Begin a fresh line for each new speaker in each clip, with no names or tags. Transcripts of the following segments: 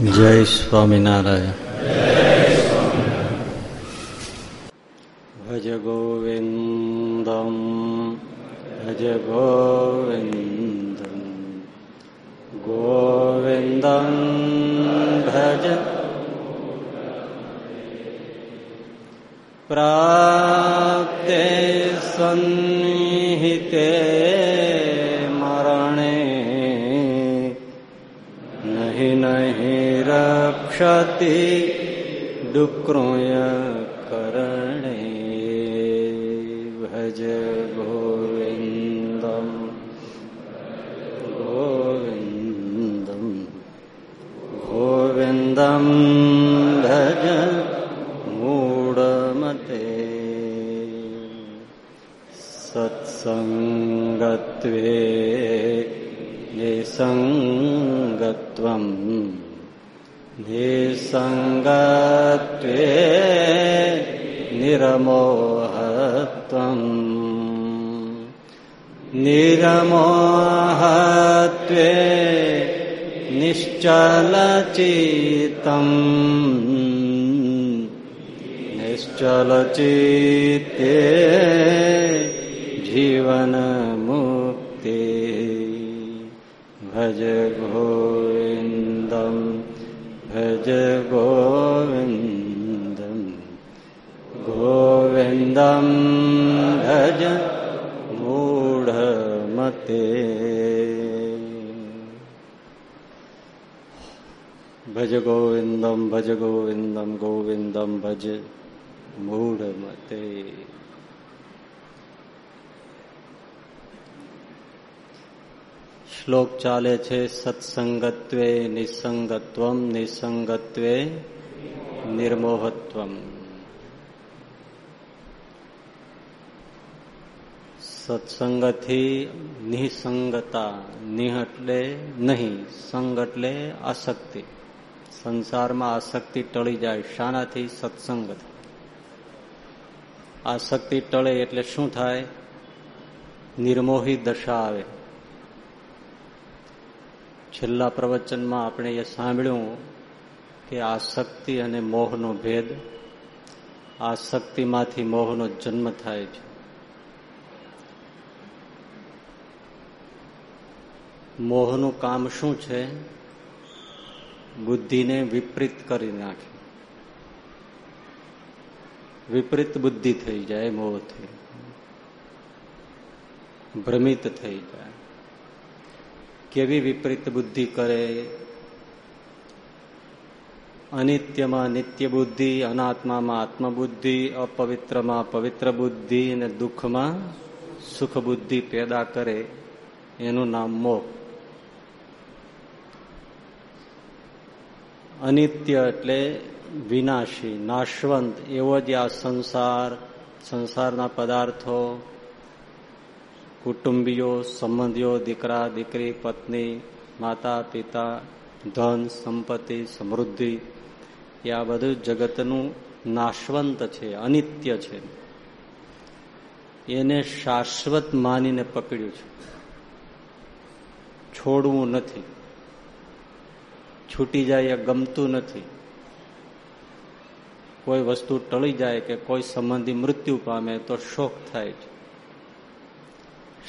જય સ્વામિનારાયણ. ભજ ગોવિંદમ ભજ ગોવિંદમ. ગોવિંદમ ભજ. પ્રાપ્તે સન્નિહિતે રક્ષતિ ડુક્રોય કરણે ભજ ગોવિંદમ ગોવિંદમ ગોવિંદમ ભજ મૂળમતે સત્સંગત્વે નિસંગત્વમ નિરમોહત્વમ નિરમોહત્વે નિશ્ચલચિતમ નિશ્ચલચિત્તે જીવન મુક્તિ ભજ ગોવિંદમ ભજ ગોવિંદમ ગોવિંદમ ભજ મૂઢમતે ભજ ગોવિંદમ ભજ ગોવિંદમ ગોવિંદમ ભજ મૂઢમતે શ્લોક ચાલે છે, સત્સંગત્વે નિસંગત્વ નિસંગત્વે નિર્મોહત્વમ. સત્સંગથી નિસંગતા, નિહ એટલે નહીં, સંગ એટલે આસક્તિ. સંસારમાં આસક્તિ ટળી જાય શાનાથી સત્સંગ. આસક્તિ ટળે એટલે શું થાય? નિર્મોહી દશા આવે. છેલ્લા પ્રવચનમાં આપણે એ સાંભળ્યું કે આસક્તિ અને મોહનો ભેદ આસક્તિમાંથી મોહનો જન્મ થાય છે. મોહનું કામ શું છે? બુદ્ધિને વિપરીત કરી નાખે. વિપરીત બુદ્ધિ થઈ જાય મોહથી ભ્રમિત થઈ જાય. કેવી વિપરીત બુદ્ધિ કરે? અનિત્યમાં નિત્ય બુદ્ધિ, અનાત્મામાં આત્મબુદ્ધિ, અપવિત્રમાં પવિત્ર બુદ્ધિ અને દુઃખમાં સુખ બુદ્ધિ પેદા કરે, એનું નામ મોહ અનિત્ય એટલે વિનાશી, નાશવંત. એવો જ આ સંસાર, સંસારના પદાર્થો કુટુંબીઓ, સંબંધીઓ, દીકરા, દીકરી, પત્ની, માતા, પિતા, ધન, સંપત્તિ, સમૃદ્ધિ, એ આ બધું જગતનું નાશવંત છે, અનિત્ય છે. એને શાશ્વત માનીને પકડ્યું છે. છોડવું નથી. છૂટી જાય એ ગમતું નથી. કોઈ વસ્તુ ટળી જાય કે કોઈ સંબંધી મૃત્યુ પામે તો શોક થાય છે.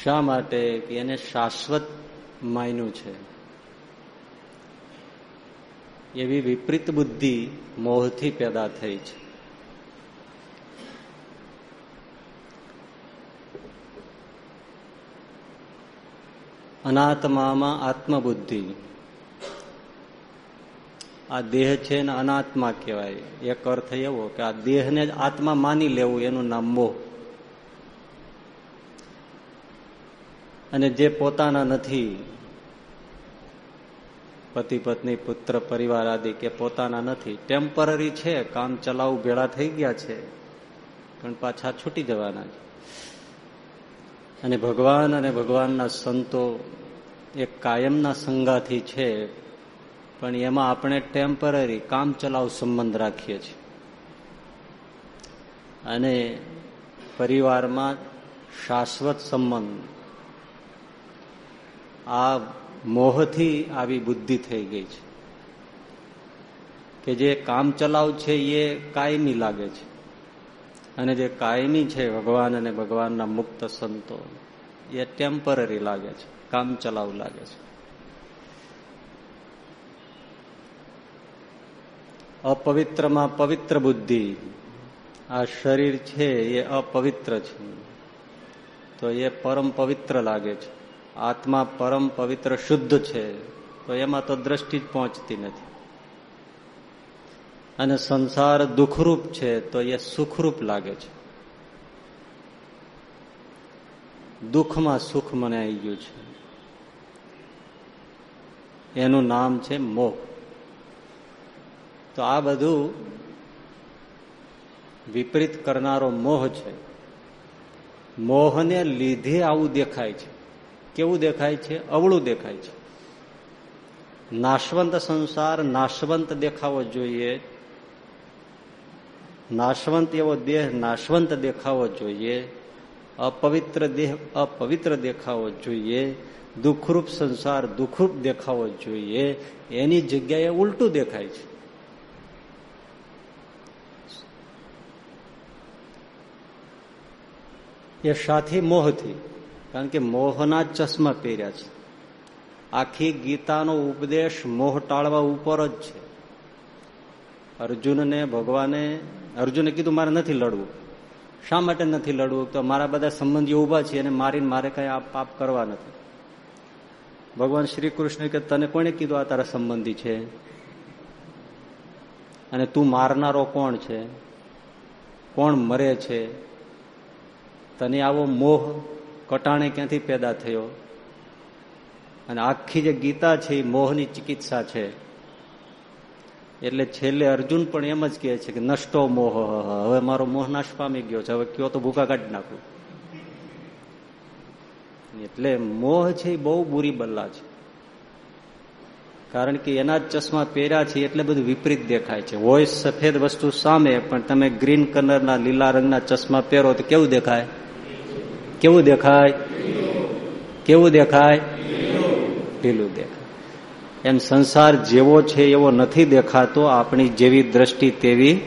શા માટે કે એને શાશ્વત માન્યું છે? એવી વિપરીત બુદ્ધિ મોહથી પેદા થઈ છે. અનાત્મામાં આત્મબુદ્ધિ. આ દેહ છે ને અનાત્મા કહેવાય. એક અર્થ એવો કે આ દેહને આત્મા માની લેવું, એનું નામ મોહ. અને જે પોતાના નથી, પતિ પત્ની, પુત્ર, પરિવાર આદિ કે પોતાના નથી ટેમ્પરરી છે, કામ ચલાવું ભેળા થઈ ગયા છે, પણ પાછા છૂટી જવાના છે. અને ભગવાન અને ભગવાનના સંતો એક કાયમના સંગાથી છે, પણ એમાં આપણે ટેમ્પરરી કામ ચલાવ સંબંધ રાખીએ છીએ. અને પરિવારમાં શાશ્વત સંબંધ આ મોહથી આવી બુદ્ધિ થઈ ગઈ છે. કે જે કામ ચલાવ છે એ કાયમી લાગે છે. અને જે કાયમી છે ભગવાન અને ભગવાનના મુક્ત સંતો, એ ટેમ્પરરી લાગે છે, કામ ચલાવ લાગે છે. અપવિત્રમાં પવિત્ર બુદ્ધિ, આ શરીર છે એ અપવિત્ર છે. તો એ પરમ પવિત્ર લાગે છે. આત્મા પરમ પવિત્ર શુદ્ધ છે, તો એમાં તો દ્રષ્ટિ જ પહોંચતી નથી. અને સંસાર દુઃખરૂપ છે, તો એ સુખરૂપ લાગે છે. દુઃખમાં સુખ મને આવી ગયું છે. એનું નામ છે મોહ. તો આ બધું વિપરીત કરનારો મોહ છે. મોહને લીધે આવું દેખાય છે. કેવું દેખાય છે? અવળું દેખાય છે. નાશવંત સંસાર, નાશવંત દેખાવો જોઈએ. નાશવંત એવો દેહ, નાશવંત દેખાવો જોઈએ. અપવિત્ર દેહ, અપવિત્ર દેખાવો જોઈએ. દુઃખરૂપ સંસાર, દુઃખરૂપ દેખાવો જોઈએ. એની જગ્યાએ ઉલટું દેખાય છે. એ સાથી મોહથી કારણ કે મોહના ચશ્મા પહેર્યા છે. આખી ગીતાનો ઉપદેશ મોહ ટાળવા ઉપર જ છે. અર્જુનને, ભગવાને, અર્જુને કીધું, મારે નથી લડવું. શા માટે નથી લડવું? તો મારા બધા સંબંધીઓ ઊભા છે અને મારીને મારે કઈ આ પાપ કરવા નથી. ભગવાન શ્રી કૃષ્ણ કે, તને કોને કીધું આ તારા સંબંધી છે? અને તું મારનારો કોણ છે? કોણ મરે છે? તને આવો મોહ કટાણે ક્યાંથી પેદા થયો? અને આખી જે ગીતા છે એ મોહની ચિકિત્સા છે. એટલે છેલ્લે અર્જુન પણ એમ જ કહે છે કે નષ્ટો મોહ હવે મારો મોહ નાશ પામી ગયો છે. હવે કયો તો ભૂકા કાઢી નાખું. એટલે મોહ છે એ બહુ બુરી બલ્લા છે. કારણ કે એના જ ચશ્મા પહેર્યા છે એટલે બધું વિપરીત દેખાય છે. હોય સફેદ વસ્તુ સામે, પણ તમે ગ્રીન કલરના લીલા રંગના ચશ્મા પહેરો તો કેવું દેખાય? કેવું દેખાય? કેવું દેખાય? પીલું દેખાય. એમ સંસાર જેવો છે એવો નથી દેખાતો આપણી જેવી દ્રષ્ટિ તેવી.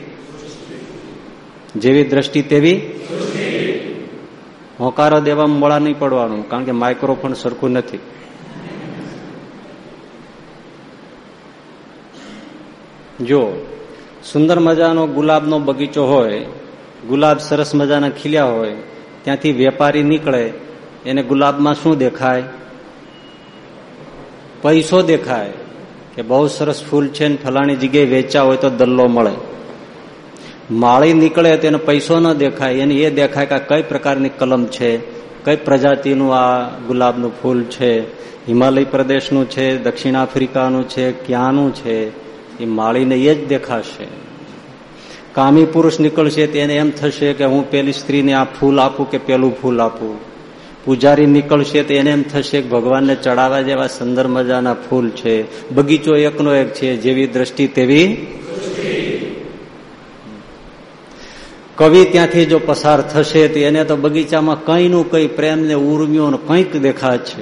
જેવી દ્રષ્ટિ તેવી? હોકારો દેવામાં મોડા નહીં પડવાનું, કારણ કે માઇક્રોફોન સરખું નથી. જો સુંદર મજાનો ગુલાબનો બગીચો હોય, ગુલાબ સરસ મજાના ખીલ્યા હોય ત્યાંથી વેપારી નીકળે, એને ગુલાબમાં શું દેખાય? પૈસો દેખાય કે બહુ સરસ ફૂલ છે ને ફલાણી જગ્યાએ વેચા હોય તો દલ્લો મળે. માળી નીકળે તો એને પૈસો ન દેખાય, એને એ દેખાય કે કઈ પ્રકારની કલમ છે, કઈ પ્રજાતિનું આ ગુલાબનું ફૂલ છે, હિમાલય પ્રદેશનું છે, દક્ષિણ આફ્રિકાનું છે, ક્યાંનું છે, એ માળીને એ જ દેખાશે. કામી પુરુષ નીકળશે તેને એમ થશે કે હું પેલી સ્ત્રીને આ ફૂલ આપું કે પેલું ફૂલ આપું? પૂજારી નીકળશે તો એને એમ થશે કે ભગવાનને ચડાવવા જેવા સુંદર મજાના ફૂલ છે. બગીચો એકનો એક છે, જેવી દ્રષ્ટિ તેવી કવિ ત્યાંથી જો પસાર થશે તો એને તો બગીચામાં કઈ નું કઈ પ્રેમ ને ઉર્મિયો કંઈક દેખાશે.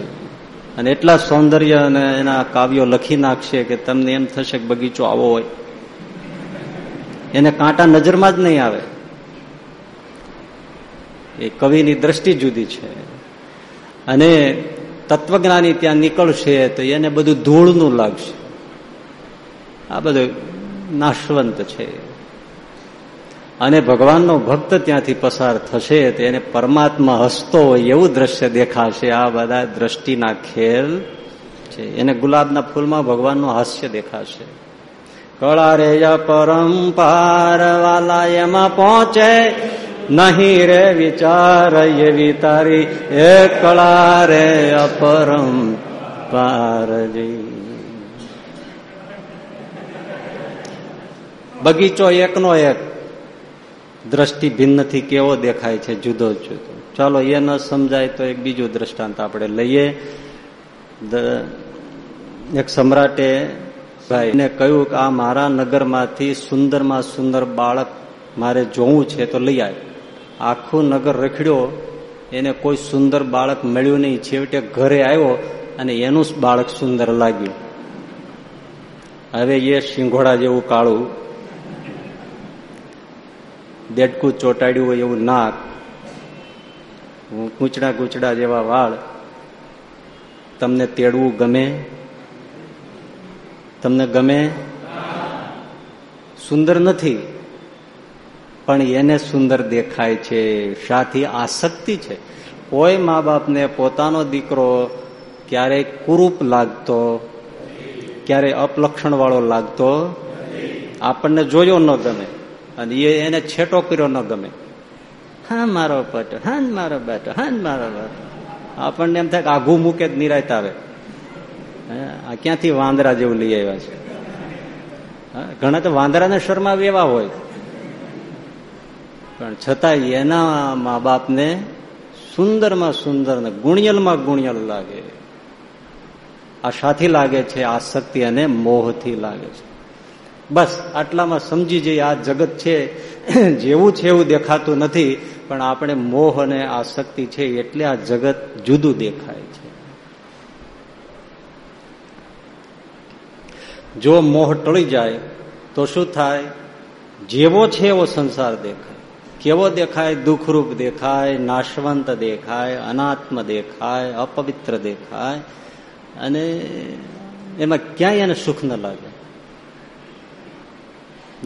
અને એટલા સૌંદર્ય અને એના કાવ્યો લખી નાખશે કે તમને એમ થશે કે બગીચો આવો હોય. એને કાંટા નજરમાં જ નહીં આવે. એ કવિની દ્રષ્ટિ જુદી છે. અને તત્વજ્ઞાની ત્યાં નીકળશે તો એને બધું ધૂળનું લાગશે. આ બધું નાશવંત છે. અને ભગવાનનો ભક્ત ત્યાંથી પસાર થશે તો એને પરમાત્મા હસતો હોય એવું દ્રશ્ય દેખાશે. આ બધા દ્રષ્ટિના ખેલ છે. એને ગુલાબના ફૂલમાં ભગવાનનું હાસ્ય દેખાશે. કળા રે પરંપાર વાલા એમાં પહોંચે, નહીં રે વિચાર એવી તારી, એ કળા રે અપરમ પારજી. બગીચો એકનો એક, દ્રષ્ટિ ભિન્નથી કેવો દેખાય છે જુદો જુદો ચાલો એ ન સમજાય તો એક બીજું દ્રષ્ટાંત આપણે લઈએ. એક સમ્રાટે ભાઈને કહ્યું કે આ મારા નગરમાંથી સુંદરમાં સુંદર બાળક મારે જોવું છે તો લઈ આવે આખું નગર રખડ્યો. એને કોઈ સુંદર બાળક મળ્યું નહીં. છેવટે ઘરે આવ્યો અને એનું બાળક સુંદર લાગ્યું. હવે એ સિંઘોડા જેવું કાળું. દેડકું ચોટાડ્યું હોય એવું નાક. કૂંચડા કૂંચડા જેવા વાળ. તમને તેડવું ગમે તમને ગમે? સુંદર નથી. પણ એને સુંદર દેખાય છે. શાથી આસક્તિ છે. કોઈ મા બાપને પોતાનો દીકરો ક્યારેય કુરૂપ લાગતો, ક્યારેય અપલક્ષણ વાળો લાગતો આપણને જોયો ન ગમે અને એ એને છેટો કર્યો ન ગમે. હા મારો પટ હા મારો બેટો હા મારો બેટો. આપણને એમ થાય કે આઘું મૂકે જ નિરાયત આવે. આ ક્યાંથી વાંદરા જેવું લઈ આવ્યા છે? ઘણા તો વાંદરાના શર્મા એવા હોય. પણ છતાં એના મા બાપને સુંદરમાં સુંદર ને ગુણિયલમાં ગુણિયલ લાગે. આ સાથી લાગે છે આસક્તિ અને મોહથી લાગે છે. બસ, આટલામાં સમજી જઈએ, આ જગત છે, જેવું છે એવું દેખાતું નથી, પણ આપણે મોહ અને આસક્તિ છે, એટલે આ જગત જુદું દેખાય છે જો મોહ ટળી જાય, તો શું થાય? જેવો છે એવો સંસાર દેખાય. કેવો દેખાય? દુઃખરૂપ દેખાય, નાશવંત દેખાય, અનાત્મ દેખાય, અપવિત્ર દેખાય. અને એમાં ક્યાંય એને સુખ ન લાગે.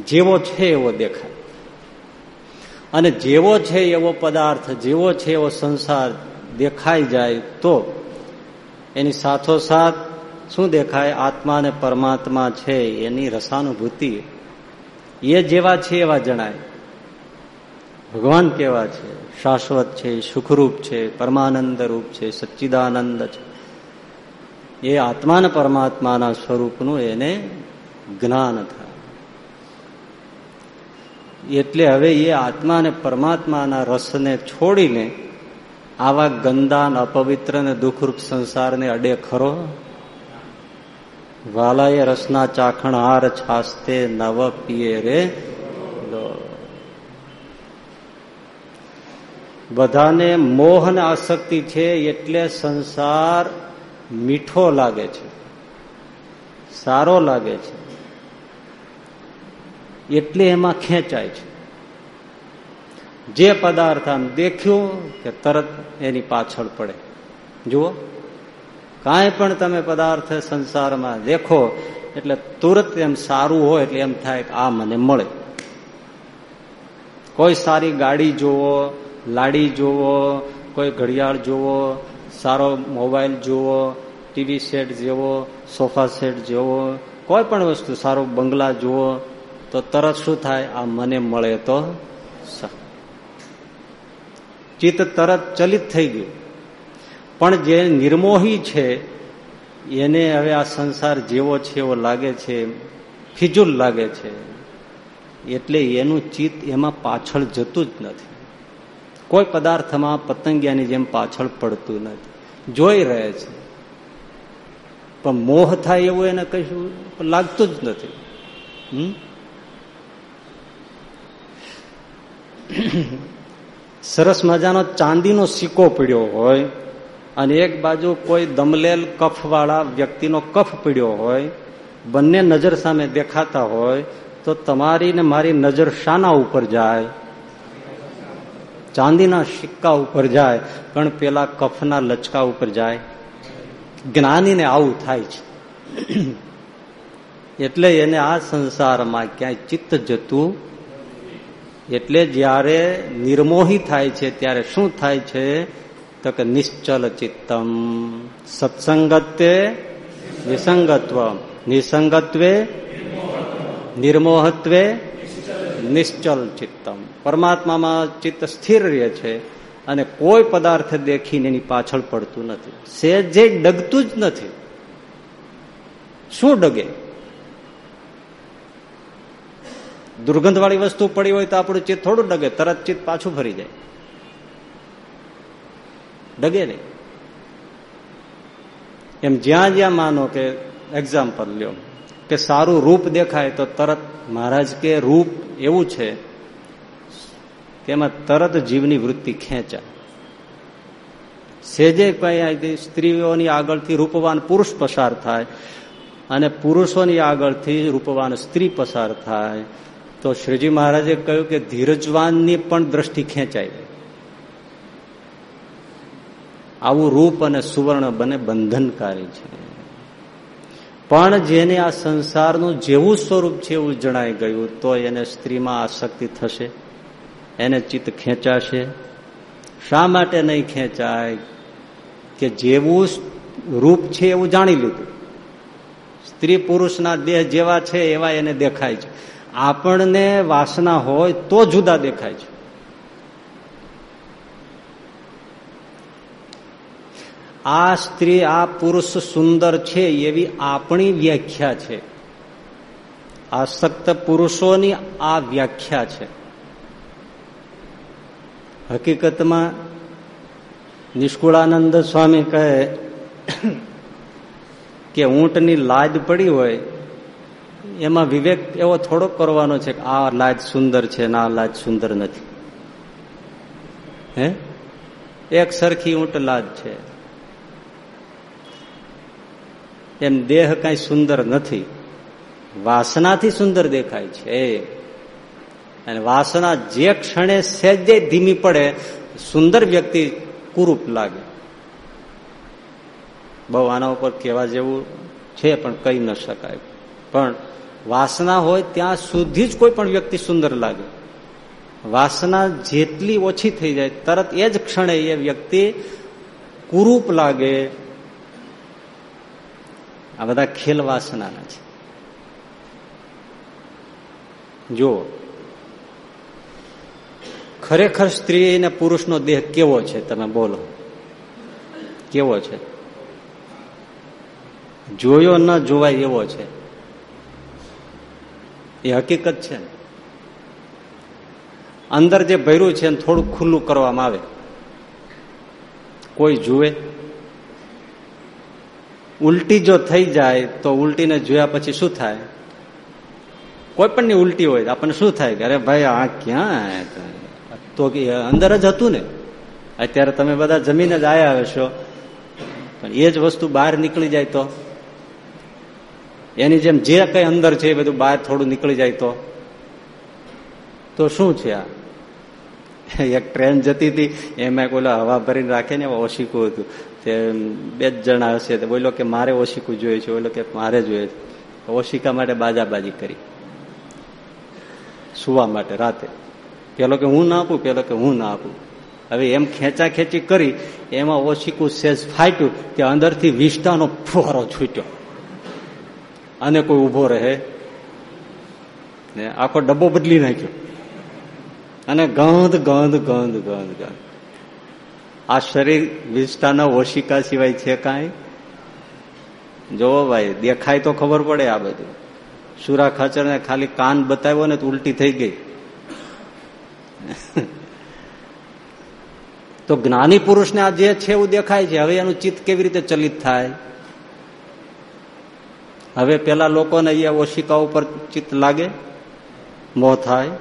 જેવો છે એવો દેખાય. અને જેવો છે એવો પદાર્થ, જેવો છે એવો સંસાર દેખાઈ જાય તો એની સાથોસાથ શું દેખાય? આત્મા અને પરમાત્મા છે, એની રસાનુભૂતિ. એ જેવા છે એવા જણાય. ભગવાન કેવા છે? શાશ્વત છે, સુખરૂપ છે, પરમાનંદ રૂપ છે, સચ્ચિદાનંદ છે. એ આત્મા ને પરમાત્માના સ્વરૂપનું એને જ્ઞાન થાય. એટલે હવે એ આત્મા અને પરમાત્માના રસને છોડીને આવા ગંદા અપવિત્ર ને દુઃખરૂપ સંસારને અડે ખરો? વાલાએ રસના ચાખણ હાર છાસ્તે નવ પીએ રે બધાને મોહ અને આસક્તિ છે એટલે સંસાર મીઠો લાગે છે, સારો લાગે છે, એટલે એમાં ખેંચાય છે. જે પદાર્થ આમ દેખ્યું કે તરત એની પાછળ પડે. જુઓ. કાંઈ પણ તમે પદાર્થ સંસારમાં દેખો, એટલે તુરત એમ સારું હોય એટલે એમ થાય કે આ મને મળે. કોઈ સારી ગાડી જોવો લાડી જોવો કોઈ ઘડિયાળ જોવો સારો મોબાઈલ જોવો ટીવી સેટ જેવો, સોફા સેટ જેવો, કોઈ પણ વસ્તુ, સારો બંગલા જુઓ, તો તરત શું થાય? આ મને મળે તો ચિત્ત તરત ચલિત થઈ ગયું. પણ જે નિર્મોહી છે, એને હવે આ સંસાર જેવો છે એવો લાગે છે, ફિજુલ લાગે છે. એટલે એનું ચિત્ત એમાં પાછળ જતું જ નથી. કોઈ પદાર્થમાં પતંગિયાની જેમ પાછળ પડતું નથી. જોઈ રહે છે. પણ મોહ થાય એવું એને કશું લાગતું જ નથી. હમ? સરસ મજાનો ચાંદીનો સિક્કો પડ્યો હોય અને એક બાજુ કોઈ દમલેલ કફ વાળા વ્યક્તિનો કફ પીડ્યો હોય, બંને નજર સામે દેખાતા હોય, તો તમારી ને મારી નજર શાના ઉપર જાય? ચાંદીના સિક્કા ઉપર જાય, પણ પેલા કફના લચકા ઉપર જાય? જ્ઞાનીને આવું થાય છે. એટલે એને આ સંસારમાં ક્યાંય ચિત્ત જતું એટલે જ્યારે નિર્મોહી થાય છે, ત્યારે શું થાય છે? તો કે નિશ્ચલ ચિત્તમ સત્સંગત્વે નિસંગત્વ નિસંગત્વે નિર્મોહત્વે નિશ્ચલ ચિત્તમ પરમાત્મામાં ચિત્ત સ્થિર રહે છે અને કોઈ પદાર્થ દેખીને એની પાછળ પડતું નથી સે જે ડગતું જ નથી શું ડગે દુર્ગંધવાળી વસ્તુ પડી હોય તો આપણું ચિત્ત થોડું ડગે તરત ચિત્ત પાછું ફરી જાય ડગે નહીં. એમ જ્યાં જ્યાં માનો કે એક્ઝામ્પલ લ્યો, કે સારું રૂપ દેખાય તો તરત મહારાજ કે રૂપ એવું છે તેમાં તરત જીવની વૃત્તિ ખેંચાય સેજે કઈ સ્ત્રીઓની આગળથી રૂપવાન પુરુષ પસાર થાય અને પુરુષોની આગળથી રૂપવાન સ્ત્રી પસાર થાય, તો શ્રીજી મહારાજે કહ્યું કે ધીરજવાનની પણ દ્રષ્ટિ ખેંચાય આવું રૂપ અને સુવર્ણ બને બંધનકારી છે. પણ જેને આ સંસારનું જેવું સ્વરૂપ છે એવું જણાઈ ગયું, તો એને સ્ત્રીમાં આસક્તિ થશે, એને ચિત્ત ખેંચાશે. શા માટે નહીં ખેંચાય? કે જેવું રૂપ છે એવું જાણી લીધું. સ્ત્રી પુરુષના દેહ જેવા છે એવા એને દેખાય છે. આપણને વાસના હોય તો જુદા દેખાય છે. આ સ્ત્રી, આ પુરુષ સુંદર છે એવી આપણી વ્યાખ્યા છે. આસક્ત પુરુષોની આ વ્યાખ્યા છે. હકીકતમાં નિષ્કુળાનંદ સ્વામી કહે કે ઊંટની લાજ પડી હોય, એમાં વિવેક એવો થોડોક કરવાનો છે કે આ લાજ સુંદર છે ને આ લાજ સુંદર નથી. હે? એક સરખી ઊંટ લાજ છે. એમ દેહ કઈ સુંદર નથી. વાસનાથી સુંદર દેખાય છે. અને વાસના જે ક્ષણે સહેજે ધીમી પડે, સુંદર વ્યક્તિ કુરૂપ લાગે. બહુ આના ઉપર કહેવા જેવું છે, પણ કહી ન શકાય. પણ વાસના હોય ત્યાં સુધી જ કોઈ પણ વ્યક્તિ સુંદર લાગે. વાસના જેટલી ઓછી થઈ જાય, તરત એ જ ક્ષણે એ વ્યક્તિ કુરૂપ લાગે આ બધા ખેલ વાસનાના છે. જો ખરેખર સ્ત્રી અને પુરુષનો દેહ કેવો છે? તમે બોલો. કેવો છે? જોયો ન જોવાય એવો છે. એ હકીકત છે. અંદર જે ભર્યું છે થોડું ખુલ્લું કરવામાં આવે. કોઈ જુએ ઉલટી જો થઈ જાય તો ઉલટીને જોયા પછી શું થાય? કોઈ પણ ની ઉલટી હોય આપણને શું થાય કે અરે ભાઈ, આ ક્યાં તો અંદર જ હતું ને. અત્યારે તમે બધા જમીન જ આવ્યા હશો. પણ એ જ વસ્તુ બહાર નીકળી જાય તો? એની જેમ જે કઈ અંદર છે એ બધું બહાર થોડું નીકળી જાય તો? તો શું છે આ? એક ટ્રેન જતી હતી, એમાં કોઈ હવા ભરીને રાખે ને, ઓશીકું હતું. તે બે જ જણા હશે તો બોલો કે મારે ઓશીકું જોઈએ છે. બોલો કે મારે જોઈએ છે. ઓશિકા માટે બાજાબાજી કરી. સુવા માટે રાતે. પેલો કે હું ના આપું? પેલો કે હું ના આપું? હવે એમ ખેંચા ખેંચી કરી એમાં ઓશિકું સેજ ફાટ્યું કે અંદરથી વિષ્ટાનો ફુવારો છૂટ્યો. અને કોઈ ઊભો રહે ને આખો ડબ્બો બદલી નાખ્યો. અને ગંધ ગંધ ગંધ ગંધ ગંધ. આ શરીર વિષ્ટાના ઓશિકા સિવાય છે કાંઈ? જોવો ભાઈ, દેખાય તો ખબર પડે આ બધું. સુરા ખાચરને ખાલી કાન બતાવ્યો ને તો ઉલટી થઈ ગઈ. તો જ્ઞાની પુરુષને આ જે છે એવું દેખાય છે, હવે એનું ચિત્ત કેવી રીતે ચલિત થાય? હવે પેલા લોકોને અહીંયા ઓશિકા ઉપર ચિત્ત લાગે મોહ થાય.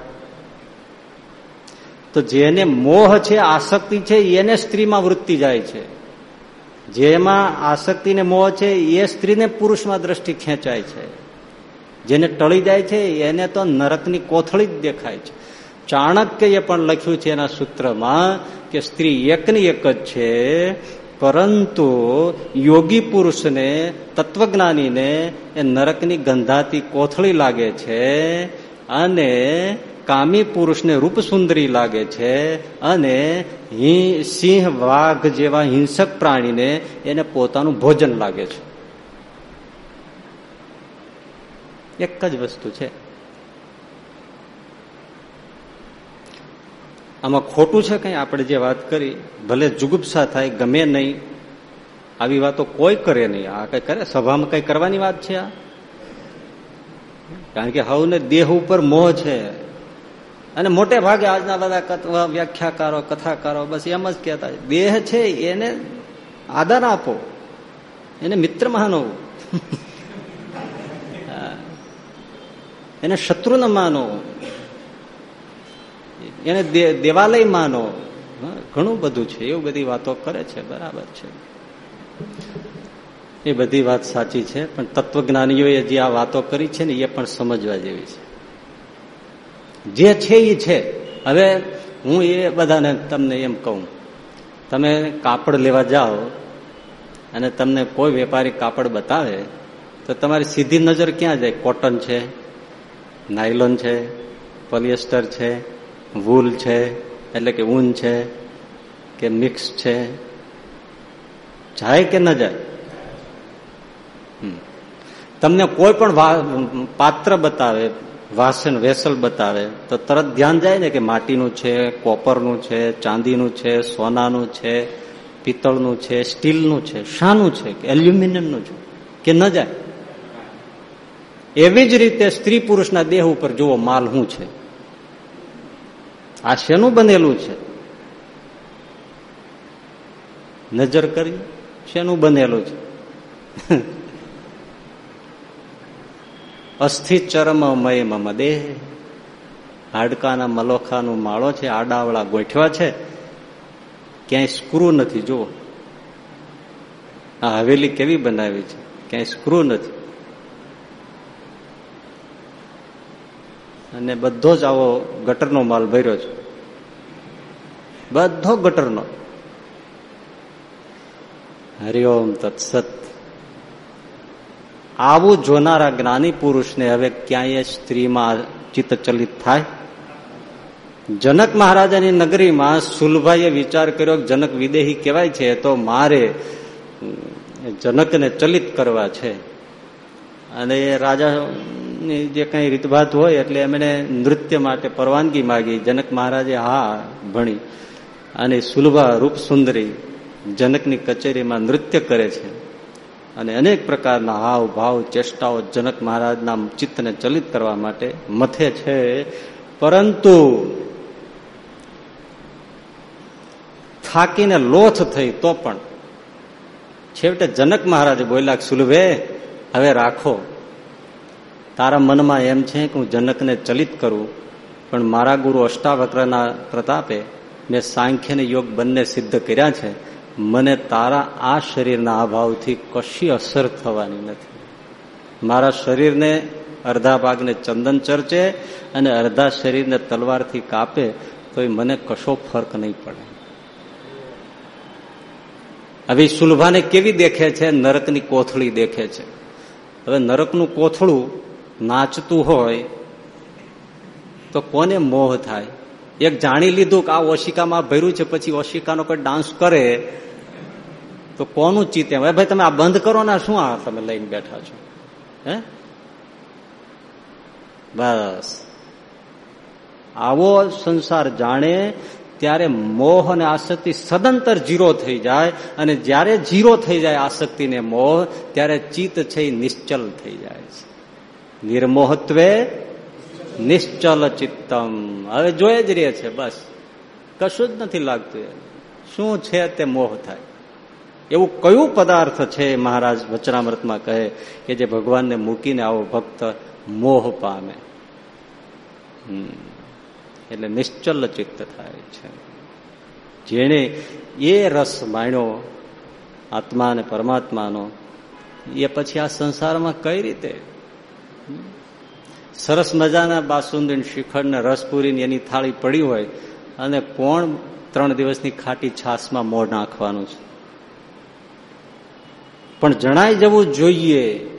તો જેને મોહ છે, આસક્તિ છે, એને સ્ત્રીમાં વૃત્તિ જાય છે. જેમાં આસક્તિ ને મોહ છે, એ સ્ત્રીને પુરુષમાં દ્રષ્ટિ ખેંચાય છે. જેને ટળી જાય છે, એને તો નરકની કોથળી જ દેખાય છે. ચાણક્યએ પણ લખ્યું છે એના સૂત્રમાં કે સ્ત્રી એકની એક જ છે, પરંતુ યોગી પુરુષને, તત્વજ્ઞાનીને એ નરકની ગંધાતી કોથળી લાગે છે અને કામી પુરુષને રૂપ સુંદરી લાગે છે અને સિંહ વાઘ જેવા હિંસક પ્રાણીને એને પોતાનું ભોજન લાગે છે. એક જ વસ્તુ છે. આમાં ખોટું છે કઈ? આપણે જે વાત કરી, ભલે જુગુપ્સા થાય, ગમે નહીં, આવી વાતો કોઈ કરે નહીં. આ કઈ કરે? સભામાં કઈ કરવાની વાત છે આ? કારણ કે હવને દેહ ઉપર મોહ છે. અને મોટે ભાગે આજના બધા વ્યાખ્યાકારો, કથાકારો બસ એમ જ કહેતા દેહ છે એને આદર આપો. એને મિત્ર માનો એને શત્રુ ન માનો એને દેવાલય માનો ઘણું બધું છે. એવું બધી વાતો કરે છે. બરાબર છે. એ બધી વાત સાચી છે, પણ તત્વજ્ઞાનીઓએ જે આ વાતો કરી છે ને, એ પણ સમજવા જેવી છે. જે છે એ છે. હવે હું એ બધાને તમને એમ કહું. તમે કાપડ લેવા જાઓ અને તમને કોઈ વેપારી કાપડ બતાવે, તો તમારી સીધી નજર ક્યાં જાય? કોટન છે, નાયલોન છે, પોલિએસ્ટર છે, વૂલ છે, એટલે કે ઊન છે, કે મિક્સ છે. જાય કે ન જાય? તમને કોઈ પણ પાત્ર બતાવે વાસન વેસલ બતાવે, તો તરત ધ્યાન જાય ને કે માટીનું છે, કોપરનું છે, ચાંદીનું છે, સોનાનું છે, પિત્તળનું છે, સ્ટીલનું છે, શાનું છે, કે એલ્યુમિનિયમનું છે, કે ન જાય. એવી જ રીતે સ્ત્રી પુરુષના દેહ ઉપર જુઓ, માલ શું છે? આ શેનું બનેલું છે? નજર કરી, શેનું બનેલું છે? અસ્થિ ચરમ મય મમ દેહ. હાડકાના મલોખાનું માળો છે, આડાવળા ગોઠવા છે. ક્યાંય સ્ક્રૂ નથી, જુઓ. આ હવેલી કેવી બનાવી છે? ક્યાંય સ્ક્રૂ નથી. અને બધો જ આવો ગટરનો માલ ભર્યો છે. બધો ગટરનો. હરિઓમ તત્સત. આવું જોનારા જ્ઞાની પુરુષને હવે ક્યાંય સ્ત્રીમાં ચિત્તચલિત થાય? જનક મહારાજાની નગરીમાં સુલભાઈએ વિચાર કર્યો જનક વિદેહી કહેવાય છે, તો મારે જનકને ચલિત કરવા છે. અને રાજાની જે કઈ રીતભાત હોય એટલે એમણે નૃત્ય માટે પરવાનગી માગી. જનક મહારાજે, હા, ભણી. અને સુલભા રૂપ સુંદરી જનકની કચેરીમાં નૃત્ય કરે છે. અને અનેક પ્રકારના હાવ ભાવ, ચેષ્ટાઓ જનક મહારાજના ચિત્તને ચલિત કરવા માટે મથે છે. પરંતુ થાકીને લોથ થઈ તો પણ છેવટે જનક મહારાજ બોલ્યા સુલભે, હવે રાખો. તારા મનમાં એમ છે કે હું જનકને ચલિત કરું, પણ મારા ગુરુ અષ્ટાવક્રના પ્રતાપે મેં સાંખ્ય યોગ બંને સિદ્ધ કર્યા છે. મને તારા આ શરીરના અભાવથી કશી અસર થવાની નથી. મારા શરીરને અડધા ભાગને ચંદન ચર્ચે અને અડધા શરીરને તલવારથી કાપે તો મને કશો ફરક નહીં પડે. હવે સુલભાને કેવી દેખે છે? નરકની કોથળી દેખે છે. હવે નરકનું કોથળું નાચતું હોય તો કોને મોહ થાય? એક જાણી લીધું કે આ ઓશિકામાં ભર્યું છે, પછી ઓશિકાનો કોઈ ડાન્સ કરે તો કોનું ચિત્ત એમ? ભાઈ તમે આ બંધ કરો ને શું આ તમે લઈને બેઠા છો? હે? બસ. આવો સંસાર જાણે ત્યારે મોહ અને આસક્તિ સદંતર જીરો થઈ જાય અને જ્યારે જીરો થઈ જાય આસક્તિ ને મોહ, ત્યારે ચિત્ત છે નિશ્ચલ થઈ જાય છે. નિર્મોહત્વે નિશ્ચલ ચિત્તમ. હવે જોઈ જ રહે છે, બસ. કશું જ નથી લાગતું શું છે તે મોહ થાય? એવું કયું પદાર્થ છે મહારાજ વચનામૃતમાં કહે કે જે ભગવાનને મૂકીને આવો ભક્ત મોહ પામે? એટલે નિશ્ચલ ચિત્ત થાય છે. જેણે એ રસ માણ્યો આત્મા અને પરમાત્માનો, એ પછી આ સંસારમાં કઈ રીતે? સરસ મજાના બાસુંદી શિખંડ ને રસપુરી એની થાળી પડી હોય અને કોણ ત્રણ દિવસની ખાટી છાસમાં મોઢ નાખવાનું છે? પણ જણાઈ જવું જોઈએ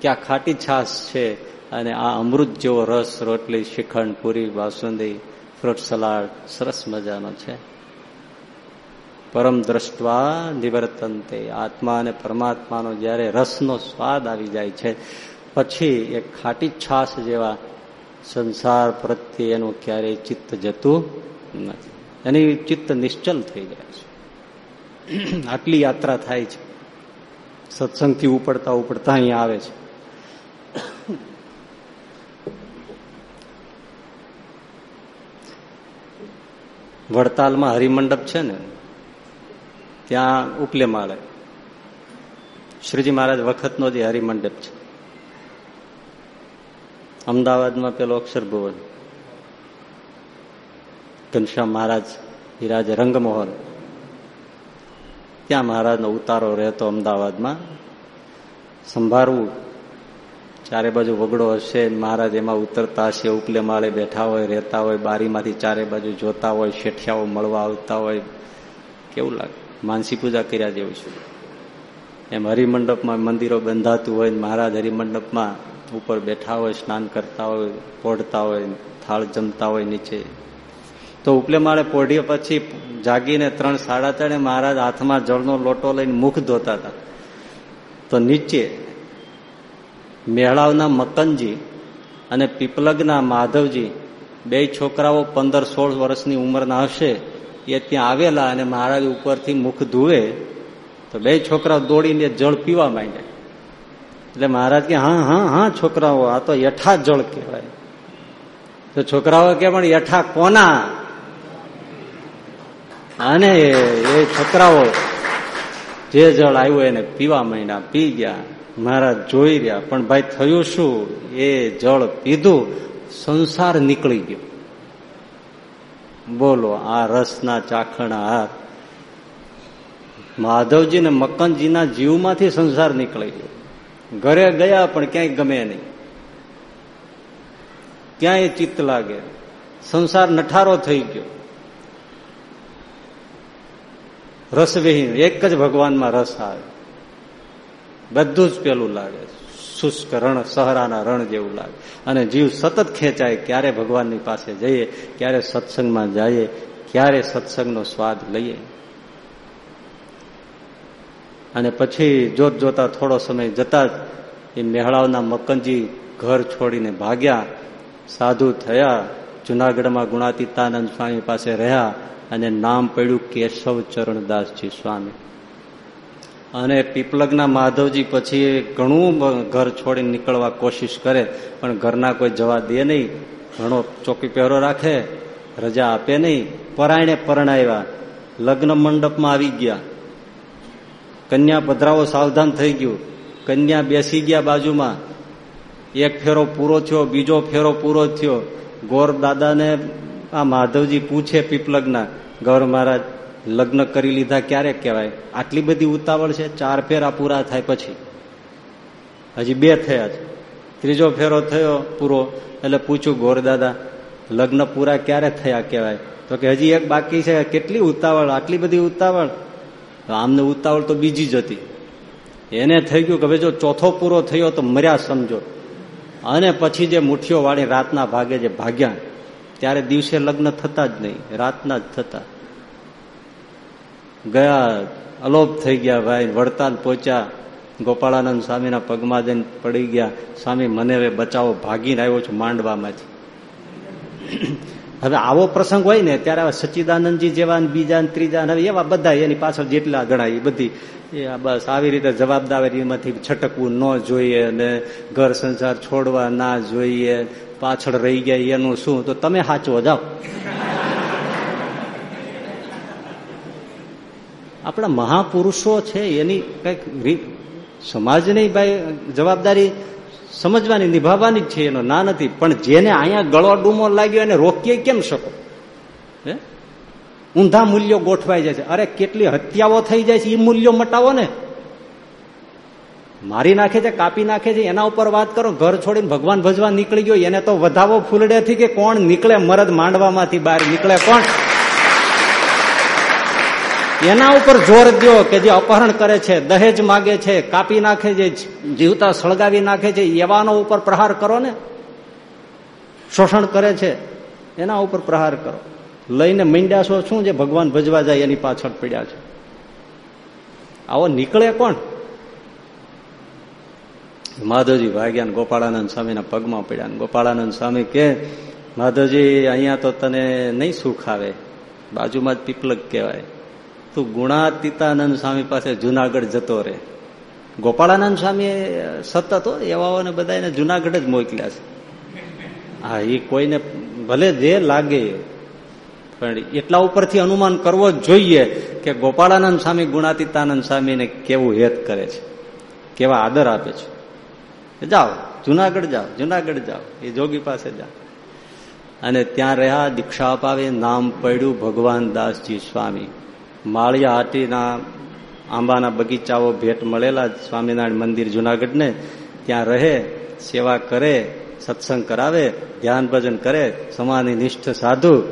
કે આ ખાટી છાસ છે અને આ અમૃત જેવો રસ, રોટલી, શ્રીખંડ, પૂરી, બાસુંદી, ફ્રૂટ સલાડ, સરસ મજાનો છે. પરમ દ્રષ્ટવા નિવર્તનતે, આત્મા અને પરમાત્માનો જ્યારે રસનો સ્વાદ આવી જાય છે, પછી એ ખાટી છાસ જેવા સંસાર પ્રત્યે એનું ક્યારેય ચિત્ત જતું નથી. એની ચિત્ત નિશ્ચલ થઈ જાય છે. આટલી યાત્રા થાય છે. સત્સંગથી ઉપડતા ઉપડતા અહીંયા આવે છે. વડતાલમાં હરિમંડપ છે ને, ત્યાં ઉપલે માળે. શ્રીજી મહારાજ વખતનો જે હરિમંડપ છે. અમદાવાદમાં પેલો અક્ષર ભુવન. ઘનશ્યામ મહારાજ હિરાજ રંગમોહન. ત્યાં મહારાજનો ઉતારો રહેતો અમદાવાદમાં. સંભાળવું ચારે બાજુ વગડો હશે, મહારાજ એમાં ઉતરતા હશે, ઉપલે માળે બેઠા હોય, રહેતા હોય, બારીમાંથી ચારે બાજુ જોતા હોય, શેઠિયાઓ મળવા આવતા હોય. કેવું લાગે? માનસી પૂજા કર્યા જેવું છે. એમ હરિમંડપમાં મંદિરો બંધાતું હોય મહારાજ હરિમંડપમાં ઉપર બેઠા હોય, સ્નાન કરતા હોય, પોઢતા હોય, થાળ જમતા હોય નીચે. તો ઉપલે માળે પોઢીએ પછી જાગીને ત્રણ સાડા ત્રણે મહારાજ હાથમાં જળનો લોટો લઈને મુખ ધોતા હતા. તો નીચે મેળાવના મકનજી અને પીપલગના માધવજી બે છોકરાઓ પંદર સોળ વર્ષની ઉંમરના હશે, એ ત્યાં આવેલા અને મહારાજ ઉપરથી મુખ ધુવે, તો બે છોકરાઓ દોડીને જળ પીવા માંડ્યા. એટલે મહારાજ કે, હા હા હા, છોકરાઓ, આ તો યઠા જળ કહેવાય. તો છોકરાઓ કે, પણ યઠા કોના? અને એ છોકરાઓ જે જળ આવ્યું એને પીવા માંડ્યા, પી ગયા. મહારાજ જોઈ રહ્યા, પણ ભાઈ, થયું શું? એ જળ પીધું, સંસાર નીકળી ગયો. બોલો, આ રસના ચાખણા હાર માધવજી ને મક્કનજીના જીવમાંથી સંસાર નીકળી ગયો. ઘરે ગયા, પણ ક્યાંય ગમે નહીં. ક્યાંય ચિત્ત લાગે. સંસાર નઠારો થઈ ગયો. રસવિહીન એક જ ભગવાનમાં રસ આવે. બધું જ પેલું લાગે. શુષ્ક રણ, સહરાના રણ જેવું લાગે. અને જીવ સતત ખેંચાય, ક્યારે ભગવાનની પાસે જઈએ, ક્યારે સત્સંગમાં જઈએ, ક્યારે સત્સંગનો સ્વાદ લઈએ. અને પછી જોત જોતા થોડો સમય જતા જ એ મેહળાવના મક્કનજી ઘર છોડીને ભાગ્યા, સાધુ થયા, જુનાગઢમાં ગુણાતીતાનંદ સ્વામી પાસે રહ્યા અને નામ પડ્યું કેશવ ચરણદાસજી સ્વામી. અને પીપલગના માધવજી પછી ઘણું ઘર છોડીને નીકળવા કોશિશ કરે, પણ ઘરના કોઈ જવા દે નહીં. ઘણો ચોકી પહેરો રાખે, રજા આપે નહીં. પરાયણે પરણાવ્યા. લગ્ન મંડપમાં આવી ગયા. કન્યા પધરાવો સાવધાન થઈ ગયું. કન્યા બેસી ગયા બાજુમાં. એક ફેરો પૂરો થયો, બીજો ફેરો પૂરો થયો. ગોર દાદાને આ માધવજી પૂછે પીપલગના, ગૌર મહારાજ, લગ્ન કરી લીધા ક્યારે કહેવાય? આટલી બધી ઉતાવળ છે, ચાર ફેરા પૂરા થાય પછી. હજી બે થયા છે. ત્રીજો ફેરો થયો પૂરો, એટલે પૂછ્યું ગોરદાદા લગ્ન પૂરા ક્યારે થયા કહેવાય? તો કે, હજી એક બાકી છે, કેટલી ઉતાવળ, આટલી બધી ઉતાવળ? આમને ઉતાવળ તો બીજી જ હતી. એને થઈ ગયું કે, હવે જો ચોથો પૂરો થયો તો મર્યા સમજો. અને પછી જે મુઠ્ઠીઓ વાળી રાતના ભાગે જે ભાગ્યા ત્યારે દિવસે લગ્ન થતા જ નહીં, રાતના જ થતા. ગયા, અલોપ થઈ ગયા ભાઈ, વડતાલ પહોંચ્યા. ગોપાળાનંદ સ્વામીના પગમાં જઈને પડી ગયા. સ્વામી, મને હવે બચાવો, ભાગીને આવ્યો છું માંડવામાંથી. હવે આવો પ્રસંગ હોય ને, ત્યારે સચ્ચિદાનંદજી જેવા બીજા ત્રીજા હવે એવા બધા એની પાછળ જેટલા ગણાય બધી, એ બસ આવી રીતે જવાબદારીમાંથી છટકવું ન જોઈએ અને ઘર સંસાર છોડવા ના જોઈએ. પાછળ રહી ગયા, એનું શું? તો તમે સાચવો જાઓ. આપણા મહાપુરુષો છે, એની કંઈક સમાજની ભાઈ જવાબદારી સમજવાની, નિભાવવાની જ છે, એનો ના નથી. પણ જેને અહીંયા ગળો ડૂમો લાગ્યો, એને રોકીએ કેમ શકો? હે? ઊંધા મૂલ્યો ગોઠવાઈ જાય છે. અરે, કેટલી હત્યાઓ થઈ જાય છે એ મૂલ્યો મટાવો ને. મારી નાખે છે, કાપી નાખે છે, એના ઉપર વાત કરો, ઘર છોડીને ભગવાન ભજવા નીકળી ગયો, એને તો વધાવો ફૂલડેથી કે કોણ નીકળે મરદ માંડવામાંથી બહાર, નીકળે કોણ? એના ઉપર જોર દો કે જે અપહરણ કરે છે, દહેજ માગે છે, કાપી નાખે છે, જીવતા સળગાવી નાખે છે, એવાનો ઉપર પ્રહાર કરો ને. શોષણ કરે છે, એના ઉપર પ્રહાર કરો. લઈને મીંડ્યા શું જે ભગવાન ભજવા જાય એની પાછળ પડ્યા છે? આવો નીકળે કોણ? માધવજી ભાગ્યા ગોપાળાનંદ સ્વામીના પગમાં પડ્યા ગોપાળાનંદ સ્વામી કે, માધવજી, અહીંયા તો તને નહીં સુખ આવે. બાજુમાં જ પીપલક કહેવાય. તું ગુણાતીતાનંદ સ્વામી પાસે જુનાગઢ જતો રહે. ગોપાળાનંદ સ્વામી સતત એવાઓને બધાને જુનાગઢ જ મોકલ્યા છે. હા એ કોઈને ભલે જે લાગે, પણ એટલા ઉપરથી અનુમાન કરવો જ જોઈએ કે ગોપાળાનંદ સ્વામી ગુણાતીતાનંદ સ્વામીને કેવું હેત કરે છે, કેવા આદર આપે છે. જાઓ, જુનાગઢ જાઓ જુનાગઢ જાઓ, એ જોગી પાસે જાઓ. અને ત્યાં રહ્યા, દીક્ષા અપાવે, નામ પડ્યું ભગવાન દાસજી સ્વામી. માળિયા હાટીના આંબાના બગીચાઓ ભેટ મળેલા સ્વામિનારાયણ મંદિર જુનાગઢને. ત્યાં રહે, સેવા કરે, સત્સંગ કરાવે, ધ્યાન ભજન કરે, સમાધિ નિષ્ઠ સાધુ.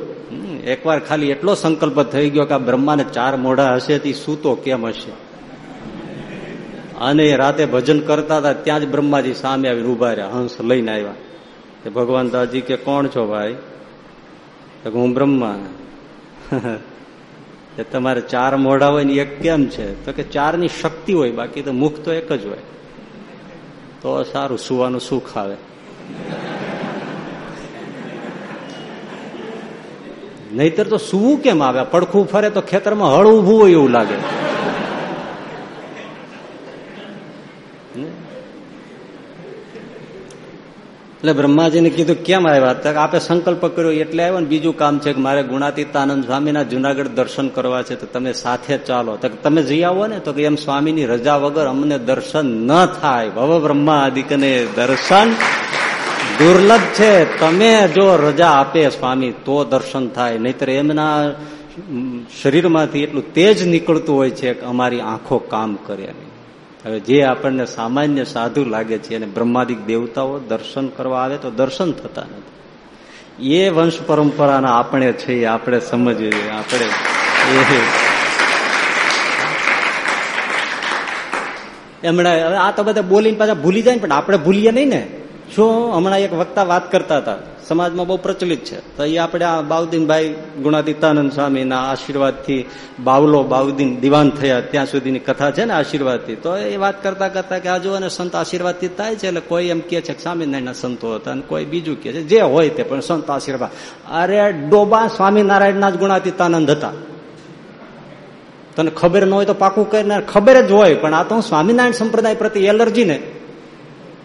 એકવાર ખાલી એટલો સંકલ્પ થઈ ગયો કે આ બ્રહ્માને ચાર મોઢા હશે તે સૂતો કેમ હશે? અને રાતે ભજન કરતા હતા, ત્યાં જ બ્રહ્માજી સામે આવીને ઊભા રહ્યા, હંસ લઈને આવ્યા. કે ભગવાન દાજી કે કોણ છો ભાઈ? હું બ્રહ્મા. તમારે ચાર મોઢા હોય ને એક કેમ છે? તો કે ચારની શક્તિ હોય, બાકી તો મુખ તો એક જ હોય. તો સારું, સુવાનું સુખ આવે. નહીતર તો સુવું કેમ આવે? પડખું ફરે તો ખેતરમાં હળ ઉભું હોય એવું લાગે. એટલે બ્રહ્માજીને કીધું, કેમ આવ્યા? તક આપે સંકલ્પ કર્યો, એટલે આવ્યો ને બીજું કામ છે કે મારે ગુણાતીતાનંદ સ્વામીના જુનાગઢ દર્શન કરવા છે, તો તમે સાથે ચાલો. તો તમે જઈ આવો ને, તો કે એમ સ્વામીની રજા વગર અમને દર્શન ન થાય. ભવ બ્રહ્મા અધિકને દર્શન દુર્લભ છે. તમે જો રજા આપે સ્વામી, તો દર્શન થાય. નહીતર એમના શરીરમાંથી એટલું તેજ નીકળતું હોય છે કે અમારી આંખો કામ કરે હવે જે આપણને સામાન્ય સાધુ લાગે છે અને બ્રહ્માદિક દેવતાઓ દર્શન કરવા આવે તો દર્શન થતા નથી. એ વંશ પરંપરાના આપણે છીએ આપણે સમજીએ આપણે એમણે આ તો બધા બોલીને પાછા ભૂલી જાય પણ આપણે ભૂલીએ નહીં ને. શું હમણાં એક વક્તા વાત કરતા હતા. સમાજમાં બહુ પ્રચલિત છે. તો એ આપણે આ બાઉદ્દીનભાઈ ગુણાતીતાનંદ સ્વામીના આશીર્વાદથી બાવલો બાઉદ્દીન દિવાન થયા ત્યાં સુધીની કથા છે ને આશીર્વાદથી. તો એ વાત કરતા કરતા કે આ જો સંત આશીર્વાદથી થાય છે એટલે કોઈ એમ કે છે કે સ્વામિનારાયણના સંતો હતા અને કોઈ બીજું કે છે. જે હોય તે પણ સંત આશીર્વાદ. અરે ડોબા સ્વામિનારાયણના જ ગુણાતીતાનંદ હતા. તને ખબર ન હોય તો પાકું કરીને ખબર જ હોય, પણ આ તો સ્વામિનારાયણ સંપ્રદાય પ્રત્યે એલર્જી ને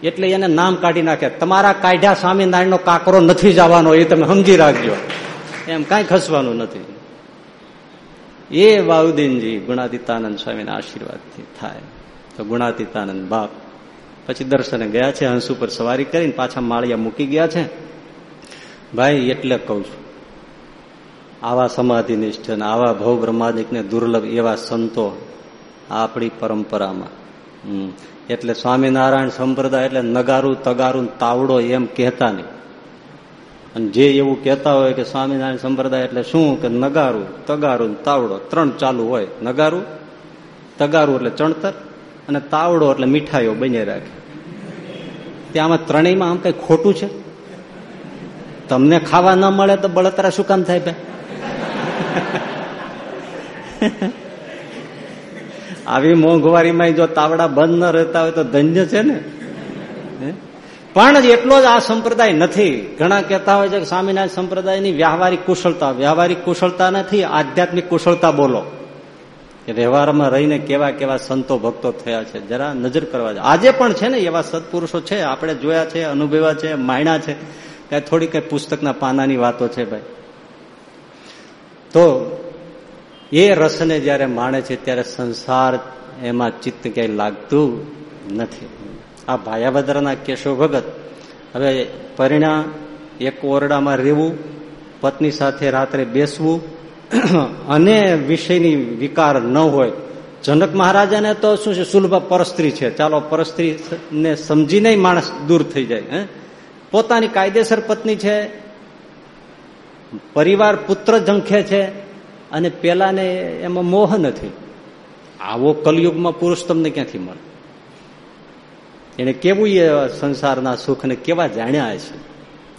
એટલે એને નામ કાઢી નાખે તમારા કાઢ્યા સ્વામિનારાયણ નો કાકરો નથી જવાનો, એ તમે સમજી રાખજો. એમ કઈ ખસવાનું નથી. એ વાઉદીનજી ગુણાતીતાનંદ સ્વામીના આશીર્વાદથી થાય. તો ગુણાતીતાનંદ બાપ પછી દર્શને ગયા છે, હંસ ઉપર સવારી કરીને પાછા માળિયા મૂકી ગયા છે. ભાઈ, એટલે કઉ છું, આવા સમાધિનિષ્ઠ અને આવા ભવ બ્રહ્માદિકને દુર્લભ એવા સંતો આપણી પરંપરામાં. એટલે સ્વામિનારાયણ સંપ્રદાય એટલે નગારું, તગારું તાવડો એમ કહેતા નહીં. અને જે એવું કહેતા હોય કે સ્વામિનારાયણ સંપ્રદાય એટલે શું? કે નગારું, તગારું તાવડો. ત્રણ ચાલુ હોય. નગારું, તગારું એટલે ચણતર અને તાવડો એટલે મીઠાઈઓ બની રાખે. ત્યાં ત્રણેયમાં આમ કઈ ખોટું છે? તમને ખાવા ન મળે તો બળતરા શું કામ થાય ભાઈ? આવી મોંઘવારીમાં જો તાવડા બંધ ન રહેતા હોય તો ધન્ય છે ને? પણ એટલો જ આ સંપ્રદાય નથી. ઘણા કહેતા હોય છે કે સ્વામિનારાયણ સંપ્રદાયની વ્યવહારિક કુશળતા. વ્યવહારિક કુશળતા નથી, આધ્યાત્મિક કુશળતા બોલો. કે વ્યવહારમાં રહીને કેવા કેવા સંતો ભક્તો થયા છે, જરા નજર કરવા આજે પણ છે ને એવા સત્પુરુષો છે, આપણે જોયા છે, અનુભવ્યા છે માયણા છે. ત્યાં થોડી કઈ પુસ્તકના પાનાની વાતો છે ભાઈ. તો એ રસને જયારે માણે છે ત્યારે સંસાર એમાં ચિત્ત ક્યાંય લાગતું નથી. આ ભાયાભદ્રના કેશવ ભગત. હવે પરિણામ એક ઓરડામાં રહેવું, પત્ની સાથે રાત્રે બેસવું, અને વિષયની વિકાર ન હોય. જનક મહારાજાને તો શું છે, સુલભ પરસ્ત્રી છે. ચાલો પરસ્ત્રી ને સમજીને માણસ દૂર થઈ જાય પોતાની કાયદેસર પત્ની છે, પરિવાર પુત્ર ઝંખે છે અને પેલાને એમાં મોહ નથી. આવો કલયુગમાં પુરુષ તમને ક્યાંથી મળે? એને કેવું એ સંસારના સુખને કેવા જાણ્યા છે?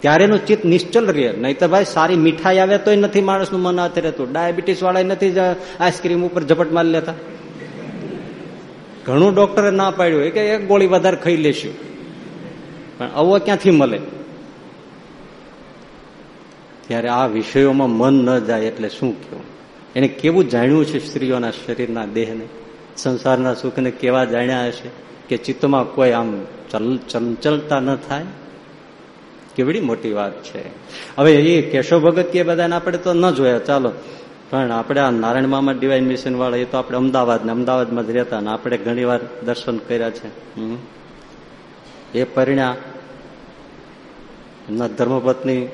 ત્યારે એનું ચિત્ત નિશ્ચલ રહે. નહીં તો ભાઈ સારી મીઠાઈ આવે તોય નથી માણસનું મન હાથે રહેતું. ડાયાબિટીસ વાળા નથી આઈસ્ક્રીમ ઉપર ઝપટ મારી લેતા. ઘણું ડોક્ટરે ના પાડ્યું. કે એક ગોળી વધારે ખાઈ લેશું. પણ આવો ક્યાંથી મળે? ત્યારે આ વિષયોમાં મન ન જાય એટલે શું કેવું એને કેવું જાણ્યું છે સ્ત્રીઓના શરીરના દેહને? સંસારના સુખને કેવા જાણ્યા હશે કે ચિત્તમાં કોઈ આમ ચંચલતા ન થાય? કેવડી મોટી વાત છે. હવે એ કેશવ ભગત કે બધાને આપણે તો ન જોયા, ચાલો. પણ આપણે આ નારાયણ મામા ડિવાઇન મિશન વાળા, એ તો આપણે અમદાવાદ ને અમદાવાદમાં જ રહેતા ને આપણે ઘણી દર્શન કર્યા છે. એ પરિણા એમના ધર્મપત્ની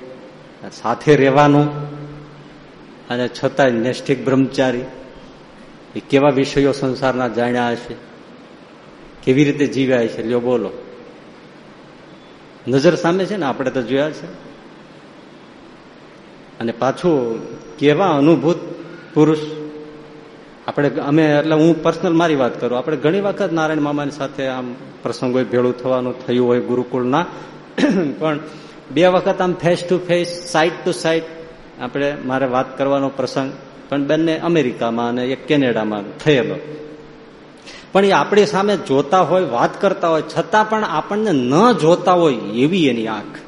સાથે રહેવાનું અને છતાંય નૈષ્ઠિક બ્રહ્મચારી, એ કેવા વિષયો સંસારના જાણ્યા હશે? કેવી રીતે જીવ્યા છે લ્યો બોલો. નજર સામે છે ને, આપણે તો જોયા છે. અને પાછું કેવા અનુભૂત પુરુષ? આપણે અમે, એટલે હું પર્સનલ મારી વાત કરું. આપણે ઘણી વખત નારાયણ મામાની સાથે આમ પ્રસંગો ભેળું થવાનું થયું હોય ગુરુકુળના. પણ બે વખત આમ face to face side to side આપણે મારે વાત કરવાનો પ્રસંગ, પણ બંને અમેરિકામાં અને એક કેનેડામાં થયેલો. પણ એ આપણી સામે જોતા હોય, વાત કરતા હોય, છતાં પણ આપણને ન જોતા હોય એવી એની આંખ.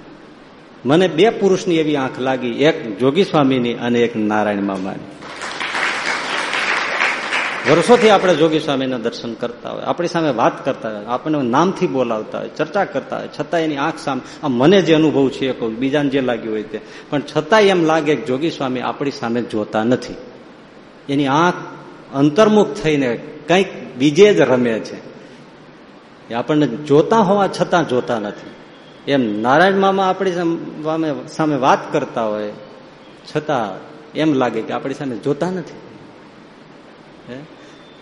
મને બે પુરુષની એવી આંખ લાગી, એક જોગી સ્વામીની અને એક નારાયણ મામાની. વર્ષોથી આપણે જોગી સ્વામીના દર્શન કરતા હોય, આપણી સામે વાત કરતા હોય, આપણને નામથી બોલાવતા હોય, ચર્ચા કરતા હોય છતાં એની આંખ સામે આ મને જે અનુભવ છે કહું, બીજાને જે લાગ્યું હોય તે. પણ છતાં એમ લાગે કે જોગી સ્વામી આપણી સામે જોતા નથી. એની આંખ અંતર્મુખ થઈને કંઈક બીજે જ રમે છે. એ આપણને જોતા હોવા છતાં જોતા નથી. એમ નારાયણ મામા આપણી સામે વાત કરતા હોય, છતાં એમ લાગે કે આપણી સામે જોતા નથી.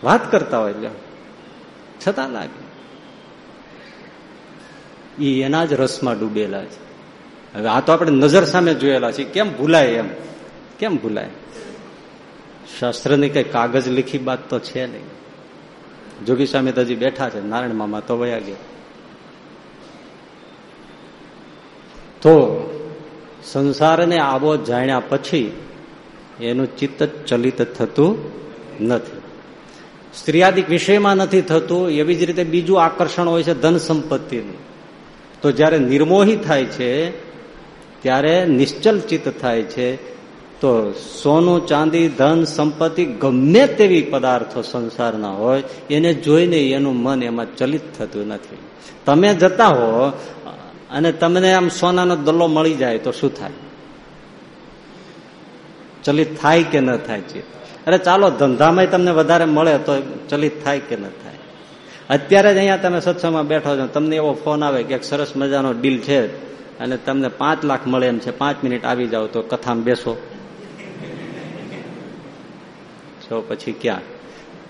વાત કરતા હોય એટલે છતાં લાગે. એ એના જ રસમાં ડૂબેલા છે. હવે આ તો આપણે નજર સામે જોયેલા છે કેમ ભૂલાય એમ? કેમ ભૂલાય? શાસ્ત્રની કઈ કાગજ લીખી વાત તો છે નહીં. જોગી સ્વામી તજી બેઠા છે, નારાયણ મામા તો વયા ગયા. તો સંસારને આવો જાણ્યા પછી એનું ચિત્ત ચલિત થતું નથી. સ્ત્રીયાદિક વિષયમાં નથી થતું, એવી જ રીતે બીજું આકર્ષણ હોય છે ધન સંપત્તિનું. તો જ્યારે નિર્મોહી થાય છે, ત્યારે નિશ્ચલ ચિત્ત થાય છે, તો સોનું, ચાંદી, ધન, સંપત્તિ ગમે તેવી પદાર્થો સંસારના હોય, એને જોઈને એનું મન એમાં ચલિત થતું નથી. તમે જતા હો, અને તમને આમ સોનાનો દલ્લો મળી જાય તો શું થાય? ચલિત થાય કે ન થાય છે અરે ચાલો ધંધામાં તમને વધારે મળે તો ચલિત થાય કે ન થાય? અત્યારે જ અહીંયા તમે સત્સંગમાં બેઠો છો, તમને એવો ફોન આવે કે એક સરસ મજાનો ડીલ છે અને તમને પાંચ લાખ મળે એમ છે, પાંચ મિનિટ આવી જાઓ તો કથામાં બેસો. છો પછી ક્યાં?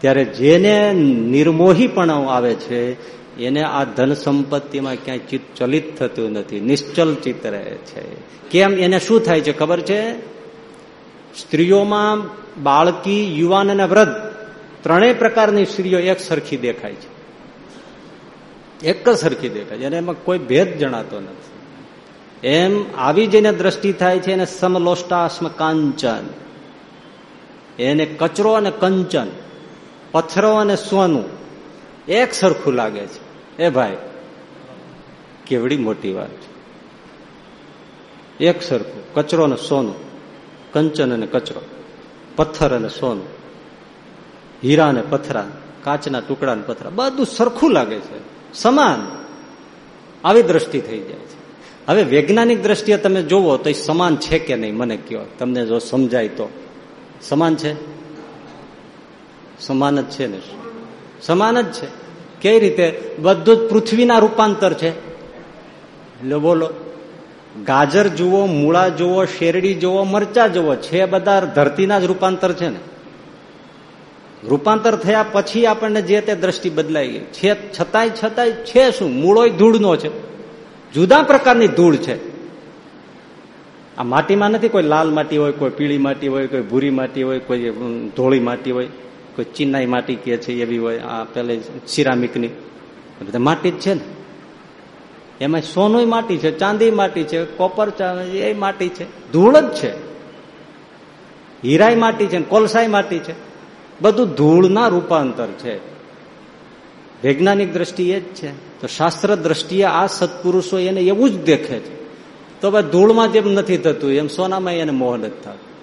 ત્યારે જેને નિર્મોહીપણું આવે છે, એને આ ધન સંપત્તિમાં ક્યાંય ચિત્ત ચલિત થતું નથી નિશ્ચલ ચિત્ત રહે છે. કેમ? એને શું થાય છે ખબર છે? સ્ત્રીઓમાં બાળકી, યુવાન અને વૃદ્ધ ત્રણેય પ્રકારની સ્ત્રીઓ એક સરખી દેખાય છે. એક જ સરખી દેખાય છે અને એમાં કોઈ ભેદ જણાતો નથી. એમ આવી જઈને દ્રષ્ટિ થાય છે એને સમલોષ્ટાસ્મ કાંચન. એને કચરો અને કંચન, પથ્થરો અને સોનું એક સરખું લાગે છે. એ ભાઈ, કેવડી મોટી વાત છે. એક સરખું, કચરો અને સોનું. કંચન અને કચરો, પથ્થર અને સોનું, હીરા અને પથરા, કાચના ટુકડા અને પથરા, બધું સરખું લાગે છે. સમાન. આવી દ્રષ્ટિ થઈ જાય છે. હવે વૈજ્ઞાનિક દ્રષ્ટિએ તમે જોવો તો એ સમાન છે કે નહીં, મને કયો તમને જો સમજાય તો. સમાન છે? સમાન જ છે ને સમાન જ છે. કઈ રીતે? બધું જ પૃથ્વીના રૂપાંતર છે. એટલે બોલો. ગાજર જુઓ, મૂળા જુઓ, શેરડી જુઓ, મરચા જુઓ, છે બધા ધરતીના જ રૂપાંતર છે ને. રૂપાંતર થયા પછી આપણને જે તે દ્રષ્ટિ બદલાઈ ગઈ. છે છતાંય છતાંય છે શું? મૂળો ધૂળનો છે. જુદા પ્રકારની ધૂળ છે. આ માટીમાં નથી કોઈ લાલ માટી હોય, કોઈ પીળી માટી હોય, કોઈ ભૂરી માટી હોય, કોઈ ધોળી માટી હોય. કોઈ ચિનાઈ માટી કે છે એવી હોય. આ પેલે સિરામિકની. બધા માટી જ છે ને. એમાં સોનું માટી છે ચાંદી માટી છે, કોપર એ માટી છે. ધૂળ જ છે. હીરાઈ માટી છે કોલસાઈ માટી છે. બધું ધૂળના રૂપાંતર છે. વૈજ્ઞાનિક દ્રષ્ટિએ જ છે. તો શાસ્ત્ર દ્રષ્ટિએ આ સત્પુરુષો એને એવું જ દેખે છે. તો ભાઈ ધૂળમાં જેમ નથી થતું, એમ સોનામાં એને મોહ નથી થતું.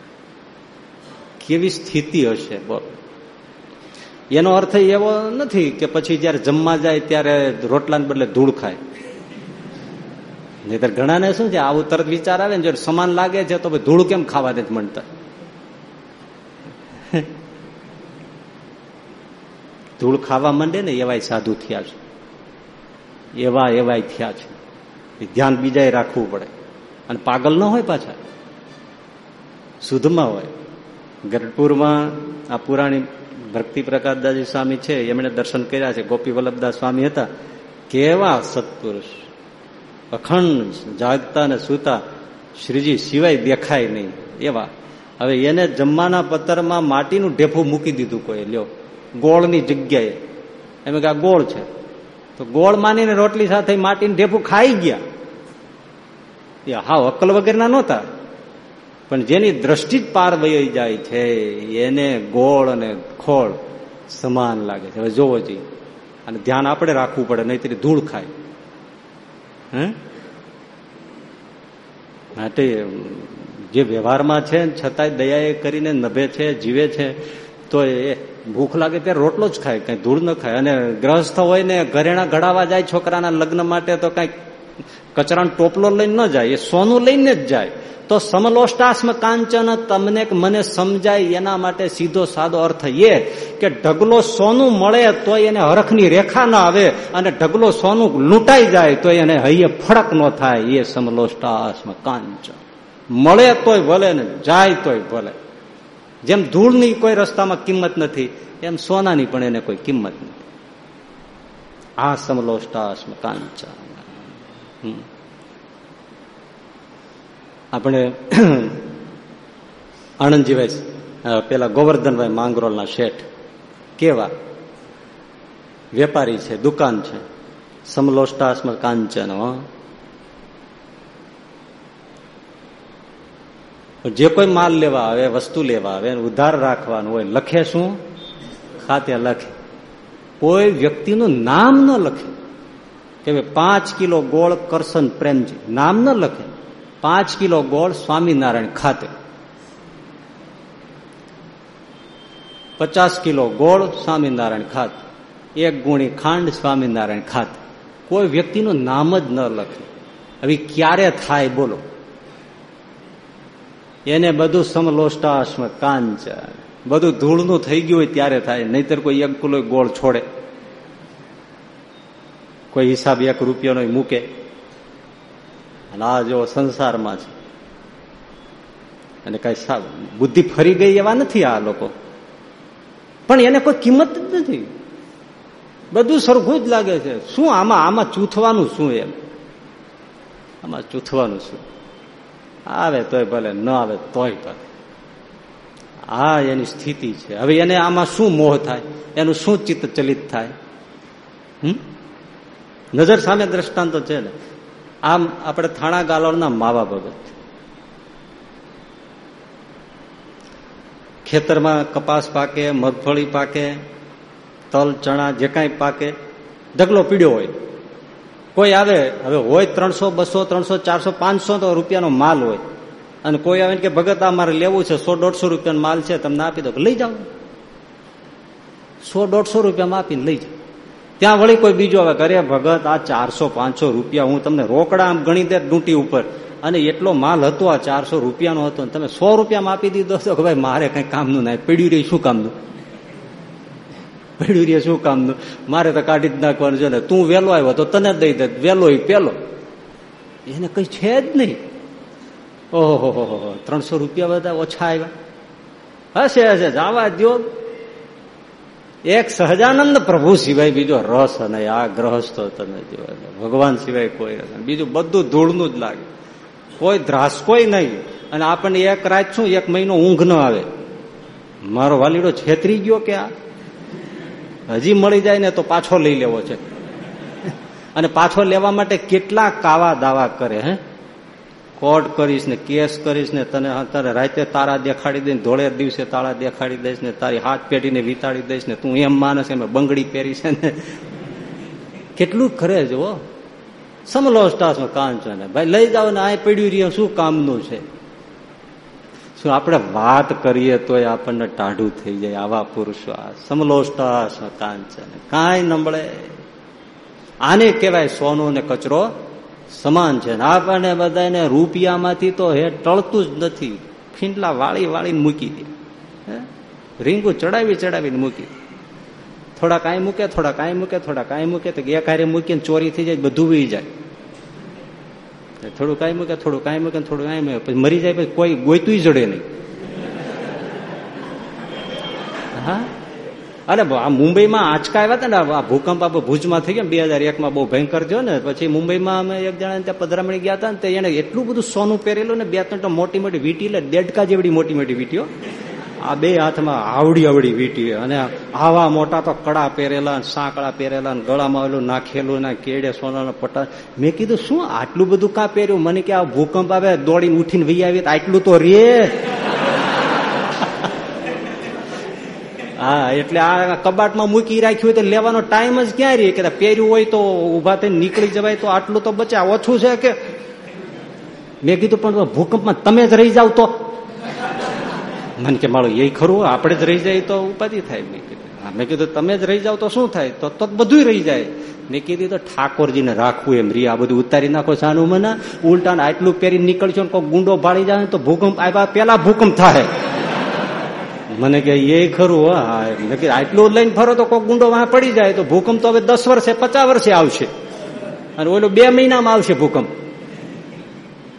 કેવી સ્થિતિ હશે, બોલ. એનો અર્થ એવો નથી કે પછી જયારે જમવા જાય ત્યારે રોટલાને બદલે ધૂળ ખાય. નહીતર ઘણાને શું છે, આવું તરત વિચાર આવે ને જો સમાન લાગે છે તો ધૂળ કેમ ખાવા દે મળતા? ધૂળ ખાવા માંડે ને એવાય સાધુ થયા છે. એવા એવાય થયા છે. ધ્યાન બીજાએ રાખવું પડે. અને પાગલ ન હોય પાછા. શુદ્ધમાં હોય. ગઢપુરમાં આ પુરાણી ભક્તિ પ્રકાશદાસજી સ્વામી છે, એમણે દર્શન કર્યા છે. ગોપી વલ્લભદાસ સ્વામી હતા. કેવા સત્પુરુષ. અખંડ જાગતા ને સૂતા શ્રીજી સિવાય દેખાય નહીં. એવા. હવે એને જમવાના પત્તરમાં માટીનું ઢેફું મૂકી દીધું કોઈ, લ્યો. ગોળની જગ્યાએ. એમ કે આ ગોળ છે. તો ગોળ માનીને રોટલી સાથે માટીનું ઢેફું ખાઈ ગયા. એ હાવ અક્કલ વગરના નહોતા. પણ જેની દ્રષ્ટિ જ પાર વહી જાય છે, એને ગોળ અને ખોળ સમાન લાગે છે. હવે જોવો જોઈએ અને ધ્યાન આપણે રાખવું પડે નહીં ધૂળ ખાય. હે? માટે જે વ્યવહારમાં છે, છતાંય દયા કરીને નભે છે, જીવે છે, તો એ ભૂખ લાગે ત્યારે રોટલો જ ખાય, કઈ ધૂળ ન ખાય. અને ગ્રહસ્થ હોય ને ઘરેણા ઘડાવા જાય છોકરાના લગ્ન માટે, તો કઈ કચરાનો ટોપલો લઈને ન જાય, એ સોનું લઈને જ જાય. તો સમલોષ્ટાસ્મ કાંચન તમને મને સમજાય એના માટે સીધો સાદો અર્થ એ કે ઢગલો સોનું મળે તો એને હરખની રેખા ના આવે અને ઢગલો સોનું લૂંટાઈ જાય તો એને હૈયે ફડક ન થાય, એ સમલોષ્ટાસ્મ કાંચન. મળે તોય ભલે ને જાય તોય ભલે. જેમ ધૂળની કોઈ રસ્તામાં કિંમત નથી, એમ સોનાની પણ એને કોઈ કિંમત નથી. આ સમલોષ્ટાસ્મ કાંચન. આપણે આણંદજીભાઈ પેલા ગોવર્ધનભાઈ માંગરોલના શેઠ. કેવા? વેપારી છે, દુકાન છે. સમલોષ્ટાસ્મ કાંચન જે કોઈ માલ લેવા આવે, વસ્તુ લેવા આવે ઉધાર રાખવાનું હોય, લખે શું? ખાતે લખે. કોઈ વ્યક્તિનું નામ ન લખે. કે પાંચ કિલો ગોળ કરશન પ્રેમજી, નામ ન લખે. પાંચ કિલો ગોળ સ્વામિનારાયણ ખાતે. પચાસ કિલો ગોળ સ્વામિનારાયણ ખાતે. એક ગુણી ખાંડ સ્વામિનારાયણ ખાતે. કોઈ વ્યક્તિનું નામ જ ન લખે. હવે ક્યારે થાય બોલો. એને બધું સમલોષ્ટાશ્મ કાંચ બધું ધૂળનું થઈ ગયું હોય ત્યારે થાય, નહીતર કોઈ એક કિલો ગોળ છોડે. કોઈ હિસાબ એક રૂપિયાનો મૂકે. અને આ જો સંસારમાં છે. અને કઈ બુદ્ધિ ફરી ગઈ એવા નથી આ લોકો. પણ એને કોઈ કિંમત જ નથી. બધું સરખું જ લાગે છે. શું આમાં આમાં ચૂથવાનું શું એમ? આમાં ચૂથવાનું શું? આવે તોય ભલે, ન આવે તોય ભલે. આ એની સ્થિતિ છે. હવે એને આમાં શું મોહ થાય? એનું શું ચિત્ત ચલિત થાય? હમ? નજર સામે દ્રષ્ટાંતો છે ને, આમ આપણે થાણા ગાલોડના માવા ભગત. ખેતરમાં કપાસ પાકે, મગફળી પાકે, તલ, ચણા જે કાંઈ પાકે, ઢગલો પીડ્યો હોય. કોઈ આવે, હવે હોય ત્રણસો, બસો, ત્રણસો, ચારસો, પાંચસો તો રૂપિયાનો માલ હોય. અને કોઈ આવે કે, ભગત, આ મારે લેવું છે, સો, દોઢસો રૂપિયાનો માલ છે, તમને આપી દો લઈ જાઓ. સો, દોઢસો રૂપિયામાં આપીને લઈ જાઓ. ત્યાં વળી કોઈ બીજો આવે કરે, ભગત, આ ચારસો, પાંચસો રૂપિયા હું તમને રોકડા આમ ગણી દે ડૂંટી ઉપર. અને એટલો માલ હતો, આ ચારસો રૂપિયાનો હતો તમે સો રૂપિયામાં આપી દીધો તો કે ભાઈ મારે કઈ કામનું ના પીડ્યું રહી શું કામનું? પીડ્યું રહે શું કામનું? મારે તો કાઢી જ નાખવાનું છે ને. તું વેલો આવ્યો તો તને દઈ દે. વેલો પેલો. એને કઈ છે જ નહીં. ઓહો ત્રણસો રૂપિયા બધા ઓછા આવ્યા. હશે હશે, જવા દો એક સહજાનંદ પ્રભુ સિવાય બીજો રસ અને આ ગ્રહસ્થો તમે જો ભગવાન સિવાય કોઈ રસ બીજું બધું ધૂળનું જ લાગે. કોઈ ધ્રાસ કોઈ નહીં. અને આપણને એક રાત શું, એક મહિનો ઊંઘ ન આવે. મારો વાલીડો છેતરી ગયો કે આ? હજી મળી જાય ને તો પાછો લઈ લેવો છે. અને પાછો લેવા માટે કેટલા કાવા દાવા કરે, હે? કોર્ટ કરીશ ને કેસ કરીશ ને તને તારે રાતે તારા દેખાડી દઈને ધોળે દિવસે તારા દેખાડી દઈશ ને તારી હાથ પેઢીને વિતાડી દઈશ ને તું એમ માનસ એમ બંગડી પહેરી છે ને. કેટલું ખરે જુઓ સમલો સ્ટાસમાં કામ ને ભાઈ, લઈ જાઓ ને આ પડ્યું રહ્યો, શું કામનું છે? શું આપણે વાત કરીએ તોય આપણને ટાઢું થઈ જાય આવા પુરુષો. આ સમલો સ્ટાસમાં કામ ને કાંઈ નંબળે. આને કહેવાય સોનું ને કચરો. સમાન છે. આપણને બધાને રૂપિયામાંથી તો હે ટળતું જ નથી. ફીંડલા વાળી વાળીને મૂકી દે. રીંગું ચડાવી ચડાવીને મૂકી થોડા કાંઈ મૂકે થોડા કાંઈ મૂકે થોડા કાંઈ મૂકે તો ગે કાર્ય મૂકીને ચોરી થઈ જાય, બધું વી જાય. થોડું કાંઈ મૂકે થોડું કાંઈ મૂકે થોડું કાંઈ મૂકે, પછી મરી જાય, પછી કોઈ ગોયતું જડે નહીં. હા? આ મુંબઈમાં આંચકા આવ્યા હતા ને, આ ભૂકંપ આપણે ભુજમાં થઈ ગયો બે હજાર એકમાં બહુ ભયંકર થયો ને, પછી મુંબઈમાં અમે એક જણા ત્યાં પધરામણી ગયા હતા ને એને એટલું બધું સોનું પહેરેલું ને, બે ત્રણ મોટી મોટી વીટી એટલે દેડકા જેવડી મોટી મોટી વીટીઓ. આ બે હાથમાં આવડી આવડી વીટી અને આવા મોટા તો કડા પહેરેલા સાંકળા પહેરેલા ગળામાં ઓલું નાખેલું ના કેડે સોનાના પટા મેં કીધું, શું આટલું બધું કાં પહેર્યું? મને કે, આ ભૂકંપ આવે, દોડીને ઉઠીને વહી આવી આટલું તો રે. હા, એટલે આ કબાટમાં મૂકી રાખ્યું હોય તો લેવાનો ટાઈમ જ ક્યાં રહી? કે પહેર્યું હોય તો ઊભા થઈને નીકળી જવાય તો આટલું તો બચે. ઓછું છે કે? મેં કીધું, પણ ભૂકંપમાં તમે જ રહી જાવ તો. મને કે, મારું એ ખરું, આપણે જ રહી જાય તો ઉપાધિ થાય. મેં કીધું મેં કીધું, તમે જ રહી જાવ તો શું થાય? તો તો બધું રહી જાય. મેં કીધું તો ઠાકોરજીને રાખવું એમ. રી આ બધું ઉતારી નાખો સાનું મને. ઉલટાને આટલું પહેરી નીકળશો કોઈ ગુંડો ભાળી જાય તો ભૂકંપ આવ્યા પેલા ભૂકંપ થાય. મને કે, એ ખરું, હા. મેં કે આટલું લઈને ફરો તો કોઈ ગુંડો વાહ પડી જાય, તો ભૂકંપ તો હવે દસ વર્ષે, પચાસ વર્ષે આવશે. અને ઓલો બે મહિનામાં આવશે ભૂકંપ.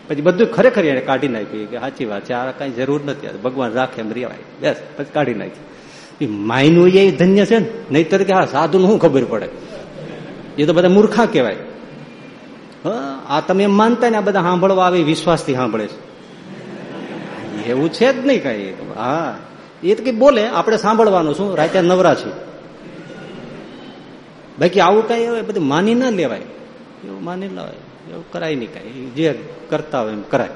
પછી બધું ખરેખર એને કાઢી નાખ્યું. કે, સાચી વાત છે, આ કઈ જરૂર નથી ભગવાન રાખે એમ રેવાય. બસ, પછી કાઢી નાખ્યું. માયનું એ ધન્ય છે ને? નહીતર કે, હા સાધુ શું ખબર પડે? એ તો બધા મૂર્ખા કહેવાય. આ તમે એમ માનતા ને, આ બધા સાંભળવા આવે વિશ્વાસથી સાંભળે છે. એવું છે જ નહીં કઈ. હા. એ તો કઈ બોલે, આપણે સાંભળવાનું શું રાતે નવરા છે. બાકી આવું કઈ હોય, બધું માની ના લેવાય. એવું માની લેવાય એવું કરાય નહીં કઈ. જે કરતા હોય એમ કરાય.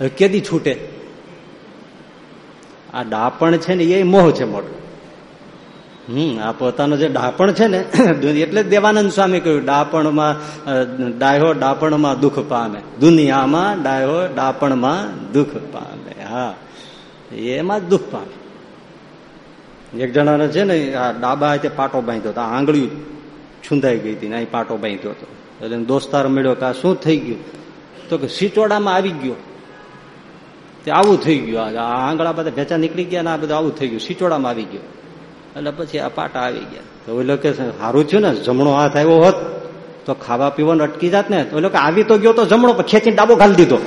હવે કેદી છૂટે? આ ડાપણ છે ને, એ મોહ છે મોટો. હમ, આ પોતાનો જે ડાપણ છે ને એટલે દેવાનંદ સ્વામી કહ્યું, ડાપણમાં ડાયો ડાપણમાં દુઃખ પામે. દુનિયામાં ડાયો ડાપણમાં દુઃખ પામે. હા, એમાં દુઃખ પામે. એક જણાને છે ને, આ ડાબા હાથે પાટો બાંધ્યો હતો આંગળી છુંદાઈ ગઈ હતી ને અહીં પાટો બાંધ્યો હતો. એટલે દોસ્તાર મળ્યો કે આ શું થઈ ગયું? તો કે સિચોડામાં આવી ગયો. તે આવું થઈ ગયું. આ આંગળા બધા ભેચા નીકળી ગયા ને આ બધું આવું થઈ ગયું. સિચોડામાં આવી ગયો. એટલે પછી આ પાટા આવી ગયા. તો ઓલો કે સારું થયું ને, જમણો હાથ આવ્યો હોત તો ખાવા પીવાનું અટકી જાત ને. તો કે, આવી તો ગયો તો જમણો ખેંચીને ડાબો ઘાલી દીધો.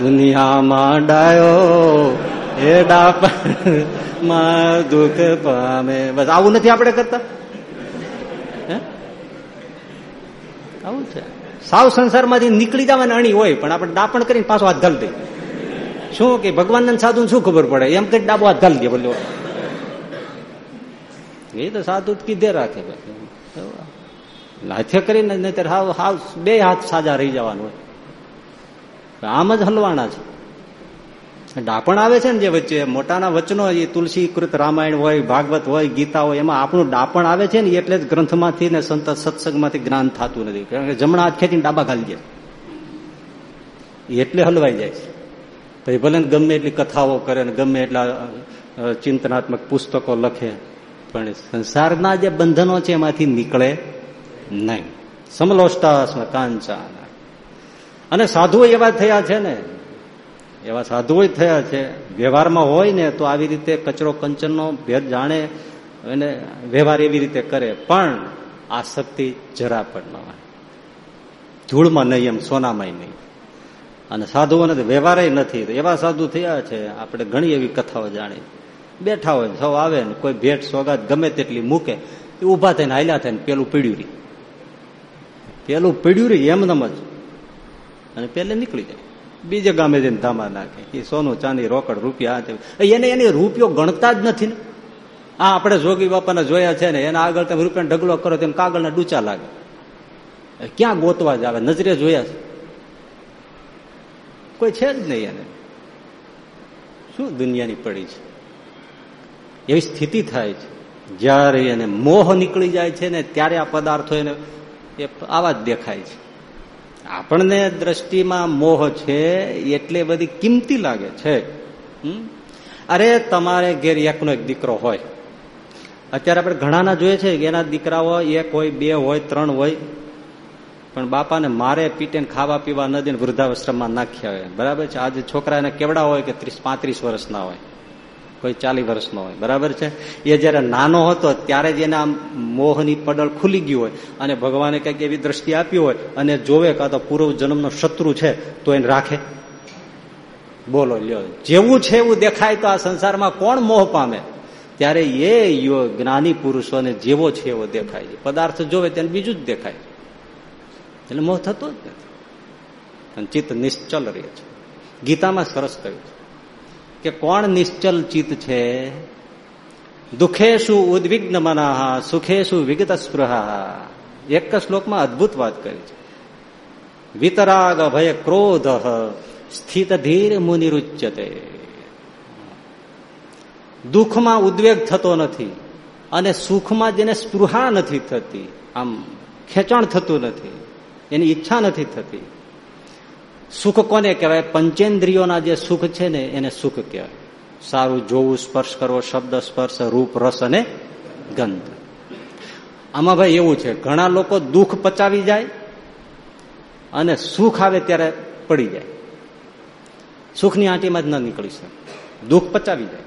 દુનિયામાં ડાયો એ ડાપમાં દુઃખ પામે. બસ આવું નથી આપણે કરતા? આવું છે. સાવ સંસારમાંથી નીકળી જવાની અણી હોય, પણ આપણે ડાપણ કરીને પાછો હાથ ધલતી શું કે ભગવાન સાધુ શું ખબર પડે? એમ કઈ ડાબો હાથ ઘાલી દે બોલો. એ તો સાધુ કીધે રાખે. હાથે કરીને નહીં હાવ હાવ બે હાથ સાજા રહી જવાનું હોય. આમ જ હલવાના છે. ડાપણ આવે છે ને જે વચ્ચે, મોટાના વચનો એ તુલસી કૃત રામાયણ હોય, ભાગવત હોય, ગીતા હોય, એમાં આપણું ડાપણ આવે છે ને એટલે જ ગ્રંથમાંથી ને સંત સત્સંગમાંથી જ્ઞાન થતું નથી. કારણ કે જમણા હાથ ખેંચીને ડાબા ખાલી જાય. એટલે હલવાઈ જાય છે. પછી ભલે ગમે એટલી કથાઓ કરે ને ગમે એટલા ચિંતનાત્મક પુસ્તકો લખે, પણ સંસારના જે બંધનો છે એમાંથી નીકળે નહીં. સમલોષ્ટા કાંચા. અને સાધુઓ એવા થયા છે ને? એવા સાધુઓ થયા છે. વ્યવહારમાં હોય ને તો આવી રીતે કચરો કંચનનો ભેદ જાણે અને વ્યવહાર એવી રીતે કરે. પણ આ શક્તિ જરા પણ ન ધૂળમાં નહીં એમ સોનામાં નહીં. અને સાધુઓને વ્યવહાર નથી. એવા સાધુ થયા છે. આપણે ઘણી એવી કથાઓ જાણી બેઠા હોય, સૌ આવે ને, કોઈ ભેટ સોગાત ગમે તેટલી મૂકે, એ ઊભા થઈને, હાલ્યા થઈને, પેલું પીડ્યું રહી પેલું પીડ્યું રહી એમ જ અને પેલે નીકળી જાય. બીજે ગામે જઈને ધામા નાખે. એ સોનું, ચાંદી, રોકડ, રૂપિયા એને એને રૂપિયો ગણતા જ નથી ને. આ આપણે જોગી બાપાને જોયા છે ને, એના આગળ તમે રૂપિયા ઢગલો કરો તેમ કાગળના ડૂચા લાગે. ક્યાં ગોતવા જ આવે નજરે જોયા છે. કોઈ છે જ નહીં એને. શું દુનિયાની પડી છે? એવી સ્થિતિ થાય છે. જ્યારે એને મોહ નીકળી જાય છે ને, ત્યારે આ પદાર્થો એને આવા જ દેખાય છે. આપણને દ્રષ્ટિમાં મોહ છે, એટલે બધી કિંમતી લાગે છે. અરે, તમારે ઘેર એકનો એક દીકરો હોય. અત્યારે આપણે ઘણાના જોઈએ છે કે એના દીકરાઓ એક હોય, બે હોય, ત્રણ હોય. પણ બાપાને મારે પીટે ખાવા પીવા ન દઈને વૃદ્ધાશ્રમમાં નાખ્યા હોય બરાબર છે? આજે છોકરાને કેવડા હોય કે ત્રીસ, પાંત્રીસ વર્ષના હોય. કોઈ ચાલી વર્ષનો હોય. બરાબર છે? એ જયારે નાનો હતો, ત્યારે જ એના મોહની પડલ ખુલી ગયું હોય અને ભગવાને કંઈક એવી દ્રષ્ટિ આપી હોય અને જોવે કાં તો પૂર્વ જન્મનો શત્રુ છે, તો એને રાખે. બોલો, લ્યો. જેવું છે એવું દેખાય તો આ સંસારમાં કોણ મોહ પામે? ત્યારે એ જ્ઞાની પુરુષોને જેવો છે એવો દેખાય છે. પદાર્થ જોવે તેને બીજું જ દેખાય. એટલે મોહ થતો જ નથી. અને ચિત્ત નિશ્ચલ રહે છે. ગીતામાં સરસ કહ્યું છે. કે કોણ નિશ્ચલ ચિત્ત છે? દુઃખેશુ ઉદ્વિગ્ન મનાહા સુખેશુ વિગત સ્પૃહા. એક શ્લોકમાં અદભુત વાત કરી છે. વિતરાગ ભય ક્રોધ, સ્થિત ધીર મુનિરુચ્યતે દુઃખમાં ઉદ્વેગ થતો નથી અને સુખમાં જેને સ્પૃહા નથી થતી, આમ ખેંચાણ થતું નથી, એની ઈચ્છા નથી થતી સુખ કોને કહેવાય? પંચેન્દ્રિયોના જે સુખ છે ને, એને સુખ કહેવાય. સારું જોવું, સ્પર્શ કરવો, શબ્દ, સ્પર્શ, રૂપ, રસ અને ગંધ. આમાં ભાઈ એવું છે, ઘણા લોકો દુઃખ પચાવી જાય અને સુખ આવે ત્યારે પડી જાય. સુખની આંટીમાં જ ન નીકળી શકે. દુઃખ પચાવી જાય.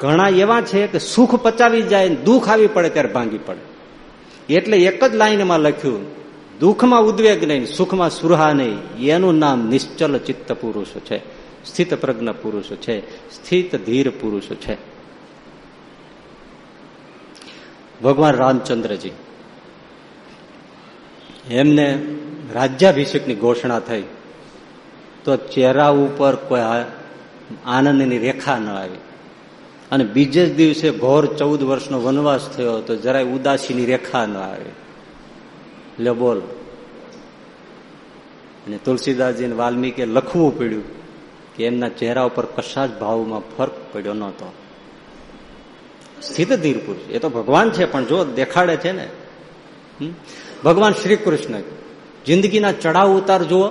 ઘણા એવા છે કે સુખ પચાવી જાય દુઃખ આવી પડે ત્યારે ભાંગી પડે. એટલે એક જ લાઈનમાં લખ્યું દુઃખમાં ઉદ્વેગ નહીં, સુખમાં સુરહા નહીં. એનું નામ નિશ્ચલ ચિત્ત પુરુષ છે. સ્થિત પ્રજ્ઞ પુરુષ છે. સ્થિત ધીર પુરુષ છે. ભગવાન રામચંદ્રજી, એમને રાજ્યાભિષેકની ઘોષણા થઈ. તો ચહેરા ઉપર કોઈ આનંદની રેખા ન આવી. અને બીજે જ દિવસે ઘોર ચૌદ વર્ષનો વનવાસ થયો તો જરાય ઉદાસીની રેખા ન આવી. લે બોલ. અને તુલસીદાસજીને વાલ્મીકે લખવું પડ્યું કે એમના ચહેરા ઉપર કશા જ ભાવમાં ફરક પડ્યો નહોતો. સ્થિત ધીર પુરુષ એ તો ભગવાન છે, પણ જો દેખાડે છે ને ભગવાન શ્રી કૃષ્ણ જિંદગીના ચડાવ ઉતાર જુઓ.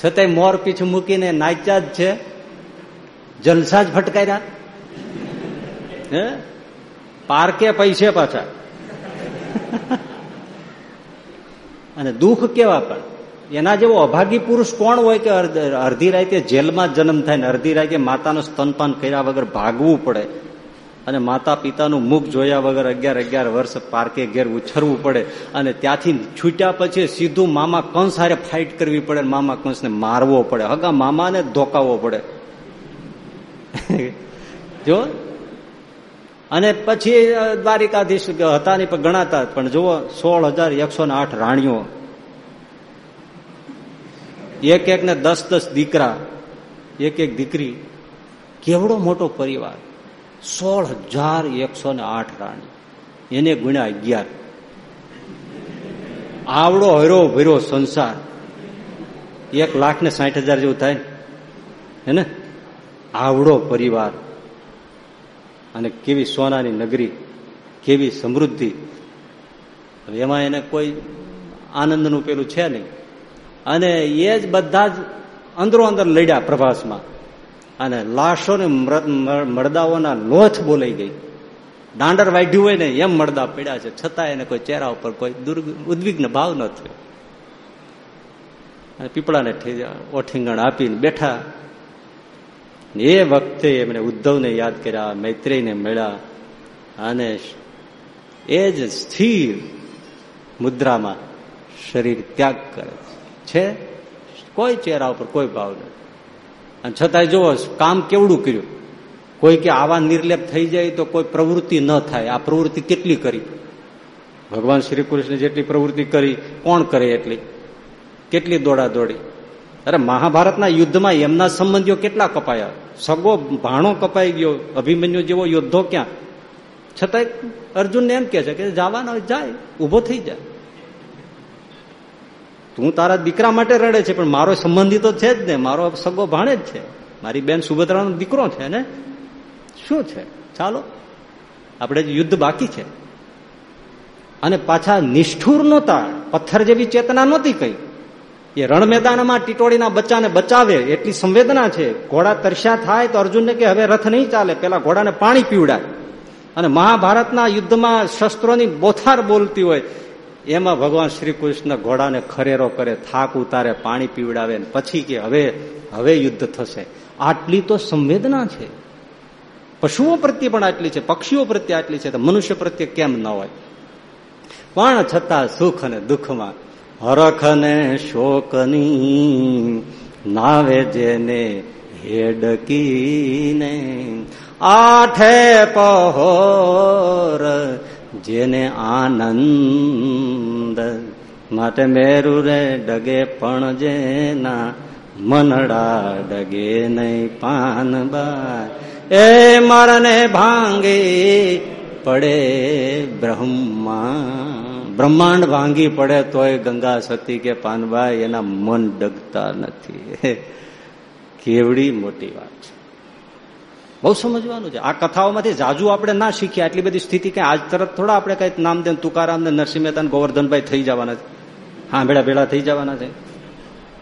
છતાંય મોર પીછું મૂકીને નાચ્યા જ છે. જલસા જ ફટકાર્યા હે? પારકે પૈસે પાછા. અને દુઃખ કેવા પણ? એના જેવો અભાગી પુરુષ કોણ હોય કે અડધી રાતે જેલમાં જન્મ થાય ને અડધી રાતે માતાનું સ્તનપાન કર્યા વગર ભાગવું પડે અને માતા પિતાનું મુખ જોયા વગર અગિયાર અગિયાર વર્ષ પાર્કે ઘેર ઉછરવું પડે અને ત્યાંથી છૂટ્યા પછી સીધું મામા કંસ હારે ફાઇટ કરવી પડે મામા કંસને મારવો પડે. હગા મામાને ધોકાવવો પડે. જો અને પછી દ્વારિકાધીશ હતા નહીં, પણ ગણાતા. પણ જુઓ સોળ હજાર એકસો ને આઠ રાણીઓ. એક એક ને દસ દસ દીકરા, એક એક દીકરી. કેવડો મોટો પરિવાર. સોળ હજાર એકસો ને આઠ રાણી. એને ગુણ્યા અગિયાર. આવડો, હરો, ભર્યો સંસાર. એક લાખ ને સાઠ હજાર જેવું થાય હે ને? આવડો પરિવાર. અને કેવી સોનાની નગરી, કેવી સમૃદ્ધિ. એમાં એને કોઈ આનંદનું પેલું છે નહીં. અને એ જ બધા જ અંદરો અંદર લડ્યા પ્રભાસમાં. અને લાશોને મરદાઓના લોથ બોલાઈ ગઈ. દાંડર વાઢ્યું હોય ને એમ મરદા પડ્યા છે. છતાં એને કોઈ ચહેરા ઉપર કોઈ ઉદ્વિગ્ન ભાવ ન થયો. અને પીપળાને ઓઠીંગણ આપીને બેઠા એ વખતે એમણે ઉદ્ધવને યાદ કર્યા, મૈત્રેયને મળ્યા. અને એ જ સ્થિર મુદ્રામાં શરીર ત્યાગ કરે છે. કોઈ ચહેરા ઉપર કોઈ ભાવ નથી. અને છતાંય જુઓ, કામ કેવડું કર્યું? કોઈ કે આવા નિર્લેપ થઈ જાય તો કોઈ પ્રવૃત્તિ ન થાય. આ પ્રવૃત્તિ કેટલી કરી? ભગવાન શ્રી કૃષ્ણ જેટલી પ્રવૃત્તિ કરી, કોણ કરે એટલી? કેટલી દોડા દોડી અરે મહાભારતના યુદ્ધમાં એમના સંબંધીઓ કેટલા કપાયા? સગો ભાણો કપાઈ ગયો, અભિમન્યુ જેવો યોદ્ધો ક્યાં? છતાંય અર્જુનને એમ કે છે કે જવાનો જાય ઊભો થઈ જાય તું તારા દીકરા માટે રડે છે, પણ મારો સંબંધી તો છે જ ને, મારો સગો ભાણે જ છે. મારી બેન સુભદ્રાનો દીકરો છે ને? શું છે? ચાલો, આપણે યુદ્ધ બાકી છે. અને પાછા નિષ્ઠુર નહોતા પથ્થર જેવી ચેતના નહોતી કઈ. એ રણ મેદાનમાં ટીટોળીના બચ્ચાને બચાવે એટલી સંવેદના છે. ઘોડા તરસ્યા થાય તો અર્જુનને કે હવે રથ નહીં ચાલે, પેલા ઘોડાને પાણી પીવડાય. અને મહાભારતના યુદ્ધમાં શસ્ત્રોની બોથાર બોલતી હોય, એમાં ભગવાન શ્રી કૃષ્ણ ઘોડાને ખરેરો કરે, થાક ઉતારે, પાણી પીવડાવે પછી કે હવે હવે યુદ્ધ થશે. આટલી તો સંવેદના છે. પશુઓ પ્રત્યે પણ આટલી છે, પક્ષીઓ પ્રત્યે આટલી છે, તો મનુષ્ય પ્રત્યે કેમ ન હોય? પણ છતાં સુખ અને દુઃખમાં હરખ ને શોકની નાવે જેને હેડકીને આઠે પહોર જેને આનંદ માટે મેરુ રે ડગે પણ જેના મનડા ડગે નહીં પાનબા એ મરને ભાંગી પડે બ્રહ્મા બ્રહ્માંડ ભાંગી પડે તોય ગંગા સતી કે પાનભાઈ એના મન ડગતા નથી. કેવડી મોટી વાત છે. બહુ સમજવાનું છે. આ કથાઓમાંથી જાજુ આપણે ના શીખ્યા. એટલી બધી સ્થિતિ કે આજ તરત થોડા આપણે કઈ નામદેવ તુકારામ ને નરસિંહ મહેતા ગોવર્ધનભાઈ થઈ જવાના છે. હા ભેળા ભેડા થઈ જવાના છે.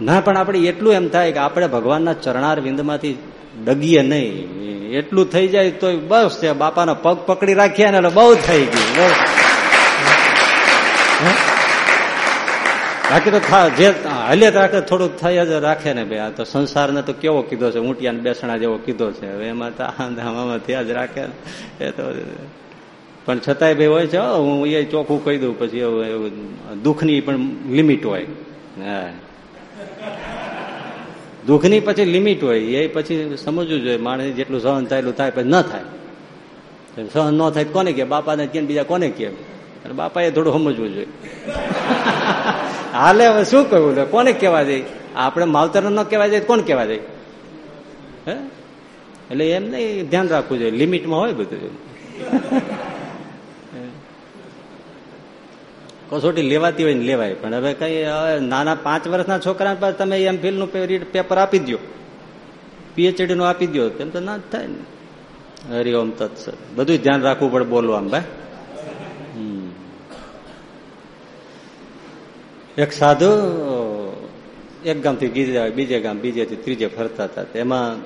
ના, પણ આપણે એટલું એમ થાય કે આપણે ભગવાનના ચરણાર વિંદમાંથી ડગીએ નહીં. એટલું થઈ જાય તો બસ છે બાપાના પગ પકડી રાખ્યા ને એટલે બહુ થઈ ગયું. બાકી તો જે હલે રાખે થોડુંક થાય જ રાખે ને ભાઈ. આ તો સંસારને તો કેવો કીધો છે? ઊંટિયા બેસણા જેવો કીધો છે. હવે એમાં તો આમાં થયા જ રાખે એ તો, પણ છતાંય ભાઈ હોય છે, હું એ ચોખ્ખું કહી દઉં, પછી દુઃખની પણ લિમિટ હોય. હા. દુઃખની પછી લિમિટ હોય. એ પછી સમજવું જોઈએ માણસ જેટલું સહન થાય, એટલું થાય પછી ન થાય. સહન ન થાય કોને કે બાપાને કે બીજા કોને કેમ અને બાપાએ થોડું સમજવું જોઈએ. હાલે, હવે શું કહ્યું કોને કહેવા જઈ આપણે માવતર ન કહેવા જઈએ કોણ કહેવા જઈ હે? એટલે એમ નહીં, ધ્યાન રાખવું જોઈએ. લિમિટમાં હોય બધું. કસોટી લેવાતી હોય ને લેવાય. પણ હવે કઈ નાના પાંચ વર્ષના છોકરા પર તમે એમ ફિલનું પેપર આપી દો પીએચડી નું આપી દો તેમ તો ના જ થાય ને. હરિઓમ તત્સર બધું ધ્યાન રાખવું પડે બોલવા ભાઈ. એક સાધુ, એક ગામથી બીજે ગામ, બીજેથી ત્રીજે ફરતા હતા. એમાં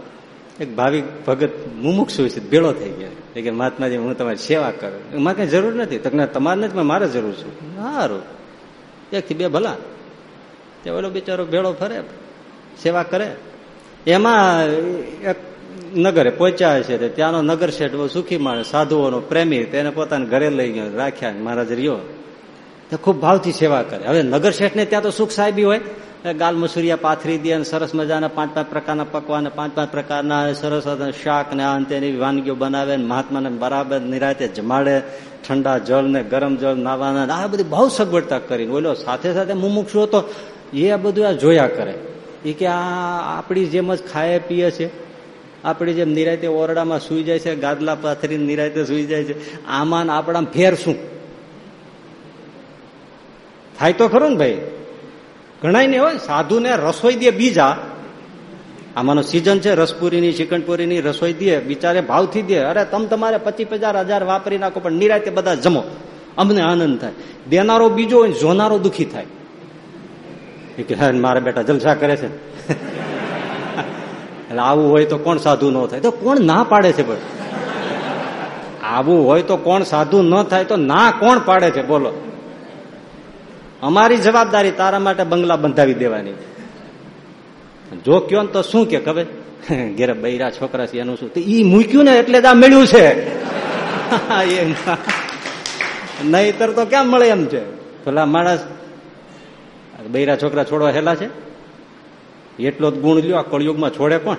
એક ભાવિક ભગત મુમુક્ષુ છે, ભેળો થઈ ગયા. કે મહાત્માજી, હું તમારી સેવા કરું. મારે કઈ જરૂર નથી. તો તમારે નથી મારે જરૂર છું. સારું. એક થી બે ભલા. તે ઓલો બિચારો ભેળો ફરે, સેવા કરે. એમાં એક નગરે પહોંચ્યા છે ત્યાંનો નગર શેઠ સુખી માણસ, સાધુઓનો પ્રેમી તેને પોતાના ઘરે લઈ ગયો, રાખ્યા મહારાજ રહ્યો. તે ખૂબ ભાવથી સેવા કરે. હવે નગર શેઠને ત્યાં તો સુખ સાહેબી હોય. ગાલ મસુરિયા પાથરી દે અને સરસ મજાના પાંચ પાંચ પ્રકારના પકવાન પાંચ પાંચ પ્રકારના સરસ શાક ને આ તેની વાનગીઓ બનાવે મહાત્માને બરાબર નિરાતે જમાડે, ઠંડા જળ ને ગરમ જળ નાવાના આ બધી બહુ સગવડતા કરીને. બોલો, સાથે સાથે મુમુક્ષુ હતો. એ બધું આ જોયા કરે. એ કે આ આપણી જેમ જ ખાય પીએ છે. આપણી જેમ નિરાતે ઓરડામાં સુઈ જાય છે, ગાદલા પાથરીને નિરાતે સુઈ જાય છે. આમાં આપણા ફેર શું? થાય તો ખરું ને ભાઈ. ઘણા ને હોય સાધુ ને રસોઈ દે બીજા. આમાંનો સિઝન છે, રસપુરીની ચિકનપુરીની રસોઈ દે, બિચારે ભાવથી દે. અરે તમ તમારે પચીસ પચાસ હજાર વાપરી નાખો, પણ નિરાતે બધા જમો. અમને આનંદ થાય. દેનારો બીજો હોય જોનારો દુખી થાય. કે મારા બેટા જલસા કરે છે. એટલે આવું હોય તો કોણ સાધુ ન થાય? તો કોણ ના પાડે છે ભાઈ આવું હોય તો કોણ સાધુ ન થાય તો ના કોણ પાડે છે? બોલો. અમારી જવાબદારી તારા માટે બંગલા બંધાવી દેવાની. જો કયો તો શું કે કવે ઘેરે બૈરા છોકરા છે, એનું શું? ઈ મૂક્યું ને એટલે જ આ મળ્યું છે. નહીતર તો ક્યાં મળે એમ છે? પેલા માણસ બૈરા છોકરા છોડવા હેલા છે? એટલો જ ગુણ લ્યો, આ કળયુગમાં છોડે કોણ?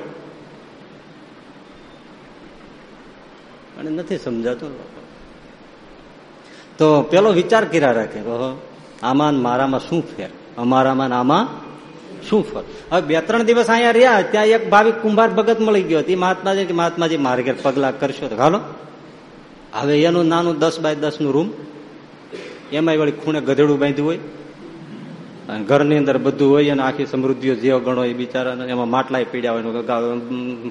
અને નથી સમજાતું. તો પેલો વિચાર કર્યા રાખે, ઓહો. આમાં મારામાં શું ફેર? અમારામાં આમાં શું ફર? હવે બે ત્રણ દિવસ અહીંયા રહ્યા, ત્યાં એક ભાવિક કુંભાર ભગત મળી ગયો હતી. મહાત્માજી મહાત્માજી મારે ઘેર પગલા કરશો તો હાલો. હવે એનું નાનું દસ બાય દસનું રૂમ. એમાં વળી ખૂણે ગધેડું બાંધ્યું હોય. અને ઘરની અંદર બધું હોય, અને આખી સમૃદ્ધિઓ જેવો ગણો એ બિચારા એમાં માટલાય પીડ્યા હોય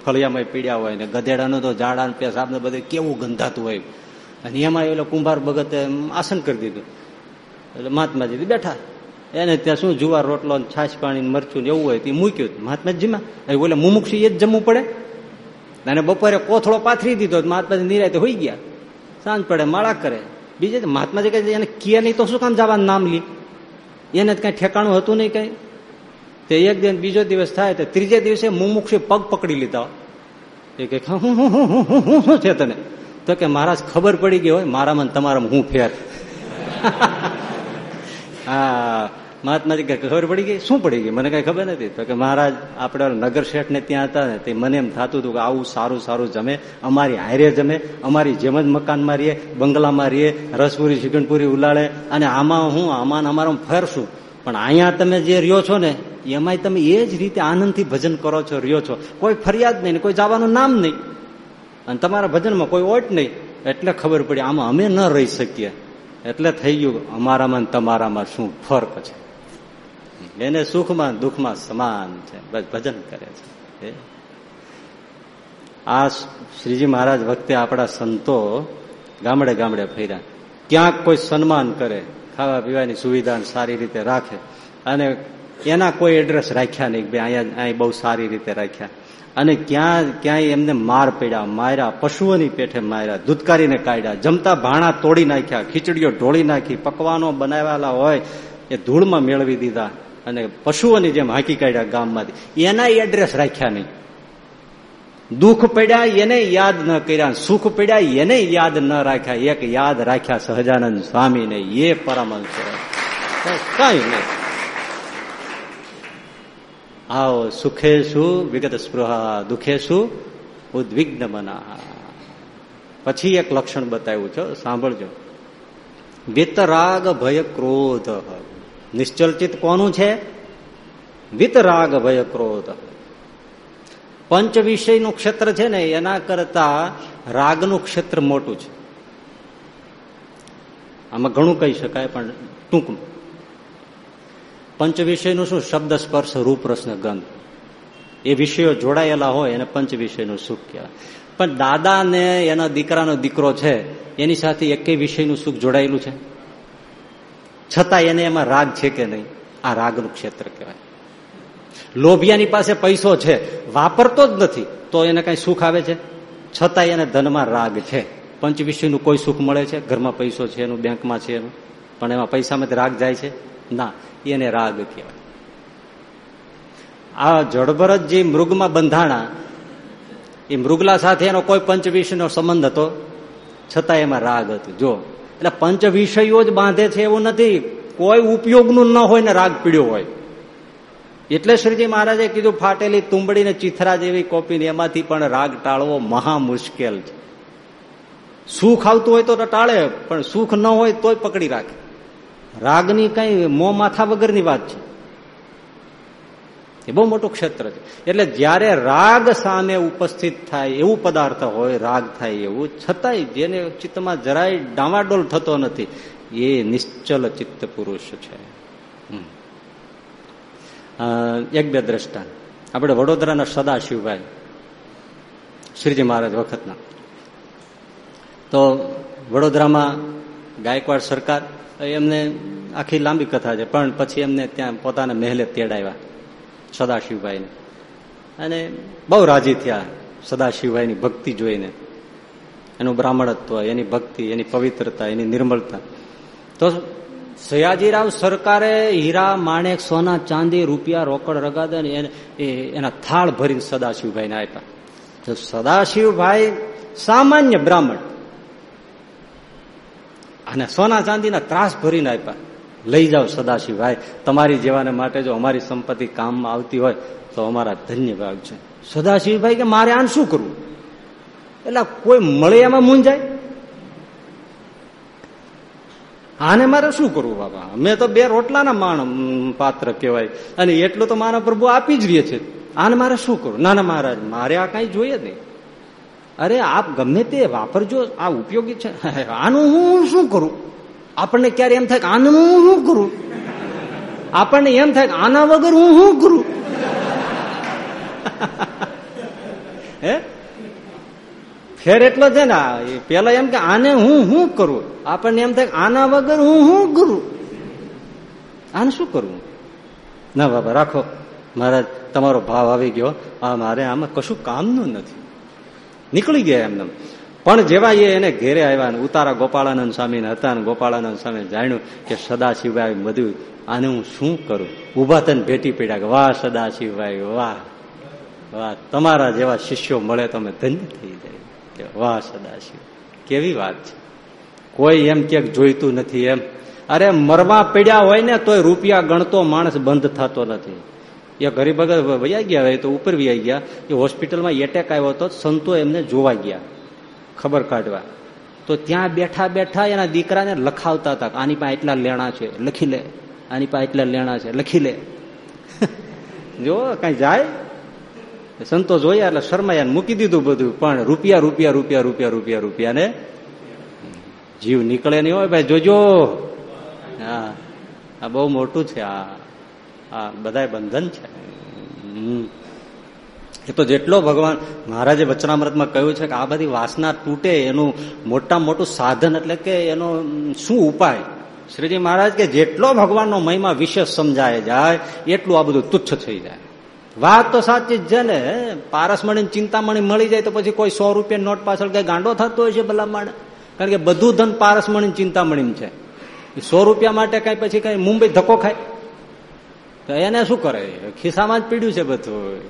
ફળિયામાં પીડ્યા હોય, ને ગધેડાનું તો ઝાડા પેશાબ ને બધું કેવું ગંધાતું હોય. અને એમાં એ કુંભાર ભગતે આસન કરી દીધું. એટલે મહાત્માજી બેઠા. એને ત્યાં શું જુવાર રોટલો છાશ પાણી મરચું એવું હોય તે મૂક્યું મહાત્માજીમાં બોલે, મુમુક્ષી એ જ જમવું પડે? અને બપોરે કોથળો પાથરી દીધો મહાત્માજી નિરાયતે હોઈ ગયા. સાંજ પડે માળા કરે. બીજે મહાત્માજી કહે એને કિયા નહીં તો શું કામ જવાનું નામ લી? એને કઈ ઠેકાણું હતું નહીં કઈ. તે એક દિન બીજો દિવસ થાય તો ત્રીજે દિવસે મુમુક્ષી પગ પકડી લીધા. એ કે શું છે તને? તો કે, મહારાજ, ખબર પડી ગઈ હોય, મારામાં તમારામાં હું ફેર. હા મહાત્માજી કે ખબર પડી ગઈ? શું પડી ગઈ? મને કઈ ખબર નથી. તો કે મહારાજ, આપણે નગર શેઠ ને ત્યાં હતા ને તે મને એમ થતું હતું કે આવું સારું સારું જમે, અમારી હારે જમે, અમારી જેમ જ મકાનમાં રહીએ, બંગલામાં રહીએ, રસપુરી, ચિકનપુરી ઉલાળે, અને આમાં હું, આમાં અમારા ફેરશું પણ અહીંયા તમે જે રહ્યો છો ને, એમાંય તમે એ જ રીતે આનંદથી ભજન કરો છો, રહ્યો છો. કોઈ ફરિયાદ નહીં કોઈ જવાનું નામ નહીં. અને તમારા ભજનમાં કોઈ ઓટ નહીં. એટલે ખબર પડી, આમાં અમે ન રહી શકીએ. એટલે થઈ ગયું, અમારામાં તમારામાં શું ફર્ક છે? એને સુખમાં દુઃખમાં સમાન છે, બસ ભજન કરે છે. આ શ્રીજી મહારાજ વખતે આપણા સંતો ગામડે ગામડે ફર્યા. ક્યાંક કોઈ સન્માન કરે, ખાવા પીવાની સુવિધા સારી રીતે રાખે. અને એના કોઈ એડ્રેસ રાખ્યા નહીં ભાઈ અહીંયા અહીં બહુ સારી રીતે રાખ્યા. અને ક્યાં ક્યાંય એમને માર પડ્યા, માર્યા, પશુઓની પેઠે માર્યા, દૂધકારીને કાઢ્યા, જમતા ભાણા તોડી નાખ્યા, ખીચડીઓ ઢોળી નાખી, પકવાનો બનાવેલા હોય એ ધૂળમાં મેળવી દીધા અને પશુઓની જેમ હાંકી કાઢ્યા ગામમાંથી. એના એડ્રેસ રાખ્યા નહીં. દુઃખ પડ્યા એને યાદ ન કર્યા, સુખ પડ્યા એને યાદ ન રાખ્યા. એક યાદ રાખ્યા સહજાનંદ સ્વામીને. એ પરમહંસ કઈ નહીં. આવો સુખે શું વિગત સ્પૃહા દુઃખે શું ઉદ્વિગ્ન મના પછી એક લક્ષણ બતાવ્યું છે, સાંભળજો. વિતરાગ ભય ક્રોધ નિશ્ચલચિત કોનું છે? વિતરાગ ભય ક્રોધ પંચ વિષયનું ક્ષેત્ર છે ને, એના કરતા રાગનું ક્ષેત્ર મોટું છે. આમાં ઘણું કહી શકાય, પણ ટૂંકમાં. પંચ વિષયનું શું? શબ્દ સ્પર્શ, રૂપ રસન ગંધ. એ વિષયો જોડાયેલા હોય એને પંચ વિષયનું સુખ કહેવાય. પણ દાદા ને એના દીકરાનો દીકરો છે, એની સાથે એકેય વિષયનું સુખ જોડાયેલું છે? છતાં એને એમાં રાગ છે કે નહીં? આ રાગનું ક્ષેત્ર કહેવાય. લોભિયાની પાસે પૈસો છે, વાપરતો જ નથી, તો એને કઈ સુખ આવે છે? છતાં એને ધનમાં રાગ છે. પંચ વિષયનું કોઈ સુખ મળે છે? ઘરમાં પૈસો છે એનું, બેંકમાં છે એનું, પણ એમાં પૈસામાં રાગ જાય છે? ના. એને રાગ કહેવાય. આ જળભરત જે મૃગમાં બંધાણા, એ મૃગલા સાથે એનો કોઈ પંચવિષયનો સંબંધ હતો? છતાં એમાં રાગ હતું. જો, એટલે પંચ વિષયો જ બાંધે છે એવું નથી. કોઈ ઉપયોગનું ન હોય ને રાગ પીડ્યો હોય. એટલે શ્રીજી મહારાજે કીધું, ફાટેલી તુંબડી ને ચિથરા જેવી કોપી એમાંથી પણ રાગ ટાળવો મહા મુશ્કેલ છે. સુખ આવતું હોય તો ટાળે, પણ સુખ ન હોય તોય પકડી રાખે. રાગની કઈ મો માથા વગરની વાત છે. એ બહુ મોટું ક્ષેત્ર છે. એટલે જ્યારે રાગ સામે ઉપસ્થિત થાય એવું પદાર્થ હોય, રાગ થાય એવું, છતાંય જેને ચિત્તમાં જરાય ડામાડોલ થતો નથી, એ નિશ્ચલ ચિત્ત પુરુષ છે. એક બે દ્રષ્ટાંત. આપણે વડોદરાના સદાશિવભાઈ, શ્રીજી મહારાજ વખતના. તો વડોદરામાં ગાયકવાડ સરકાર એમને આખી લાંબી કથા છે. પણ પછી એમને ત્યાં પોતાના મહેલે તેડાવ્યા સદાશિવભાઈને. અને બહુ રાજી થયા સદાશિવભાઈની ભક્તિ જોઈને. એનું બ્રાહ્મણત્વ, એની ભક્તિ, એની પવિત્રતા, એની નિર્મળતા. તો સયાજીરાવ સરકારે હીરા, માણેક, સોના, ચાંદી, રૂપિયા, રોકડ રગાદન એના થાળ ભરીને સદાશિવભાઈને આપ્યા. તો સદાશિવભાઈ સામાન્ય બ્રાહ્મણ. અને સોના ચાંદીના ત્રાસ ભરીને આપ્યા. લઈ જાઓ સદાશિવભાઈ, તમારી જેવાને માટે જો અમારી સંપત્તિ કામમાં આવતી હોય તો અમારા ધન્યભાગ છે. સદાશિવભાઈ કે મારે આને શું કરવું? એટલે કોઈ મળે એમાં મૂંઝાય? આને મારે શું કરવું બાબા અમે તો બે રોટલાના માણ પાત્ર કહેવાય. અને એટલું તો મારા પ્રભુ આપી જ રહે છે. આને મારે શું કરવું? ના ના, મહારાજ, મારે આ કઈ જોઈએ નહીં. અરે આપ ગમે તે વાપરજો, આ ઉપયોગી છે. આનું હું શું કરું? આપણને ક્યારે એમ થાય કે આનું હું શું કરું? આપણને એમ થાય કે આના વગર હું શું કરું? હે? ફેર એટલો છે ને પેલા એમ કે આને હું શું કરું? આપણને એમ થાય આના વગર હું શું કરું? આને શું કરવું? ના બાબા, રાખો. મહારાજ, તમારો ભાવ આવી ગયો. આ મારે આમાં કશું કામનું નથી. નીકળી ગયા એમને પણ જેવા એ એને ઘેરે આવ્યા ને ઉતારા ગોપાળાનંદ સ્વામી હતા ને ગોપાળાનંદ સ્વામી જાણ્યું કે સદાશિવભાઈ બધું, આને હું શું કરું? ઊભા થઈને ભેટી પડ્યા કે, વાહ સદાશિવભાઈ, વાહ વાહ, તમારા જેવા શિષ્યો મળે તમે ધન્ય થઈ જાય. વાહ સદાશિવ, કેવી વાત છે. કોઈ એમ ક્યાંક જોઈતું નથી એમ. અરે, મરવા પડ્યા હોય ને તોય રૂપિયા ગણતો માણસ બંધ થતો નથી. એ ગરીબ વૈયા ગયા હોય તો ઉપર વૈયા ગયા. એ હોસ્પિટલમાં એટેક આવ્યો હતો સંતો એમને જોવા ગયા, ખબર કાઢવા. તો ત્યાં બેઠા બેઠા એના દીકરાને લખાવતા હતા આની પાસે એટલા લેણા છે, લખી લે. આની પાસે એટલા લેણા છે, લખી લે. જો, કઈ જાય? સંતો જોયા એટલે શર્માયા મૂકી દીધું બધું. પણ રૂપિયા રૂપિયા રૂપિયા રૂપિયા રૂપિયા રૂપિયા ને જીવ નીકળે નહીં હોય. ભાઈ, જોજો. હા. આ બહુ મોટું છે આ. આ બધા બંધન છે. એ તો જેટલો ભગવાન મહારાજે વચનામૃતમાં કહ્યું છે કે આ બધી વાસના તૂટે એનું મોટા મોટું સાધન એટલે કે એનો શું ઉપાય? શ્રીજી મહારાજ કે જેટલો ભગવાનનો મહિમા વિશેષ સમજાય જાય, એટલું આ બધું તુચ્છ થઈ જાય. વાત તો સાચી જ છે ને. પારસમણી ચિંતામણી મળી જાય તો પછી કોઈ સો રૂપિયા નોટ પાછળ કઈ ગાંડો થતો હોય છે ભલામણ? કારણ કે બધું ધન પારસમણી ચિંતામણી છે. સો રૂપિયા માટે કઈ પછી કઈ મુંબઈ ધક્કો ખાય? તો એને શું કરે? ખિસ્સામાં જ પીડ્યું છે બધું.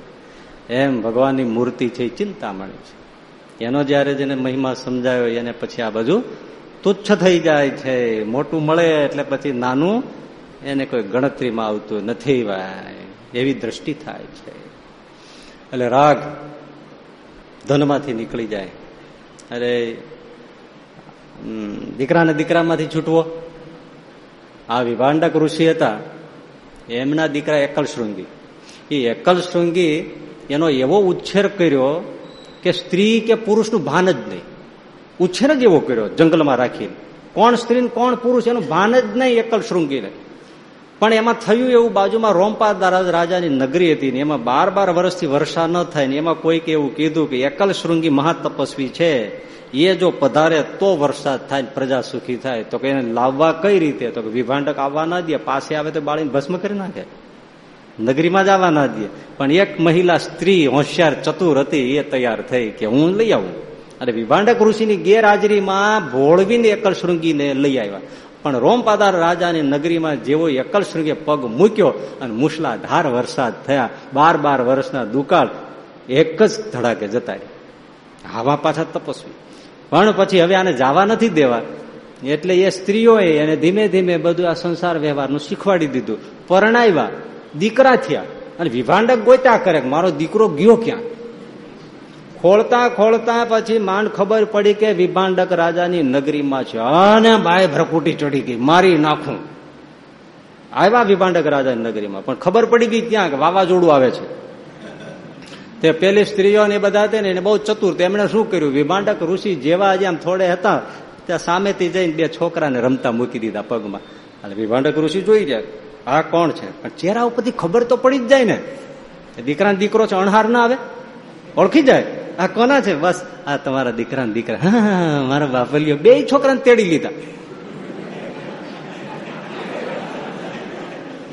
એમ ભગવાનની મૂર્તિ છે ચિંતામણી છે. એનો જયારે જેને મહિમા સમજાયો, એને પછી આ બધું તુચ્છ થઈ જાય છે. મોટું મળે એટલે પછી નાનું એને કોઈ ગણતરીમાં આવતું નથી ભાઈ. એવી દ્રષ્ટિ થાય છે. એટલે રાગ ધનમાંથી નીકળી જાય. અરે દીકરાને દીકરામાંથી છૂટવો. આ વિભાંડક ઋષિ હતા. એમના દીકરા એકલ શૃંગી. એ એકલ શૃંગી એનો એવો ઉચ્છેર કર્યો કે સ્ત્રી કે પુરુષનું ભાન જ નહીં. ઉછેર જ એવો કર્યો જંગલમાં રાખીને. કોણ સ્ત્રી કોણ પુરુષ એનું ભાન જ નહીં એકલ શૃંગીને. પણ એમાં થયું એવું બાજુમાં રોમપા રાજાની નગરી હતી ને એમાં બાર બાર વર્ષથી વર્ષા ન થાય ને એમાં કોઈક એવું કીધું કે એકલ શૃંગી મહાતપસ્વી છે. એ જો પધારે તો વરસાદ થાય પ્રજા સુખી થાય, તો કે એને લાવવા કઈ રીતે? તો વિભાંડક આવવા ના દે, પાસે આવે તો બાળીને ભસ્મ કરી નાખે. નગરીમાં જ આવવા ના દે. પણ એક મહિલા સ્ત્રી હોશિયાર, ચતુર હતી, એ તૈયાર થઈ કે હું લઈ આવું. અને વિભાંડક ઋષિની ગેરહાજરીમાં ભોળવીને એકલ શૃંગીને લઈ આવ્યા. પણ રોમપાદાર રાજાની નગરીમાં જેવો એકલ શૃંગે પગ મૂક્યો અને મુસલાધાર વરસાદ થયા. બાર બાર વર્ષના દુકાળ એક જ ધડાકે જતા આવા પાછા તપસ્વી. પણ પછી હવે આને જવા નથી દેવા. એટલે એ સ્ત્રીઓએ એને ધીમે ધીમે બધું આ સંસાર વ્યવહારનું શીખવાડી દીધું. પરણાવ્યા. દીકરા થયા. અને વિભાંડક ગોતા કરે મારો દીકરો ગયો ક્યાં? ખોળતા ખોળતા પછી માંડ ખબર પડી કે વિભાંડક રાજાની નગરીમાં છે. અને બાય ભ્રકુટી ચડી ગઈ. મારી નાખું. આવ્યા વિભાંડક રાજાની નગરીમાં. પણ ખબર પડી ગઈ ત્યાં કે વાવાઝોડું આવે છે. તે પેલી સ્ત્રીઓ ને બધા હતા ને એને બહુ ચતુર. તેમણે શું કર્યું? વિભાંડક ઋષિ જેવા જે આમ થોડે હતા. ત્યાં સામેથી જઈને બે છોકરાને રમતા મૂકી દીધા પગમાં. એટલે વિભાંડક ઋષિ જોઈ જાય આ કોણ છે? પણ ચહેરા ઉપરથી ખબર તો પડી જ જાય ને. દીકરા દીકરો છે, અણહાર ના આવે. ઓળખી જાય. આ કોના છે? બસ, આ તમારા દીકરા દીકરા. મારા બાપલીઓ બે છોકરાને તેડી લીધા.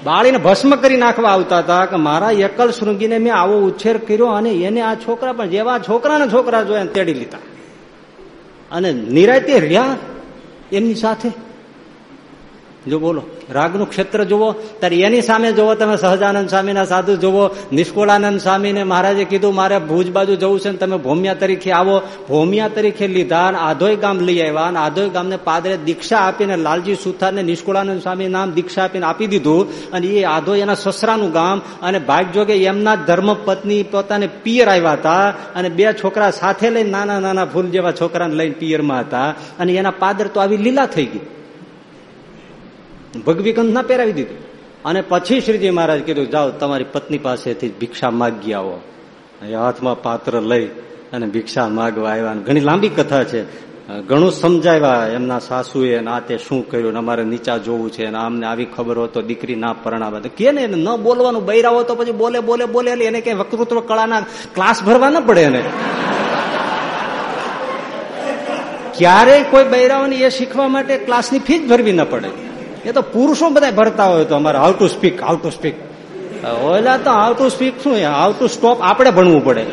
બાળીને ભસ્મ કરી નાખવા આવતા હતા કે મારા એકલ શૃંગીને મેં આવો ઉછેર કર્યો અને એને આ છોકરા પણ જેવા છોકરાના છોકરા જોયા તેડી લીધા. અને નિરાયતે રહ્યા એમની સાથે. જો બોલો, રાગનું ક્ષેત્ર જુઓ, ત્યારે એની સામે જુઓ, તમે સહજાનંદ સ્વામીના સાધુ જુઓ, નિષ્કુળાનંદ સ્વામીને મહારાજે કીધું, મારે ભુજ બાજુ જવું છે ને તમે ભોમિયા તરીકે આવો. ભોમિયા તરીકે લીધા આધોઈ ગામ લઈ આવ્યા અને આધોઈ ગામને પાદરે દીક્ષા આપીને લાલજી સુથારને નિષ્કુળાનંદ સ્વામી નામ દીક્ષા આપીને આપી દીધું અને એ આધોઈ એના સસરાનું ગામ અને ભાગજોગે એમના ધર્મ પત્ની પોતાને પિયર આવ્યા હતા અને બે છોકરા સાથે લઈને નાના નાના ફૂલ જેવા છોકરાને લઈને પિયરમાં હતા અને એના પાદર તો આવી લીલા થઈ ગઈ. ભગવીકંદ ના પહેરાવી દીધું. અને પછી શ્રીજી મહારાજ કીધું, જાઓ, તમારી પત્ની પાસેથી ભિક્ષા માગી આવો. હાથમાં પાત્ર લઈ અને ભિક્ષા માગવા આવ્યા. ઘણી લાંબી કથા છે. ઘણું સમજાવ્યા એમના સાસુએ આ તે શું કર્યું અમારે નીચા જોવું છે અને આમને આવી ખબર હોય તો દીકરી ના પરણાવે. કે ને ન બોલવાનું બૈરાવો તો પછી બોલે બોલે બોલે એને કઈ વક્તૃત્વ કળાના ક્લાસ ભરવા ના પડે એને. ક્યારેય કોઈ બૈરાઓની એ શીખવા માટે ક્લાસની ફી જ ભરવી ન પડે. એ તો પુરુષો બધા ભરતા હોય તો અમારે how to speak, how to speak. ઓલા તો હાઉ ટુ સ્પીક શું હાઉ ટુ સ્ટોપ આપણે ભણવું પડે.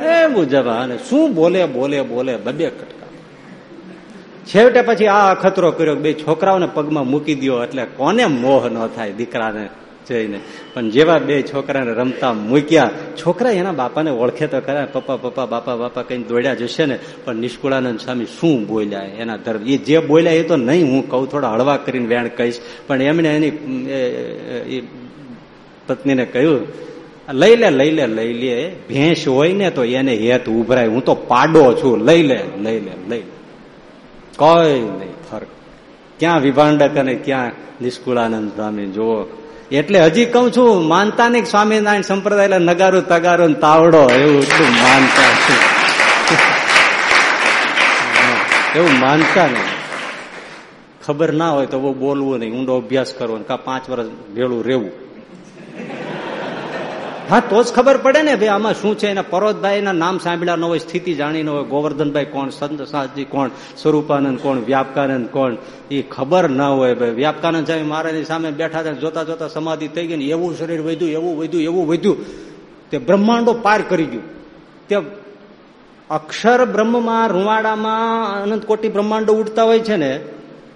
એ મુજબ અને શું બોલે બોલે બોલે, બબે કટકા. છેવટે પછી આ અખતરો કર્યો બે છોકરાઓને પગમાં મૂકી દો એટલે કોને મોહ ન થાય દીકરાને? જઈને. પણ જેવા બે છોકરાને રમતા મૂક્યા, છોકરા એના બાપાને ઓળખે તો ખરા, પપ્પા પપ્પા, બાપા બાપા કઈ દોડ્યા જશે ને, પણ નિષ્કુળાનંદ સ્વામી શું બોલ્યા એના ધર્મ? એ જે બોલ્યા એ તો નહીં, હું કહું થોડા હળવા કરીને વેણ કહીશ. પણ એમણે એની પત્નીને કહ્યું, લઈ લે લઈ લે લઈ લે, ભેંસ હોય ને તો એને હેત ઉભરાય. હું તો પાડો છું. લઈ લે લઈ લે લઈ લે. કોઈ નહીં, ફરક. ક્યાં વિભાંડક અને ક્યાં નિષ્કુળાનંદ સ્વામી? જુઓ એટલે હજી કઉ છું માનતા નહીં સ્વામિનારાયણ સંપ્રદાય એટલે નગારો, તગારો તાવડો, એવું માનતા એવું માનતા નહીં. ખબર ના હોય તો બહુ બોલવું નહીં, ઊંડો અભ્યાસ કરવો કા પાંચ વર્ષ ભેળું રહેવું. હા, તો જ ખબર પડે ને ભાઈ આમાં શું છે? એના પરોતભાઈ ના નામ સાંભળ્યા ન હોય, સ્થિતિ જાણી ન હોય, ગોવર્ધનભાઈ કોણ સંત સાહજી કોણ, સ્વરૂપાનંદ કોણ, વ્યાપકાનંદ કોણ? એ ખબર ના હોય ભાઈ. વ્યાપકાનંદ સાહેબ મારાની સામે બેઠા હતા, જોતા જોતા સમાધિ થઈ ગઈ ને એવું શરીર વધ્યું, એવું વધ્યું એવું વધ્યું. તે બ્રહ્માંડો પાર કરી ગયું. તે અક્ષર બ્રહ્મમાં, રૂવાડામાં અનંત કોટી બ્રહ્માંડો ઉડતા હોય છે ને,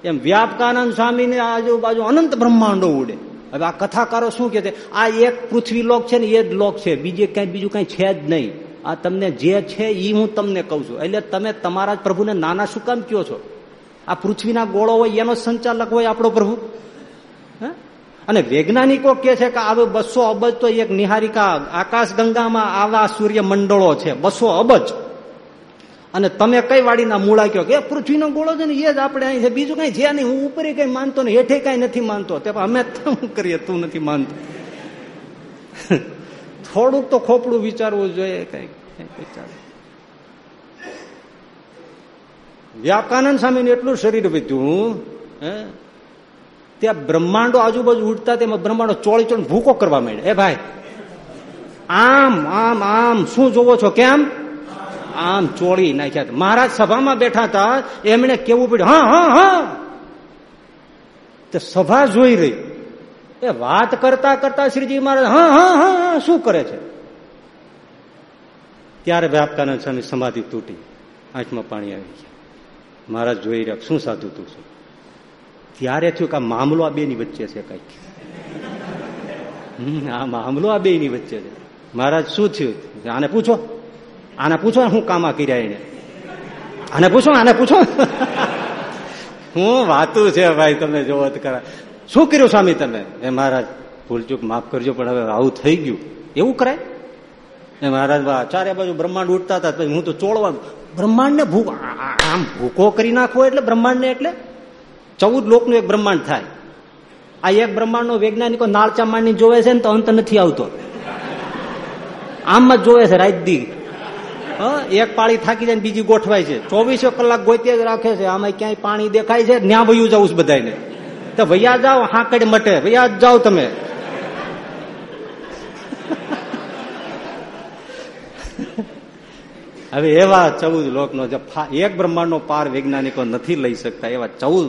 એમ વ્યાપકાનંદ સ્વામીને આજુબાજુ અનંત બ્રહ્માંડો ઉડે. હવે આ કથાકારો શું કે છે? આ એક પૃથ્વી લોક છે ને એ જ લોક છે. બીજે કઈ બીજું કઈ છે જ નહીં. આ તમને જે છે એ હું તમને કઉ છું. એટલે તમે તમારા જ પ્રભુને નાના શું કામ કયો છો? આ પૃથ્વીના ગોળો હોય, એનો સંચાલક હોય આપણો પ્રભુ? અને વૈજ્ઞાનિકો કે છે કે આવે બસો અબજ તો એક નિહારિકા આકાશ ગંગામાં આવા સૂર્ય મંડળો છે. બસો અબજ. અને તમે કઈ વાડીના મૂળા કયો કે પૃથ્વીનો ગોળો છે ને, એ જ આપણે અહીં છે. બીજું કઈ છે નહીં. હું ઉપરે કઈ માનતો ને હેઠે કઈ નથી માનતો. તે અમે શું કરીએ? તું નથી માનતો. થોડુંક તો ખોપડું વિચારવું જોઈએ, કંઈક વિચાર. વ્યાપકાનંદ સ્વામી એટલું શરીર વધ્યું હે? ત્યાં બ્રહ્માંડો આજુબાજુ ઉડતા, તેમાં બ્રહ્માંડો ચોળી ચોળી ભૂકો કરવા માંડે એ ભાઈ, આમ આમ આમ, શું જોવો છો? કેમ? આમ ચોળી નાખ્યા મહારાજ સભામાં બેઠા હતા, એમણે કેવું પડ્યું, હા હા હા. તે સભા જોઈ રહી. એ વાત કરતા કરતા શ્રીજી મહારાજ, હા હા હા શું કરે છે? ત્યારે વ્યાપકાનંદ સ્વામી સમાધિ તૂટી. આંખમાં પાણી આવી ગયા. મહારાજ જોઈ રહ્યા, શું સાધુ તું છું? ત્યારે થયું કે આ મામલો આ બે ની વચ્ચે છે કંઈક. આ મામલો આ બે ની વચ્ચે છે. મહારાજ શું થયું? આને પૂછો. આને પૂછો હું કામા કર્યા એને? આને પૂછો આને પૂછો હું વાતું છે ભાઈ, તમે જોવો કરા. શું કર્યું સ્વામી તમે? એ મહારાજ ભૂલચૂક માફ કરજો, પણ હવે આવું થઈ ગયું. એવું કરાય? એ મહારાજ ચારે બાજુ બ્રહ્માંડ ઉઠતા હતા પછી હું તો ચોળવા બ્રહ્માંડ ને ભૂખ આમ ભૂકો કરી નાખવો એટલે બ્રહ્માંડને એટલે? ચૌદ લોકનું એક બ્રહ્માંડ થાય. આ એક બ્રહ્માંડ નો વૈજ્ઞાનિકો નાળચા માંડી જોવે છે ને તો અંત નથી આવતો. આમ જ જોવે છે રાત દી. એક પાળી થાકી જાય બીજી ગોઠવાય છે. ચોવીસો કલાક ગોતી જ રાખે છે. આમાં ક્યાંય પાણી દેખાય છે? ન્યા ભયું જવું બધાને તો ભૈયા જાઓ, હાંકડ મટે. ભૈયા જાઓ તમે. હવે એવા ચૌદ લોકનો એક બ્રહ્માંડનો પાર વૈજ્ઞાનિકો નથી લઈ શકતા એવા ચૌદ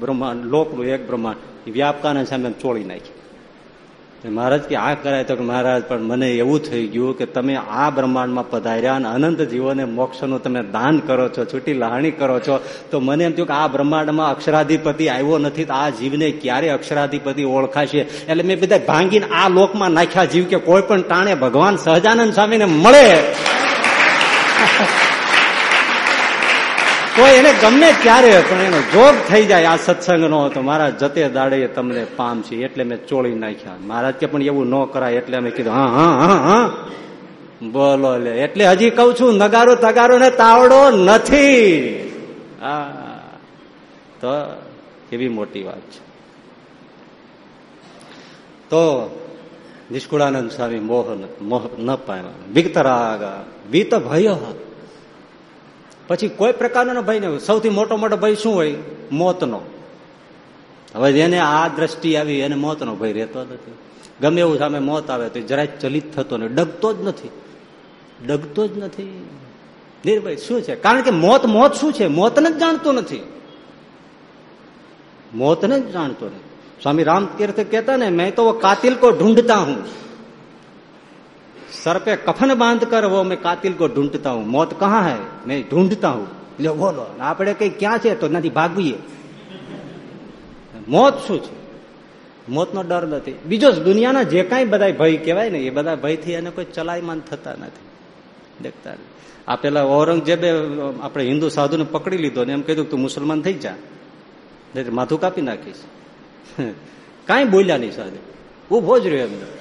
બ્રહ્માંડ, લોકનું એક બ્રહ્માંડ વ્યાપકાને સામે ચોળી નાખી. મહારાજ કે આ કરાય તો કે મહારાજ, પણ મને એવું થઈ ગયું કે તમે આ બ્રહ્માંડમાં પધાર્યા અને અનંત જીવોને મોક્ષનું તમે દાન કરો છો, છૂટી લહાણી કરો છો, તો મને એમ થયું કે આ બ્રહ્માંડમાં અક્ષરાધિપતિ આવ્યો નથી, તો આ જીવને ક્યારે અક્ષરાધિપતિ ઓળખાશે? એટલે મેં બધા ભાંગીને આ લોકમાં નાખ્યા જીવ કે કોઈ પણ ટાણે ભગવાન સહજાનંદ સ્વામીને મળે. તો એને ગમે ત્યારે પણ એનો જોગ થઈ જાય. આ સત્સંગ નો તો મારા જતે દાડે તમને પામ છે, એટલે મેં ચોળી નાખ્યા. મહારાજ કે પણ એવું ન કરાય, એટલે અમે કીધું, હા હા હા હા. બોલો લે. એટલે હજી કઉ છું, નગારો તગારો ને તાવડો નથી. હા તો એવી મોટી વાત છે. તો નિષ્કુળાનંદ સ્વામી મોહ ન પામ્યા. વિકતરાગ વિત ભય પછી કોઈ પ્રકારનો ભય નહીં સૌથી મોટો મોટો ભય શું હોય? મોતનો. હવે જેને આ દ્રષ્ટિ આવી એને મોતનો ભય રહેતો નથી. ગમે એવું સામે મોત આવે તો જરાય ચલિત થતો નહીં ડગતો જ નથી. ડગતો જ નથી. નિર્ભય, શું છે? કારણ કે મોત મોત શું છે? મોતને જ જાણતો નથી. મોતને જ જાણતો નથી. સ્વામી રામ તીર્થ કહેતા ને, મેં તો કાતિલ કો ઢૂંઢતા હું. सर पे कफन बांध कर वो मैं कातिल को ढूंढता हूं मौत कहाँ है मैं ढूंढता हूं લો બોલો આપણે કઈ ક્યાં છે તો નથી ભાગવીએ મોત શું છે મોતનો ડર નથી બીજો દુનિયાના જે કાંઈ બધા ભય કહેવાય ને એ બધા ભયથી એને કોઈ ચલાયમાન થતા નથી દેખતા આ પેલા ઔરંગઝેબે આપણે હિન્દુ સાધુને પકડી લીધો ને એમ કીધું તું મુસલમાન થઈ જા માથું કાપી નાખીશ કાંઈ બોલ્યા નહીં સાધુ ઉભો જ રહ્યો એમને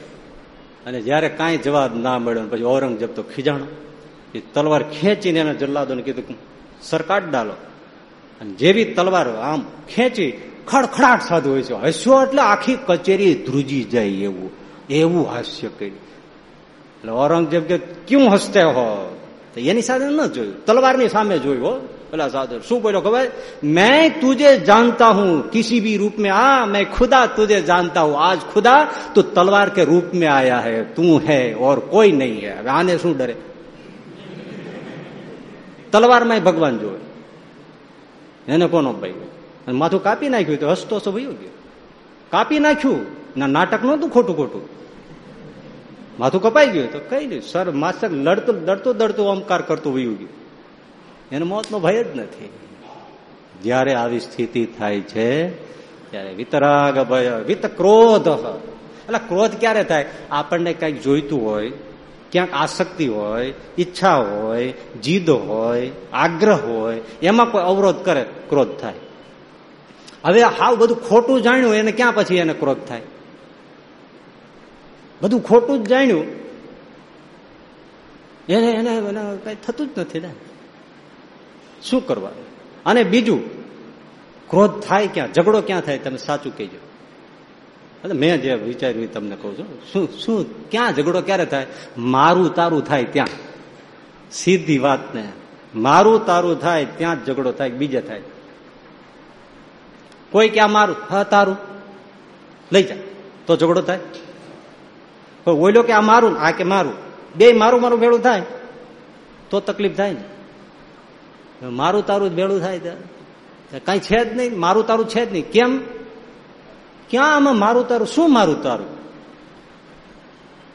અને જયારે કાંઈ જવાબ ના મળ્યો પછી ઔરંગઝેબ તો ખીજાણો. એ તલવાર ખેંચીને એને જલ્લાદોને કીધું સરકાર ડાલો. અને જેવી તલવાર આમ ખેંચી ખડખડાટ સાધુ હોય છે. હસ્યો એટલે આખી કચેરી ધ્રુજી જાય એવું. એવું હાસ્ય કર્યું. એટલે ઔરંગઝેબ કે, ક્યું હસતે હો? એની સાથે ન જોયું. તલવારની સામે જોયું હો પેલા સાધુ શું બોલ્યો ખબર मैं तुझे जानता हूं किसी भी रूप में आ मैं खुदा तुझे जानता हूं आज खुदा तो तलवार के रूप में आया है तू है और कोई नहीं है હવે આને શું ડરે તલવારમાં ભગવાન જોવે એને કોનો ભાઈ માથું કાપી નાખ્યું તો હસતો હસો ભયું ગયો કાપી નાખ્યું ના નાટક નહોતું ખોટું ખોટું માથું કપાઈ ગયું તો કઈ નહીં સર માસ્તર લડતું દડતું દડતું ઓમકાર કરતું વયું ગયું એને મોતનો ભય જ નથી. જ્યારે આવી સ્થિતિ થાય છે, ત્યારે વિતરાગ ભય વિત ક્રોધ એટલે ક્રોધ ક્યારે થાય? આપણને કંઈક જોઈતું હોય, ક્યાંક આસક્તિ હોય, ઈચ્છા હોય, જીદ હોય, આગ્રહ હોય, એમાં કોઈ અવરોધ કરે, ક્રોધ થાય. હવે હાવ બધું ખોટું જાણ્યું, એને ક્યાં પછી એને ક્રોધ થાય? બધું ખોટું જ જાણ્યું. એને એને કઈ થતું જ નથી ને. શું કરવાનું અને બીજું, ક્રોધ થાય ક્યાં? ઝઘડો ક્યાં થાય? તમે સાચું કહેજો. મેં જે વિચાર્યું તમને કહું છું, શું શું, ક્યાં ઝઘડો ક્યારે થાય? મારું તારું થાય ત્યાં. સીધી વાત ને મારું તારું થાય ત્યાં જ ઝઘડો થાય, બીજે થાય. કોઈ ક્યાં મારું? હા, તારું. લઈ જાય તો ઝઘડો થાય. ઓઈલો કે આ મારું આ કે મારું. બે મારું મારું ભેળું થાય. તો તકલીફ થાય ને. મારું તારું ભેળું થાય કઈ છે જ નહીં, મારું તારું છે જ નહીં. કેમ? ક્યાં આમાં મારું તારું? શું મારું તારું?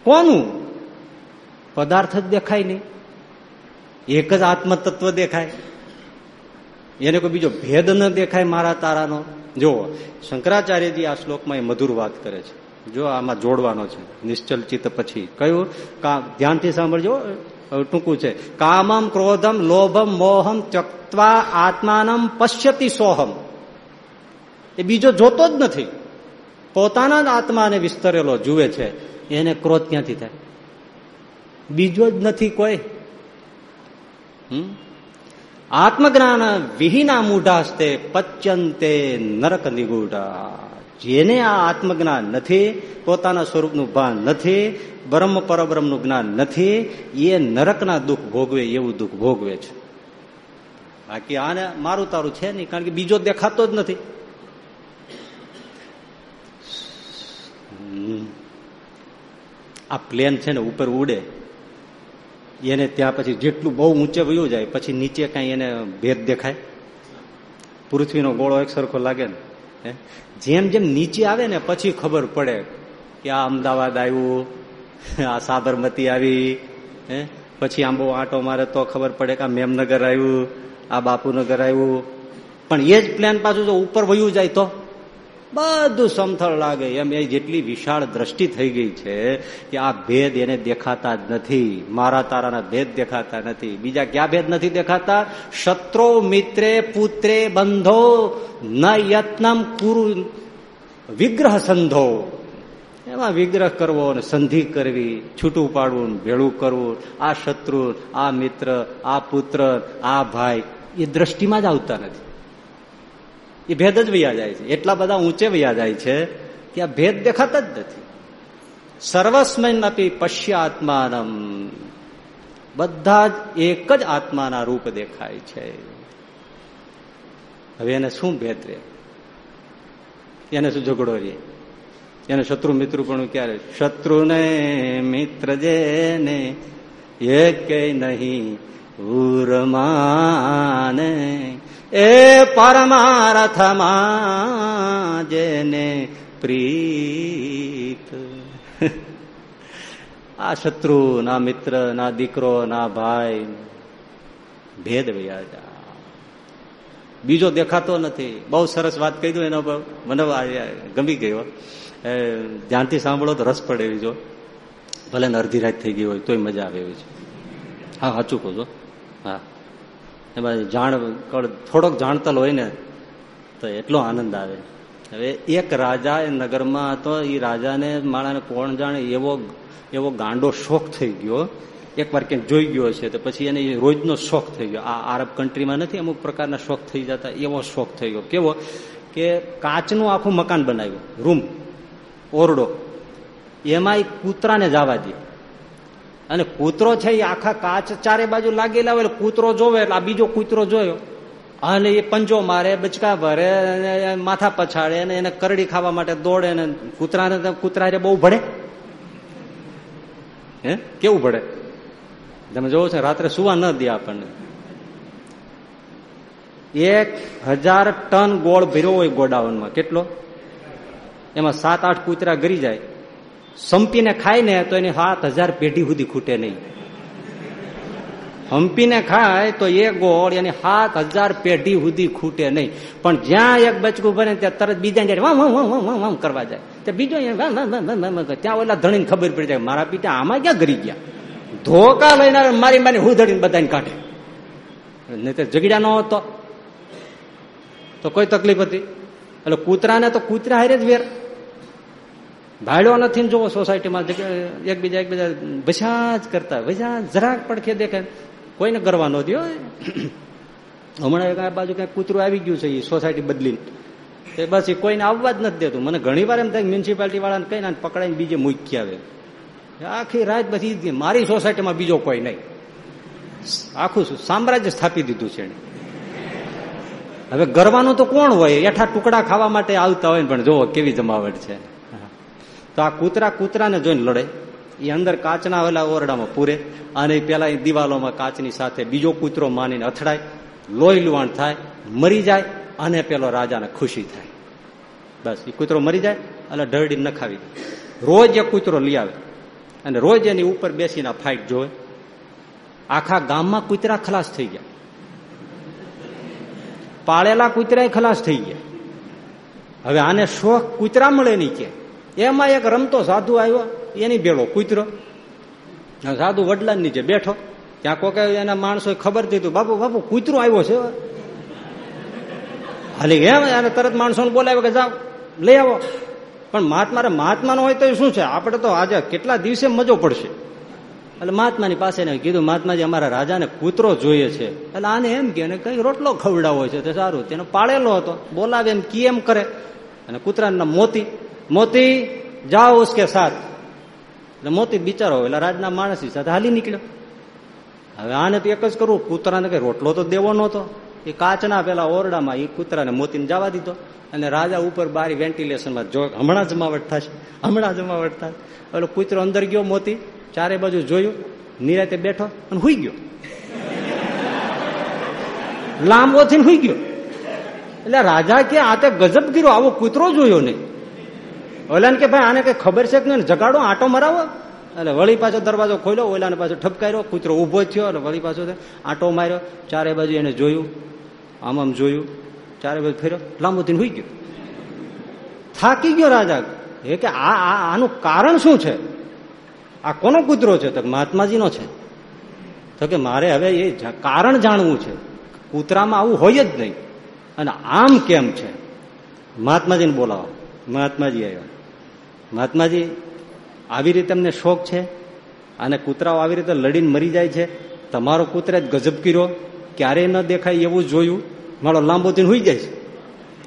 કોનું? પદાર્થ જ દેખાય નહીં. એક જ આત્મતત્વ દેખાય. એને કોઈ બીજો ભેદ ન દેખાય મારા તારાનો. જો, શંકરાચાર્યજી આ શ્લોકમાં એ મધુર વાત કરે છે. જો આમાં જોડવાનો છે. નિશ્ચલ ચિત્ત પછી કયું? ધ્યાનથી સાંભળજો. ટૂંકું છે. કામમ, ક્રોધમ, લોભમ, મોહમ ત્યક્વા આત્માનમ, પશ્યતિ, સોહમ. એ બીજો જોતો જ નથી. પોતાના જ આત્માને વિસ્તરેલો જુએ છે. એને ક્રોધ ક્યાંથી થાય? બીજો જ નથી કોઈ. આત્મજ્ઞાન વિહીના મૂઢાસ્તે પચ્યંતે નરક નિગૂઢા. જેને આ આત્મજ્ઞાન નથી, પોતાના સ્વરૂપનું ભાન નથી, બ્રહ્મ પરબ્રહ્મનું જ્ઞાન નથી, એ નરકના દુઃખ ભોગવે, એવું દુઃખ ભોગવે છે. બાકી આને મારું તારું છે નહીં, કારણ કે બીજો દેખાતો જ નથી. આ પ્લેન છે ને ઉપર ઉડે. એને ત્યાં પછી જેટલું બહુ ઊંચે વયું જાય, પછી નીચે કઈ એને ભેદ દેખાય. પૃથ્વીનો ગોળો એક સરખો લાગે ને. જેમ જેમ નીચે આવે ને પછી ખબર પડે કે આ અમદાવાદ આવ્યું, આ સાબરમતી આવી, હે? પછી આંબો આંટો મારે તો ખબર પડે કે આ મેમનગર આવ્યું, આ બાપુનગર આવ્યું. પણ એ જ પ્લાન પાછું જો ઉપર વયું જાય તો? બધું સમથળ લાગે. એમ એ જેટલી વિશાળ દ્રષ્ટિ થઈ ગઈ છે કે આ ભેદ એને દેખાતા જ નથી. મારા તારાના ભેદ દેખાતા નથી. બીજા ક્યાં ભેદ નથી દેખાતા? શત્રો, મિત્રે, પુત્રે, બંધો, ન યત્નમ કુરુ, વિગ્રહ સંધો. એમાં વિગ્રહ કરવો અને સંધિ કરવી, છૂટું પાડવું ભેળું કરવું. આ શત્રુ, આ મિત્ર, આ પુત્ર, આ ભાઈ, એ દ્રષ્ટિમાં જ આવતા નથી. એ ભેદ જ વૈયા જાય છે. એટલા બધા ઊંચે વૈયા જાય છે કે આ ભેદ દેખાતા જ નથી. સર્વસ્મયન આપી પશ્ય આત્માનમ બધા જ એક જ આત્માના રૂપ દેખાય છે. હવે એને શું ભેદ રે? એને શું ઝઘડો રે? એને શત્રુ મિત્ર પણ ક્યારે? શત્રુને મિત્ર જેને એક નહીં ઉરમાને એ પરમારથમાં જેને પ્રીત. આ શત્રુ, ના મિત્ર, ના દીકરો, ના ભાઈ, ભેદ વ્યાજા બીજો દેખાતો નથી. બહુ સરસ વાત કહી દઉં એનો મને ગમી ગયો ધ્યાનથી સાંભળો તો રસ પડે એવી જો. ભલે ને અડધી રાત થઈ ગઈ હોય, તોય મજા આવે એવી છે. હા, સાચું કહું છો. એમાં જાણ થોડોક જાણતલ હોય ને, તો એટલો આનંદ આવે. હવે એક રાજા એ નગરમાં હતો એ રાજાને માણાને કોણ જાણે એવો એવો ગાંડો શોખ થઈ ગયો. એકવાર ક્યાંક જોઈ ગયો છે તો પછી એને રોજનો શોખ થઈ ગયો. આ આરબ કન્ટ્રીમાં નથી, અમુક પ્રકારના શોખ થઈ જતા, એવો શોખ થઈ ગયો. કેવો? કે કાચનું આખું મકાન બનાવ્યું, રૂમ, ઓરડો. એમાં એ કૂતરાને જવા દે. અને કૂતરો છે એ આખા કાચ ચારે બાજુ લાગેલા હોય કૂતરો જોવે એટલે આ બીજો કૂતરો જોયો. અને એ પંજો મારે, બચકા ભરે માથા પછાડે અને એને કરડી ખાવા માટે દોડે ને કૂતરાને કૂતરા બહુ ભળે હે? કેવું ભળે તમે જોવો છો, રાત્રે સુવા ન દે આપણને. એક હજાર ટન ગોળ ભર્યો હોય ગોડાઉનમાં. કેટલો? એમાં સાત આઠ કૂતરા ગરી જાય. સંપીને ખાય ને તો એની સાત હજાર પેઢી સુધી ખૂટે નહીં. હંપીને ખાય તો એ ગોળ એની સાત હજાર પેઢી સુધી ખૂટે નહીં. પણ જ્યાં એક બચકું બને ત્યાં તરત બીજા જાય, વામ વામ વામ કરવા જાય. તો બીજો ત્યાં ઓલા ધણીને ખબર પડી જાય, મારા પિતા આમાં ક્યાં ગરી ગયા? ધોકા લઈને મારી મારી હું ધડીને બધાને કાઢે. નહીં તો જગડ્યા ન હતો. તો કોઈ તકલીફ હતી? એટલે કૂતરાને તો કૂતરા હારે જ વેર. ભાડ્યો નથી જોવો સોસાયટીમાં એકબીજા એકબીજા ભસા જ કરતા ભસા જરાક પડખે દેખે. કોઈને ગરવા ન દો હમણાં આ બાજુ કઈ કૂતરું આવી ગયું છે એ સોસાયટી બદલીને. તે બસ એ કોઈને આવવા જ નથી દેતું. મને ઘણી વાર એમ થાય મ્યુનિસિપાલિટી વાળાને કહીને પકડાઈને બીજે મૂકી આવે. આખી રાત બધી મારી સોસાયટીમાં બીજો કોઈ નહીં. આખું સામ્રાજ્ય સ્થાપી દીધું છે હવે ગરવાનું તો કોણ હોય? એઠા ટુકડા ખાવા માટે આવતા હોય પણ જોવો કેવી જમાવટ છે. તો આ કૂતરા કૂતરાને જોઈને લડે. એ અંદર કાચના વેલા ઓરડામાં પૂરે અને પેલા એ દિવાલોમાં કાચની સાથે બીજો કૂતરો માનીને અથડાય, લોહી લુવાણ થાય, મરી જાય અને પેલો રાજાને ખુશી થાય. બસ એ કૂતરો મરી જાય એટલે ઢરડી નખાવી રોજ એ કૂતરો લઈ આવે અને રોજ એની ઉપર બેસીને ફાઇટ જોવે. આખા ગામમાં કૂતરા ખલાસ થઈ ગયા. પાળેલા કૂતરા ખલાસ થઈ ગયા. હવે આને શોખ કૂતરા મળે નહીં કે. એમાં એક રમતો સાધુ આવ્યો, એની ભેળો કૂતરો. સાધુ વડલા નીચે બેઠો, ત્યાં કોકે એના માણસો ખબર દીધું, બાપુ બાપુ, કૂતરો આવ્યો છે હાલી એમ, અને તરત માણસોને બોલાવ્યો કે, જાઓ, લઈ આવો. પણ મહાત્મા મહાત્માનો હોય તો શું છે? આપણે તો આજે કેટલા દિવસે મજો પડશે? એટલે મહાત્માની પાસે કીધું, મહાત્માજી, અમારા રાજાને કૂતરો જોઈએ છે. એટલે આને એમ કે કઈ રોટલો ખવડાવો છે? તે સારું. તેનો પાળેલો હતો. બોલાવે એમ, કી એમ કરે? અને કૂતરાના મોતી મોતી, જાઓ ઉસકે સાથ. એટલે મોતી બિચારો એટલે રાજના માણસ સાથે હાલી નીકળ્યો. હવે આને તો એક જ કરવું, કૂતરાને કઈ રોટલો તો દેવો નહોતો. એ કાચના પેલા ઓરડામાં એ કૂતરાને મોતીને જવા દીધો. અને રાજા ઉપર બારી વેન્ટિલેશનમાં જો હમણાં જમાવટ થશે, હમણાં જમાવટ થશે એટલે કૂતરો અંદર ગયો, મોતી, ચારે બાજુ જોયું, નિરાતે બેઠો અને હુઈ ગયો. લાંબો થઈને હુઈ ગયો. એટલે રાજા કે આ તે ગજબ ગીરો આવો કૂતરો જોયો નહીં. ઓલાને કે ભાઈ, આને કઈ ખબર છે કે જગાડો, આટો મરાવો. એટલે વળી પાછો દરવાજો ખોલ્યો, ઓલાને પાછો ઠપકાર્યો, કૂતરો ઊભો થયો અને વળી પાછો આટો માર્યો. ચારે બાજુ એને જોયું, આમ આમ જોયું, ચારે બાજુ ફેર્યો, લાંબો દિન હોઈ ગયો. થાકી ગયો રાજા. એ કે આ આનું કારણ શું છે? આ કોનો કૂતરો છે? તો મહાત્માજીનો છે. તો કે મારે હવે એ કારણ જાણવું છે. કૂતરામાં આવું હોય જ નહીં. અને આમ કેમ છે? મહાત્માજીને બોલાવો. મહાત્માજી આવ્યા. મહાત્માજી, આવી રીતે તમને શોખ છે? અને કૂતરાઓ આવી રીતે લડીને મરી જાય છે? તમારો કૂતરે જ ગજબ કર્યો? ક્યારેય ન દેખાય એવું જોયું? મારો લાંબો દિન હોઈ જાય છે.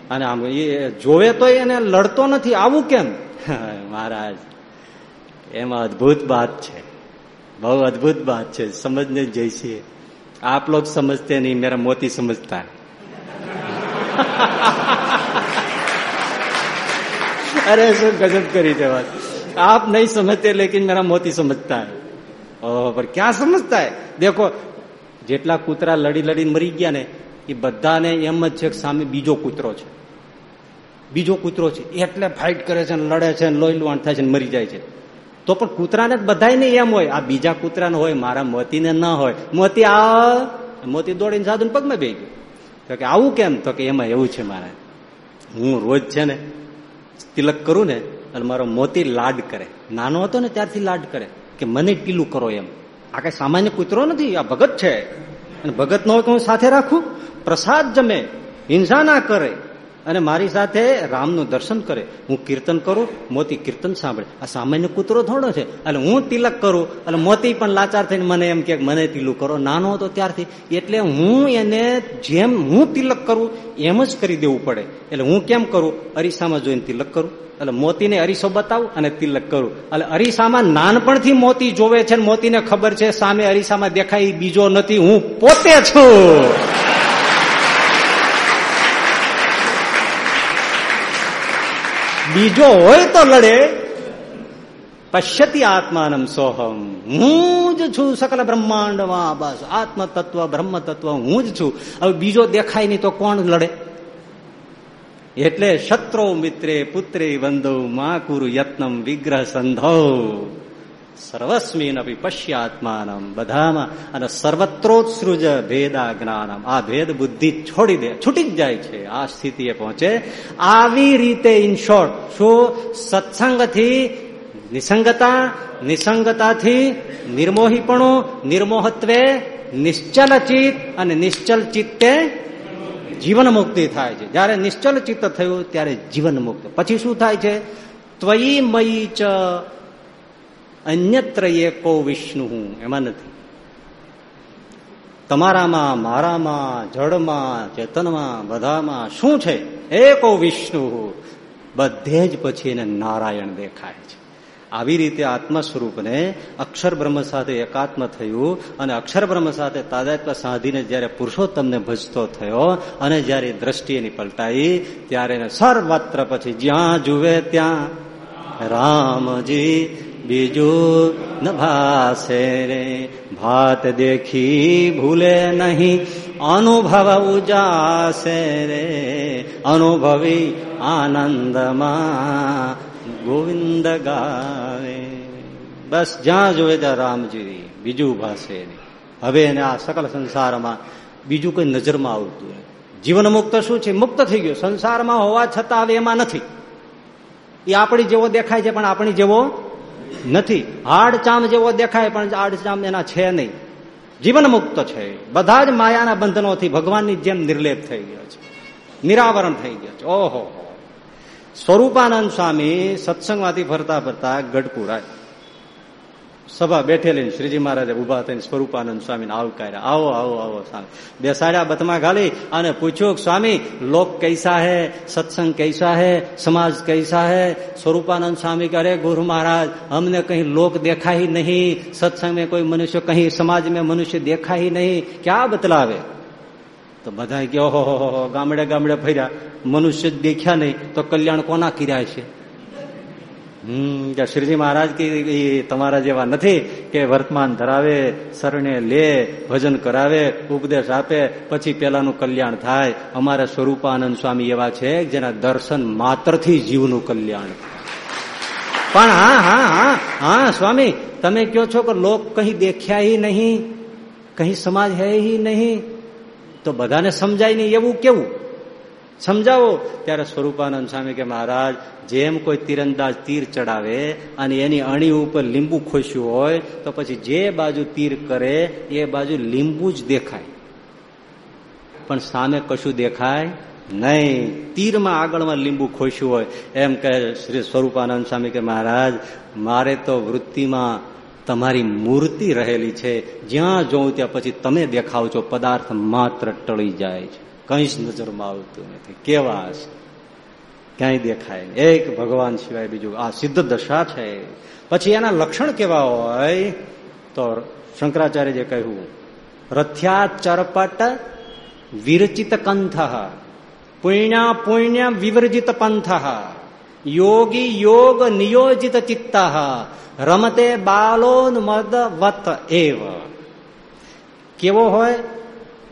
અને આમ એ જોવે તો એને લડતો નથી. આવું કેમ? મહારાજ, એમાં અદભુત વાત છે. બહુ અદભુત બાત છે. સમજને જઈ છીએ આપ લોગ સમજતે નહીં, મેરા મોતી સમજતા. अरे શું गजब કરી છે વાત आप नहीं समझते लेकिन मेरा मोती समझता है ओह पर क्या समझता है देखो જેટલા કૂતરા લડી લડી મરી ગયા ને એ બધાને એમ જ છે કે સામે બીજો કૂતરો છે બીજો કૂતરો છે એટલે ફાઇટ કરે છે લડે છે લોહી લુવાણ થાય છે મરી જાય છે તો પણ કૂતરાને બધાને એમ હોય આ બીજા કૂતરાને હોય મારા મોતીને ના હોય મોતી આ મોતી દોડીને સાધુ પગમાં બે ગયો તો કે આવું કેમ તો કે એમાં એવું છે મારે હું રોજ છે ને તિલક કરું ને એટલે મારો મોતી લાડ કરે. નાનો હતો ને ત્યારથી લાડ કરે. કે મને ટીલું કરો એમ. આ કઈ સામાન્ય કૂતરો નથી? આ ભગત છે. અને ભગત નો હું સાથે રાખું? પ્રસાદ જમે, હિંસા ના કરે. અને મારી સાથે રામનું દર્શન કરે. હું કીર્તન કરું, મોતી કીર્તન સાંભળે. આ સામાન્ય કૂતરો થોડો છે. એટલે હું તિલક કરું, એટલે મોતી પણ લાચાર થઈને મને એમ કે મને તિલું કરો. નાનો હતો ત્યારથી. એટલે હું એને જેમ હું તિલક કરું, એમ જ કરી દેવું પડે. એટલે હું કેમ કરું? અરીસામાં જોઈને તિલક કરું. એટલે મોતીને અરીસો બતાવું અને તિલક કરું. એટલે અરીસામાં નાનપણથી મોતી જોવે છે મોતીને ખબર છે, સામે અરીસામાં દેખાય બીજો નથી. હું પોતે છું. બીજો હોય તો લડે. પશ્યતિ આત્માનમ સોહમ. હું જ છું સકલ બ્રહ્માંડમાં. બસ આત્મ તત્વ બ્રહ્મ તત્વ હું જ છું. હવે બીજો દેખાય નહીં તો કોણ લડે? એટલે શત્રો મિત્રે પુત્રે બંધો માં કુરુ યત્નમ વિગ્રહ સંધો. સર્વસ્મીન અપી પશ્યાત્માનમ બધામાં અને સર્વત્રોત્સૃજ ભેદા જ્ઞાનમ આ ભેદ બુદ્ધિ છોડી દે છૂટી જ જાય છે આ સ્થિતિએ પહોંચે આવી રીતે ઇન શોર્ટ શું સત્સંગથી નિસંગતા નિસંગતાથી નિર્મોહીપણું નિર્મોહત્વે નિશ્ચલ ચિત્ત અને નિશ્ચલ ચિત્તે જીવન મુક્તિ થાય છે જયારે નિશ્ચલ ચિત્ત થયું ત્યારે જીવન મુક્ત પછી શું થાય છે ત્વયી મયી ચ અન્યત્ર એકો વિષ્ણુ એમાં નથી. તમારામાં, મારામાં, જળમાં, ચેતનમાં, બધામાં શું છે? એકો વિષ્ણુ. બધે જ પછી એને નારાયણ દેખાય છે. આવી રીતે આત્મા સ્વરૂપને અક્ષર બ્રહ્મ સાથે એકાત્મ થયું અને અક્ષર બ્રહ્મ સાથે તાદાત્મ સાધીને જયારે પુરુષોત્તમને ભજતો થયો અને જયારે દ્રષ્ટિ એની પલટાઈ ત્યારે સર્વત્ર પછી જ્યાં જુએ ત્યાં રામજી બીજું ન ભાસે રે. ભાત દેખી ભૂલે નહીં. અનુભવ ઉજાશે રે. અનુભવી આનંદમાં ગોવિંદ ગાવે. બસ જ્યાં જોવે ત્યાં રામજી બીજું ભાષે નહીં હવે એને આ સકલ સંસારમાં બીજું કોઈ નજરમાં આવતું નથી જીવન મુક્ત શું છે? મુક્ત થઈ ગયો. સંસારમાં હોવા છતાં હવે એમાં નથી. એ આપણી જેવો દેખાય છે, પણ આપણી જેવો નથી. હાડચામ જેવો દેખાય, પણ હાડચામ એના છે નહીં. જીવન મુક્ત છે. બધા જ માયાના બંધનોથી ભગવાનની જેમ નિર્લેપ થઈ ગયો છે. નિરાવરણ થઈ ગયો છે. ઓહો સ્વરૂપાનંદ સ્વામી સત્સંગમાંથી ફરતા ફરતા ગઢપુર સભા બેઠેલી શ્રીજી મહારાજે ઊભા થઈને સ્વરૂપાનંદ સ્વામીને આવકાર્યા આવો આવો આવો સ્વામી બેસાડ્યા બતમાં ગાલી અને પૂછ્યું, સ્વામી, લોક કૈસા હે? સત્સંગ કૈસા હે? સમાજ કૈસા હે? સ્વરૂપાનંદ સ્વામી અરે ગુરુ મહારાજ, અમને કहीं લોક દેખાય નહીં. સત્સંગ મેં કોઈ મનુષ્ય કહી સમાજ મેં મનુષ્ય દેખાય નહીં. ક્યાં બતલાવે? તો બધા કે ઓહો ગામડે ગામડે ફર્યા. મનુષ્ય દેખ્યા નહીં. તો કલ્યાણ કોના કર્યા છે? હમ શ્રીજી મહારાજ કે તમારા જેવા નથી કે વર્તમાન ધરાવે, શરણે લે, ભજન કરાવે, ઉપદેશ આપે, પછી પેલાનું કલ્યાણ થાય. અમારા સ્વરૂપાનંદ સ્વામી એવા છે જેના દર્શન માત્રથી જીવનું કલ્યાણ. પણ હા હા હા હા, સ્વામી, તમે કહો છો કે લોક કઈ દેખ્યા નહીં? કઈ સમાજ હૈ નહીં? તો બધાને સમજાય નહીં એવું કેવું? સમજાવો? ત્યારે સ્વરૂપાનંદ સ્વામી કે, મહારાજ, જેમ કોઈ તીરંદાજ તીર ચડાવે અને એની અણી ઉપર લીંબુ ખોસ્યું હોય, તો પછી જે બાજુ તીર કરે, એ બાજુ લીંબુ જ દેખાય. પણ સામે કશું દેખાય નહીં. તીરમાં આગળમાં લીંબુ ખોસ્યું હોય. એમ કહે શ્રી સ્વરૂપાનંદ સ્વામી કે, મહારાજ, મારે તો વૃત્તિમાં તમારી મૂર્તિ રહેલી છે. જ્યાં જોઉં ત્યાં પછી તમે દેખાવ છો. પદાર્થ માત્ર ટળી જાય છે. કઈ જ નજરમાં આવતું નથી કેવા હશે ક્યાંય દેખાય એક ભગવાન સિવાય બીજું આ સિદ્ધ દશા છે. પછી એના લક્ષણ કેવા હોય? તો શંકરાચાર્ય જે કહ્યું રથ્યા ચરપટ વિરચિત કંથ, પુણ્યા પુણ્ય વિવર્જિત પંથ, યોગી યોગ નિયોજિત ચિત્ત, રમતે બાલોન મદ વત એવ. કેવો હોય?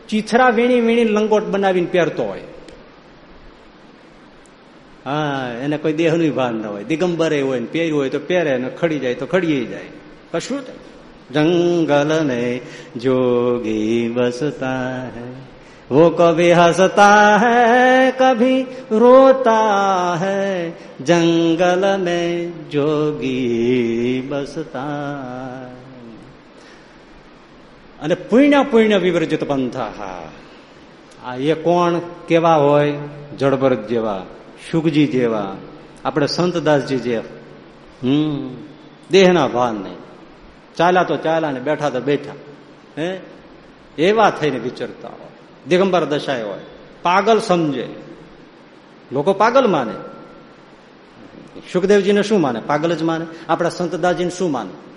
ચીથરા વીણી વીણી લંગોટ બનાવીને પહેરતો હોય હા એને કોઈ દેહનું ભાન ન હોય દિગંબરે હોય ને પહેર્યું હોય તો પહેરે ને ખડી જાય તો ખડીએ જાય કશું જંગલ ને જોગી બસતા હૈ वो कभी हंसता है कभी रोता है जंगल में जोगी बसता અને પુણ્ય પુણ્ય વિવર્જિત પંથા. આ એ કોણ કેવા હોય? જળભરત જેવા શુકજી જેવા, આપણે સંતદાસજી જે, હમ, દેહના ભાન નહીં. ચાલ્યા તો ચાલ્યા ને બેઠા તો બેઠા. હે? એવા થઈને વિચરતા હોય. દિગંબર દશાએ હોય. પાગલ સમજે. લોકો પાગલ માને. સુખદેવજીને શું માને? પાગલ જ માને. આપણા સંતદાસજીને શું માને?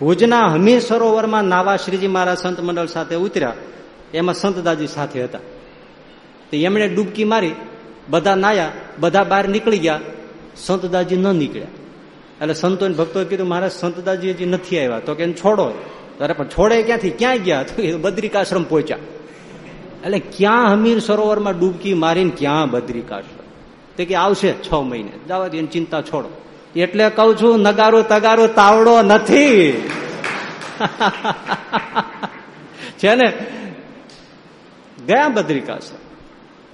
ભુજના હમીર સરોવરમાં નાવા શ્રીજી મહારાજ સંત મંડળ સાથે ઉતર્યા. એમાં સંતદાજી સાથે હતા. તો એમણે ડૂબકી મારી, બધા નાયા, બધા બહાર નીકળી ગયા. સંતદાજી ન નીકળ્યા. એટલે સંતો ભક્તોએ કીધું મારા સંતદાજી હજી નથી આવ્યા. તો કે છોડો. ત્યારે પણ છોડે ક્યાંથી? ક્યાં ગયા? તો બદ્રિકાશ્રમ પહોંચ્યા. એટલે ક્યાં હમીર સરોવરમાં ડૂબકી મારીને ક્યાં બદ્રિકાશ્રમ? તે કે આવશે છ મહિને. જવા દે ચિંતા છોડો. એટલે કઉ છું, નગારું તગારું તાવડો નથી. છે ને? ગયા બદ્રિકાશ્રમ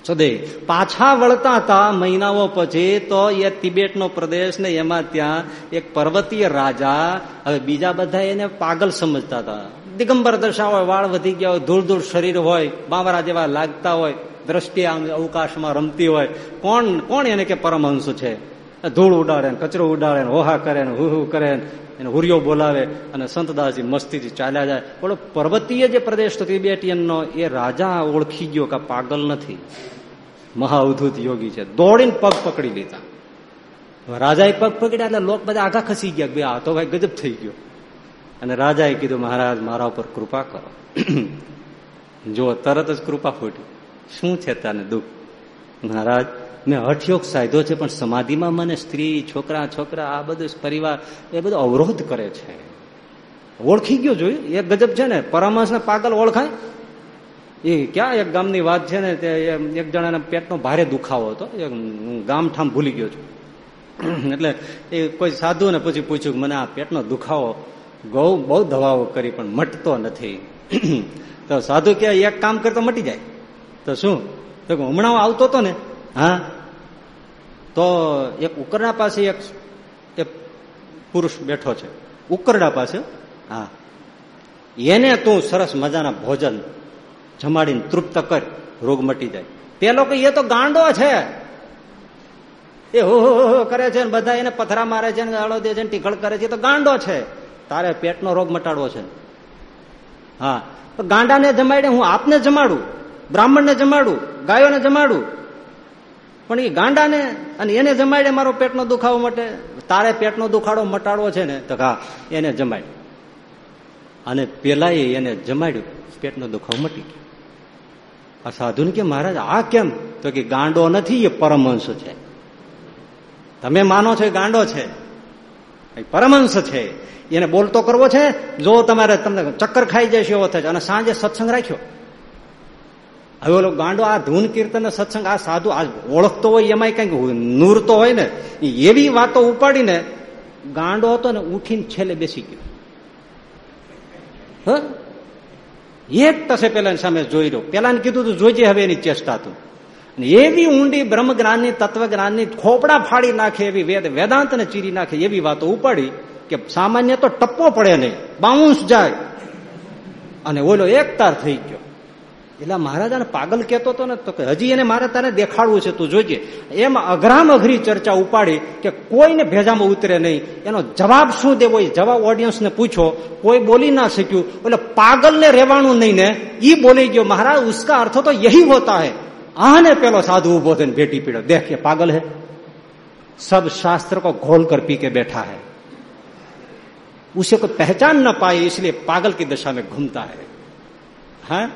સદે પાછા વળતા હતા મહિનાઓ પછી તો એ તિબેટનો પ્રદેશ ને એમાં ત્યાં એક પર્વતીય રાજા, હવે બીજા બધા એને પાગલ સમજતા હતા દિગંબર દશા હોય, વાળ વધી ગયા હોય, ધૂળ ધૂળ શરીર હોય, બાવરા જેવા લાગતા હોય, દ્રષ્ટિ આમ અવકાશમાં રમતી હોય. કોણ કોણ એને કે પરમહંસ છે? ધૂળ ઉડાડે કચરો ઉડાડે હોહા કરે ને હુ કરે એને હુરિયો બોલાવે અને સંતદાસજી મસ્તીથી ચાલ્યા જાય. પણ પર્વતીય જે પ્રદેશ તો તિબેટિયનનો, એ રાજા ઓળખી ગયો કે પાગલ નથી? મહાઅવધૂત યોગી છે. દોડીને પગ પકડી લીધા. રાજાએ પગ પકડ્યા એટલે લોક બધા આઘા ખસી ગયા બે આ તો ભાઈ ગજબ થઈ ગયો. અને રાજાએ કીધું, મહારાજ, મારા ઉપર કૃપા કરો. જો તરત જ કૃપા ફૂટી. શું છે તને દુઃખ? મહારાજ મેં હઠયોગ સાધ્યો છે, પણ સમાધિમાં મને સ્ત્રી, છોકરા છોકરા, આ બધું પરિવાર, એ બધો અવરોધ કરે છે. ઓળખી ગયો જોયું? એક ગજબ છે ને, પરામર્શને પાગલ ઓળખાય? એ ક્યાં એક ગામની વાત છે ને, તે એક જણાના પેટનો ભારે દુખાવો હતો. હું ગામઠામ ભૂલી ગયો છું. એટલે એ કોઈ સાધુ ને પછી પૂછ્યું મને આ પેટનો દુખાવો ગૌ બહુ દવાઓ કરી, પણ મટતો નથી. તો સાધુ કે એક કામ કરતો મટી જાય. તો શું? તો હમણાં આવતો હતો ને હા? તો એક ઉકરડા પાસે એક એક પુરુષ બેઠો છે. ઉકરડા પાસે, હા. એને તું સરસ મજાના ભોજન જમાડીને તૃપ્ત કર, રોગ મટી જાય. પેલો કે, એ તો ગાંડો છે. એ હો કરે છે ને બધા એને પથરા મારે છે ને ગાળો દે છે ટીકળ કરે છે. તો ગાંડો છે. તારે પેટનો રોગ મટાડવો છે. હા. ગાંડાને જમાડે હું આપને જમાડું, બ્રાહ્મણને જમાડું, ગાયોને જમાડું પણ એ ગાંડાને અને એને જમાડે મારો પેટનો દુખાવો મટે. તારે પેટનો દુખાડો મટાડવો છે ને, તો હા એને જમાડ અને પેલા એને જમાડ્યું. પેટનો દુખાવો મટી ગયો. આ સાધુને કે, મહારાજ, આ કેમ? તો કે ગાંડો નથી, એ પરમહંસ છે. તમે માનો છો ગાંડો છે. પરમહંસ છે. એને બોલતો કરવો છે? જો તમારે તમને ચક્કર ખાઈ જશે એવો થશે અને સાંજે સત્સંગ રાખ્યો. હવે ઓલો ગાંડો આ ધૂન કીર્તન સત્સંગ, આ સાધુ આ ઓળખતો હોય એમાં કંઈક નૂરતો હોય ને એવી વાતો ઉપાડીને ગાંડો હતો ને ઉઠીને છેલ્લે બેસી ગયો. એક તસે પેલા સામે જોઈ રહ્યો. પેલાને કીધું તું જોઈજે હવે એની ચેષ્ટા તું. એવી ઊંડી બ્રહ્મ જ્ઞાનની તત્વ જ્ઞાનની ખોપડા ફાડી નાખે એવી વેદ, વેદાંતને ચીરી નાખે એવી વાતો ઉપાડી કે સામાન્ય તો ટપ્પો પડે નહીં બાઉન્સ જાય. અને ઓલો એકતાર થઈ ગયો. એટલે મહારાજાને પાગલ કહેતો હતો ને તો હજી એને મારે તારે દેખાડવું છે તું જોજે એમાં અઘરામ અઘરી ચર્ચા ઉપાડી કે કોઈને ભેજામાં ઉતરે નહીં એનો જવાબ શું દેવો એ જવાબ ઓડિયન્સને પૂછો કોઈ બોલી ના શક્યું એટલે પાગલને રહેવાનું નહીં ને ઈ બોલી ગયો મહારાજ ઉસકા અર્થ તો યહી હોતા હૈ આને પેલો સાધુ ઉભો થઈને બેટી પીડો દેખ પાગલ હે सब शास्त्र को घोल कर पी के बैठा है उसे कोई पहचान न पाए इसलिए पागल की दशा में घूमता है હા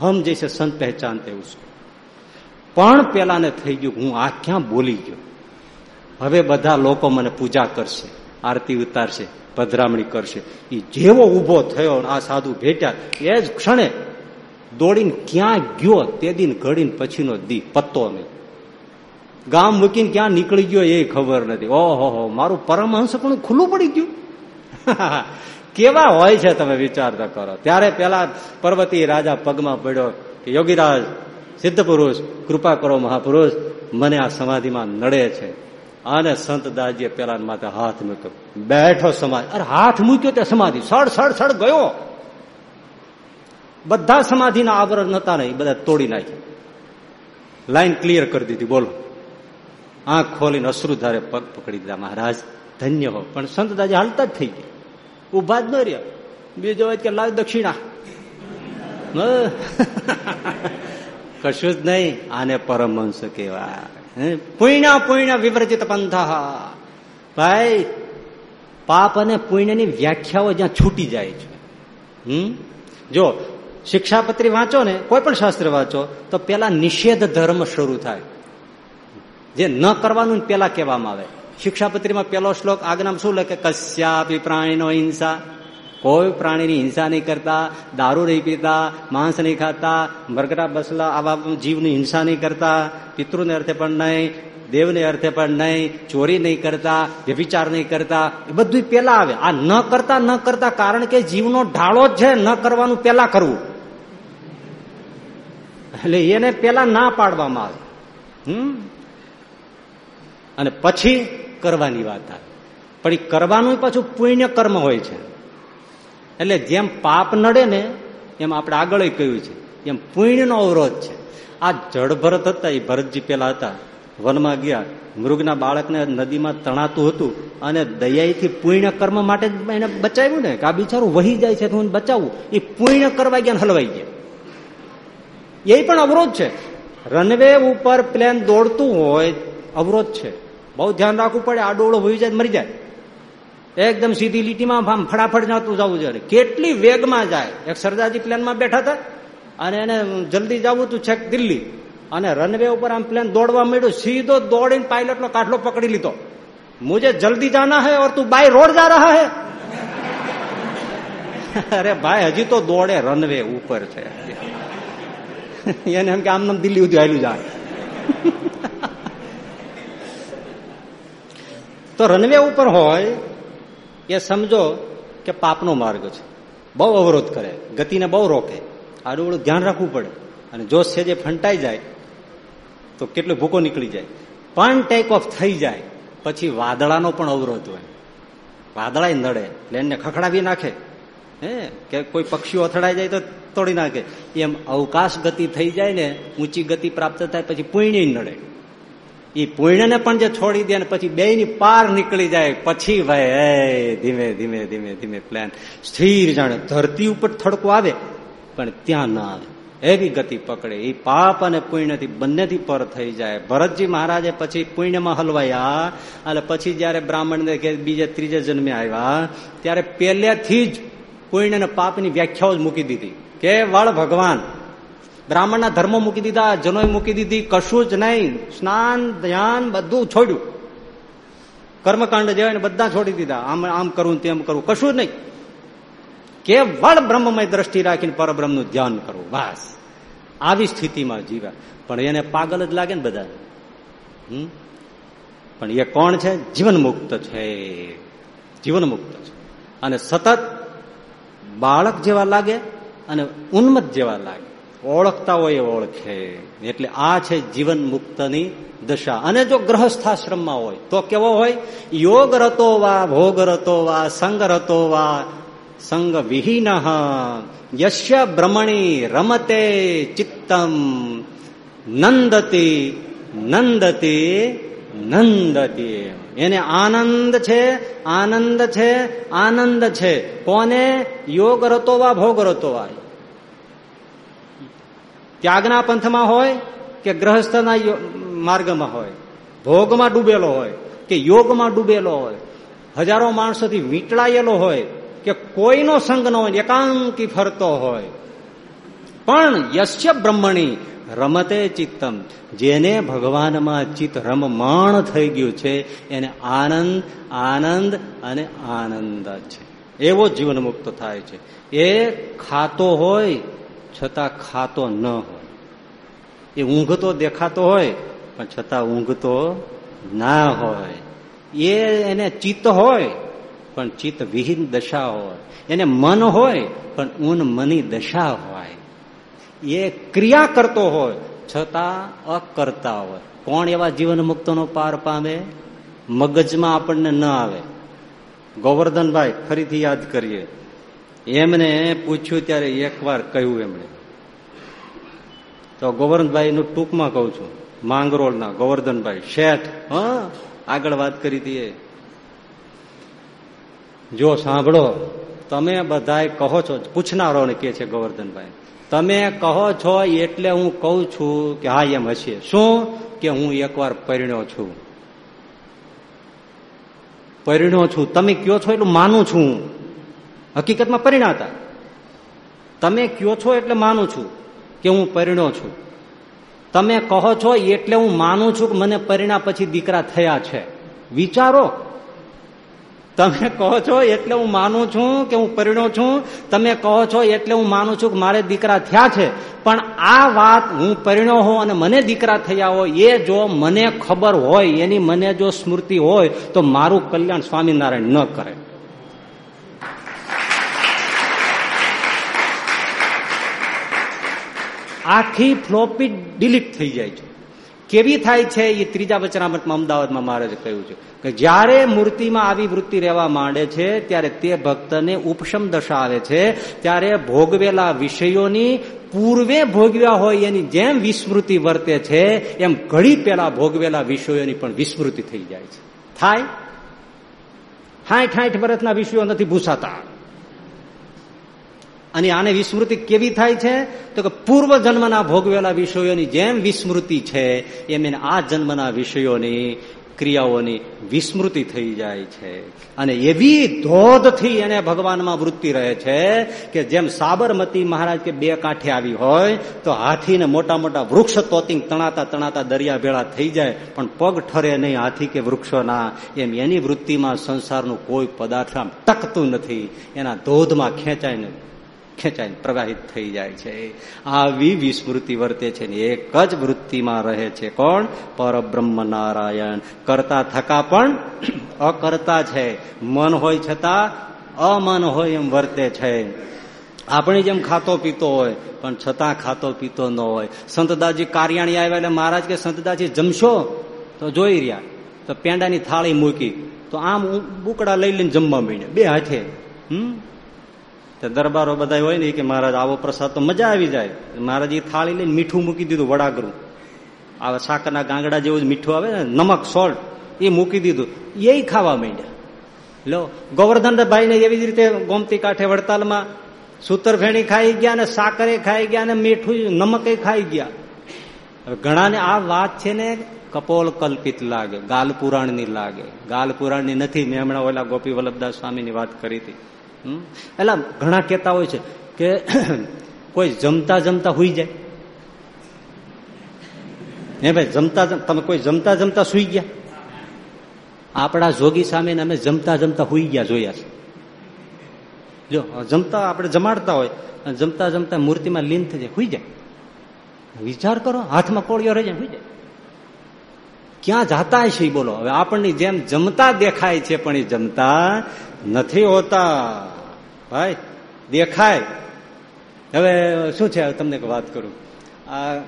હમ જૈસે સંત પહેચાનતે ઉસકો પણ પેલાને થઈ ગયું હું આ ક્યાં બોલી ગયો હવે બધા લોકો મને પૂજા કરશે આરતી ઉતારશે પધરામણી કરશે એ જેવો ઊભો થયો આ સાધુ ભેટ્યા, એ જ ક્ષણે દોડીને ક્યાં ગયો? તે દિન ઘડીને પછીનો દી, પત્તો નહીં. ગામ મૂકીને ક્યાં નીકળી ગયો એ ખબર નથી. ઓહો, મારું પરમહંસ પણ ખુલ્લું પડી ગયું. કેવા હોય છે તમે વિચાર તો કરો. ત્યારે પેલા પર્વતી રાજા પગમાં પડ્યો કે, યોગીરાજ, સિદ્ધ પુરુષ, કૃપા કરો મહાપુરુષ, મને આ સમાધિમાં નડે છે. અને સંત દાસજીએ પેલા માથે હાથ મૂક્યો. બેઠો સમાધિ અરે, હાથ મૂક્યો તે સમાધિ? સડ સડ સડ, ગયો. બધા સમાધિના આવરણ નતા નહીં બધા તોડી નાખ્યા. લાઈન ક્લિયર કરી દીધી, બોલો. આંખ ખોલીને અશ્રુધારે પગ પકડી દીધા, મહારાજ, ધન્ય હો. પણ સંત દાજી હાલતા જ થઈ ગયા. ઊભા જ ન રહ્યો બીજો હોય કે લાવ દક્ષિણા. કશું જ નહીં. આને પરમહંસ કહેવાય. પુણ્ય પુણ્ય વિવર્જિત પંથ ભાઈ, પાપ અને પુણ્યની વ્યાખ્યાઓ જ્યાં છૂટી જાય છે. હમ? જો, શિક્ષાપત્રી વાંચો ને, કોઈ પણ શાસ્ત્ર વાંચો, તો પેલા નિષેધ ધર્મ શરૂ થાય. જે ન કરવાનું પેલા કહેવામાં આવે. શિક્ષાપત્રીમાં પેલો શ્લોક આજ્ઞામાં શું લખે? કશ્યાપી પ્રાણીનો હિંસા. કોઈ પ્રાણીની હિંસા નહીં કરતા, દારૂ નહીં પીતા, માંસ નહીં ખાતા મરગડા બસલા આવા જીવની હિંસા નહીં કરતા, પિતૃને અર્થે પણ નહીં, દેવને અર્થે પણ નહીં, ચોરી નહીં કરતા વ્યભિચાર નહીં કરતા, એ બધું પેલા આવે. આ ન કરતા ન કરતા કારણ કે જીવનો ઢાળો છે, ન કરવાનું પેલા કરવું. એટલે એને પેલા ના પાડવામાં આવે. હમ? અને પછી કરવાની વાત આવે પણ એ કરવાનું પાછું પુણ્ય કર્મ હોય છે. એટલે જેમ પાપ નડે ને, એમ આપણે આગળ કહ્યું છે. એમ પુણ્યનો અવરોધ છે. આ જળભરત હતા એ ભરતજી પેલા હતા. વનમાં ગયા. મૃગના બાળકને નદીમાં તણાતું હતું અને દયાથી પુણ્ય કર્મ માટે એને બચાવ્યું ને, કે આ બિચારું વહી જાય છે હું બચાવું. એ પુણ્ય કરવા ગયા હલવાઈ ગયા. એ પણ અવરોધ છે. રનવે ઉપર પ્લેન દોડતું હોય, અવરોધ છે. બહુ ધ્યાન રાખવું પડે આડોળો હોય જાય મરી જાય. એકદમ સીધી લીટીમાં આમ ફટાફટ જતું જવું જોઈએ કેટલી વેગમાં જાય. એક સરદારજી પ્લેનમાં બેઠા હતા અને એને જલ્દી જવું તું છેક દિલ્હી. અને રનવે ઉપર આમ પ્લેન દોડવા માંડ્યું. સીધો દોડીને પાયલટનો કાટલો પકડી લીધો. મુજે જલ્દી જાના હે ઓર તું બાય રોડ જા રહા હે? અરે ભાઈ, હજી તો દોડે રનવે ઉપર છે. એને એમ કે, આમ દિલ્હી સુધી આવેલું જાય તો રનવે ઉપર હોય, એ સમજો કે પાપનો માર્ગ છે. બહુ અવરોધ કરે, ગતિને બહુ રોકે. આડું ધ્યાન રાખવું પડે. અને જો સેજે ફંટાઈ જાય, તો કેટલો ભૂકો નીકળી જાય. પણ ટેક ઓફ થઈ જાય, પછી વાદળાનો પણ અવરોધ હોય. વાદળાય નડે પ્લેનને ખખડાવી નાખે. હે, કે કોઈ પક્ષીઓ અથડાઈ જાય તો તોડી નાખે. એમ અવકાશ ગતિ થઈ જાય ને, ઊંચી ગતિ પ્રાપ્ત થાય, પછી પુણ્ય નડે. એ પુણ્યને પણ જે છોડી દે અને પછી બે પાર નીકળી જાય, પછી ભાઈ ધીમે ધીમે ધીમે ધીમે પ્લાન સ્થિર જાણે, ધરતી ઉપર થડકો આવે, પણ ત્યાં ના આવે. એવી ગતિ પકડે. એ પાપ અને પુણ્યથી બંનેથી પર થઈ જાય. ભરતજી મહારાજે પછી પુણ્યમાં હલવાયા, અને પછી જયારે બ્રાહ્મણ કે બીજે ત્રીજે જન્મે આવ્યા, ત્યારે પહેલેથી જ પુણ્ય અને પાપની વ્યાખ્યાઓ જ મૂકી દીધી. કે વળ ભગવાન બ્રાહ્મણના ધર્મો મૂકી દીધા જનોય મૂકી દીધી, કશું જ નહીં. સ્નાન, ધ્યાન બધું છોડ્યું. કર્મકાંડ જેવાય બધા છોડી દીધા. આમ આમ કરવું તેમ કરવું કશું જ નહીં. કેવળ બ્રહ્મમય દ્રષ્ટિ રાખીને પરબ્રહ્મનું ધ્યાન કરવું બસ. આવી સ્થિતિમાં જીવ્યા. પણ એને પાગલ જ લાગે ને બધા પણ એ કોણ છે? જીવન મુક્ત છે. જીવન મુક્ત છે. અને સતત બાળક જેવા લાગે અને ઉન્મત જેવા લાગે. ઓળખતા હોય ઓળખે. એટલે આ છે જીવન મુક્તની દશા. અને જો ગ્રહસ્થાશ્રમમાં હોય, તો કેવો હોય? યોગ રતો વા ભોગ રતો વા સંગ રતો વા સંગ વિહીન યશ્ય બ્રહ્મણી રમતે ચિત્તમ, નંદતી નંદતી નંદતી. એને આનંદ છે આનંદ છે આનંદ છે. કોને? યોગ રતો વા ભોગ રતો વા ત્યાગના પંથમાં હોય કે ગ્રહસ્થના માર્ગમાં હોય? ભોગમાં ડૂબેલો હોય કે યોગમાં ડૂબેલો હોય? હજારો માણસોથી વીંટળાયેલો હોય કે કોઈનો સંગ ન હોય, એકાંકી ફરતો હોય? પણ યશ્ય બ્રહ્મણી રમતે ચિત્તમ. જેને ભગવાનમાં ચિત્ત રમમાણ થઈ ગયું છે, એને આનંદ આનંદ અને આનંદ છે. એવો જીવન મુક્ત થાય છે. એ ખાતો હોય છતાં ખાતો ન હોય. એ ઊંઘતો દેખાતો હોય, પણ છતાં ઊંઘતો ના હોય. એ એને ચિત્ત હોય, પણ ચિત્ત વિહીન દશા હોય. એને મન હોય, પણ ઊન મની દશા હોય. એ ક્રિયા કરતો હોય, છતાં અકર્તા હોય. કોણ એવા જીવન મુક્તનો પાર પામે? મગજમાં આપણને ન આવે. ગોવર્ધનભાઈ, ફરીથી યાદ કરીએ. એમને પૂછ્યું ત્યારે એકવાર કહ્યું એમણે. તો ગોવર્ધનભાઈ નું ટૂંકમાં કઉ છું, માંગરોળના ગોવર્ધનભાઈ, શેઠ, હા, આગળ વાત કરી હતી જો સાંભળો, તમે બધા કહો છો, પૂછનારોને કે છે ગોવર્ધનભાઈ, તમે કહો છો એટલે હું કઉ છું કે હા, એમ હશે. શું? કે હું એકવાર પરિણ્યો છું. પરિણ્યો છું. તમે કયો છો એટલું માનું છું. હકીકતમાં પરિણાતા. તમે કયો છો એટલે માનું છું કે હું પરિણો છું. તમે કહો છો એટલે હું માનું છું કે મને પરિણા પછી દીકરા થયા છે. વિચારો. તમે કહો છો એટલે હું માનું છું કે હું પરિણો છું. તમે કહો છો એટલે હું માનું છું કે મારે દીકરા થયા છે. પણ આ વાત હું પરિણો હોઉં અને મને દીકરા થયા હોય, એ જો મને ખબર હોય, એની મને જો સ્મૃતિ હોય, તો મારું કલ્યાણ સ્વામિનારાયણ ન કરે. આખી ફ્લોપી ડિલીટ થઈ જાય છે. કેવી થાય છે એ ત્રીજા વચનામતમાં અમદાવાદમાં મહારાજે કહ્યું છે કે જ્યારે મૂર્તિમાં આવી વૃત્તિ રહેવા માંડે છે, ત્યારે તે ભક્તને ઉપશમ દશા આવે છે. ત્યારે ભોગવેલા વિષયોની પૂર્વે ભોગવ્યા હોય એની જેમ વિસ્મૃતિ વર્તે છે, એમ ઘડી પેલા ભોગવેલા વિષયોની પણ વિસ્મૃતિ થઈ જાય છે. થાય? હાઠ હાઠ વર્ષના વિષયો નથી ભૂસાતા. અને આને વિસ્મૃતિ કેવી થાય છે? તો કે પૂર્વ જન્મના ભોગવેલા વિષયોની જેમ વિસ્મૃતિ છે, એમ એને આ જન્મના વિષયોની ક્રિયાઓની વિસ્મૃતિ થઈ જાય છે. અને એવી ધોધથી એને ભગવાનમાં વૃત્તિ રહે છે કે જેમ સાબરમતી મહારાજ કે બે કાંઠે આવી હોય, તો હાથીને મોટા મોટા વૃક્ષ તોતિંગ તણાતા તણાતા દરિયા ભેળા થઈ જાય, પણ પગ ઠરે નહીં હાથી કે વૃક્ષોના, એમ એની વૃત્તિમાં સંસારનું કોઈ પદાર્થ ટકતું નથી. એના ધોધમાં ખેંચાય નહીં ખેંચાઈને પ્રવાહિત થઈ જાય છે. આવી વિસ્મૃતિ વર્તે છે ને એક જ વૃત્તિમાં રહે છે કોણ? પરબ્રહ્મ નારાયણ કરતા થકા પણ અકર્તા છે. મન હોય છતાં અમન હોય એમ વર્તે છે. આપણે જેમ ખાતો પીતો હોય, પણ છતાં ખાતો પીતો ન હોય. સંતદાસજી કારિયાણી આવ્યા એટલે મહારાજ કે સંતદાસજી જમશો? તો જોઈ રહ્યા. તો પેંડાની થાળી મૂકી. તો આમ બુકડા લઈ લઈને જમવા માંડ્યા. બે હાથે. હમ? દરબારો બધા હોય ને કે મહારાજ, આવો પ્રસાદ તો મજા આવી જાય. મહારાજ એ થાળી લઈને મીઠું મૂકી દીધું વડાગરું. આ સાકરના ગાંગડા જેવું જ મીઠું આવે ને, નમક, સોલ્ટ, એ મૂકી દીધું. એ ખાવા માંડ્યા. લો ગોવર્ધનભાઈ ને એવી જ રીતે ગોમતી કાંઠે વડતાલમાં સૂતર ફેણી ખાઈ ગયા ને સાકરે ખાઈ ગયા ને મીઠું, નમકે ખાઈ ગયા. ઘણાને આ વાત છે ને કપોલ કલ્પિત લાગે, ગાલ પુરાણની લાગે. ગાલ પુરાણની નથી, મેં હમણાં ઓલા ગોપી વલ્લભદાસ સ્વામીની વાત કરી હતી. એટલે ઘણા કહેતા હોય છે કે કોઈ જમતા જમતા સુઈ જાય. હે ભાઈ, જમતા તમે કોઈ જમતા જમતા સુઈ ગયા? આપણા જોગી સામે અમે જમતા જમતા સુઈ ગયા જોયા છે. જો, જમતા આપણે જમાડતા હોય જમતા જમતા મૂર્તિમાં લીન થઈ જાય, હુઈ જાય. વિચાર કરો, હાથમાં કોળિયો રહી જાય, હુઈ જાય. ક્યાં જાતા છે બોલો. હવે આપણને જેમ જમતા દેખાય છે, પણ એ જમતા નથી હોતા. ભાઈ, દેખાય. હવે શું છે તમને વાત કરું. આ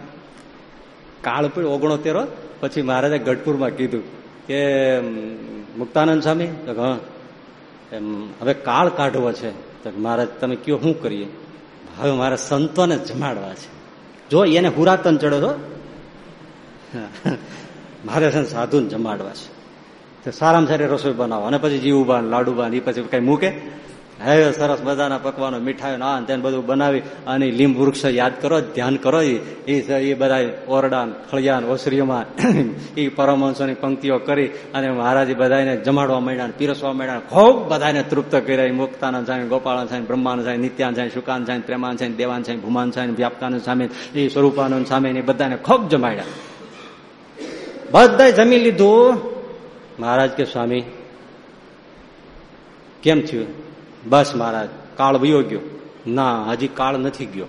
કાળ પણ ઓગણોતેરો પછી મહારાજે ગઢપુરમાં કીધું કે મુક્તાનંદ સ્વામી હા એમ, હવે કાળ કાઢવો છે. તો મહારાજ, તમે કયો શું કરીએ? હવે મારા સંતોને જમાડવા છે. જો એને હુરાતન ચડો છો મારે છે સાધુને જમાડવા છે. સારામાં સારી રસોઈ બનાવો, અને પછી જીવબા લાડુબા એ પછી કઈ મૂકે. હવે સરસ મજાના પકવાનો મીઠાઈ ના તેને બધું બનાવી અને લીંબ વૃક્ષ યાદ કરો, ધ્યાન કરો એ બધા ઓરડા ફળિયા ઓસરીઓમાં એ પરમહંસોની પંક્તિઓ કરી અને મહારાજ બધાને જમાડવા માંડ્યા પીરસવા માંડ્યા ખૂબ બધાને તૃપ્ત કર્યા. મુક્તાનંદ સ્વામી ગોપાળાન સ્વામી બ્રહ્માન સ્વામી નિત્યાન સ્વામી સુકાન સ્વામી પ્રેમાન સ્વામી દેવાન સ્વામી ભૂમાન સ્વામી, વ્યાપકાનંદ સ્વામી એ સ્વરૂપાનંદ સ્વામી બધાને ખૂબ જમાડ્યા. બધા જમી લીધું. મહારાજ કે, સ્વામી, કેમ થયું? બસ મહારાજ, કાળ વયો ગયો. ના, હજી કાળ નથી ગયો.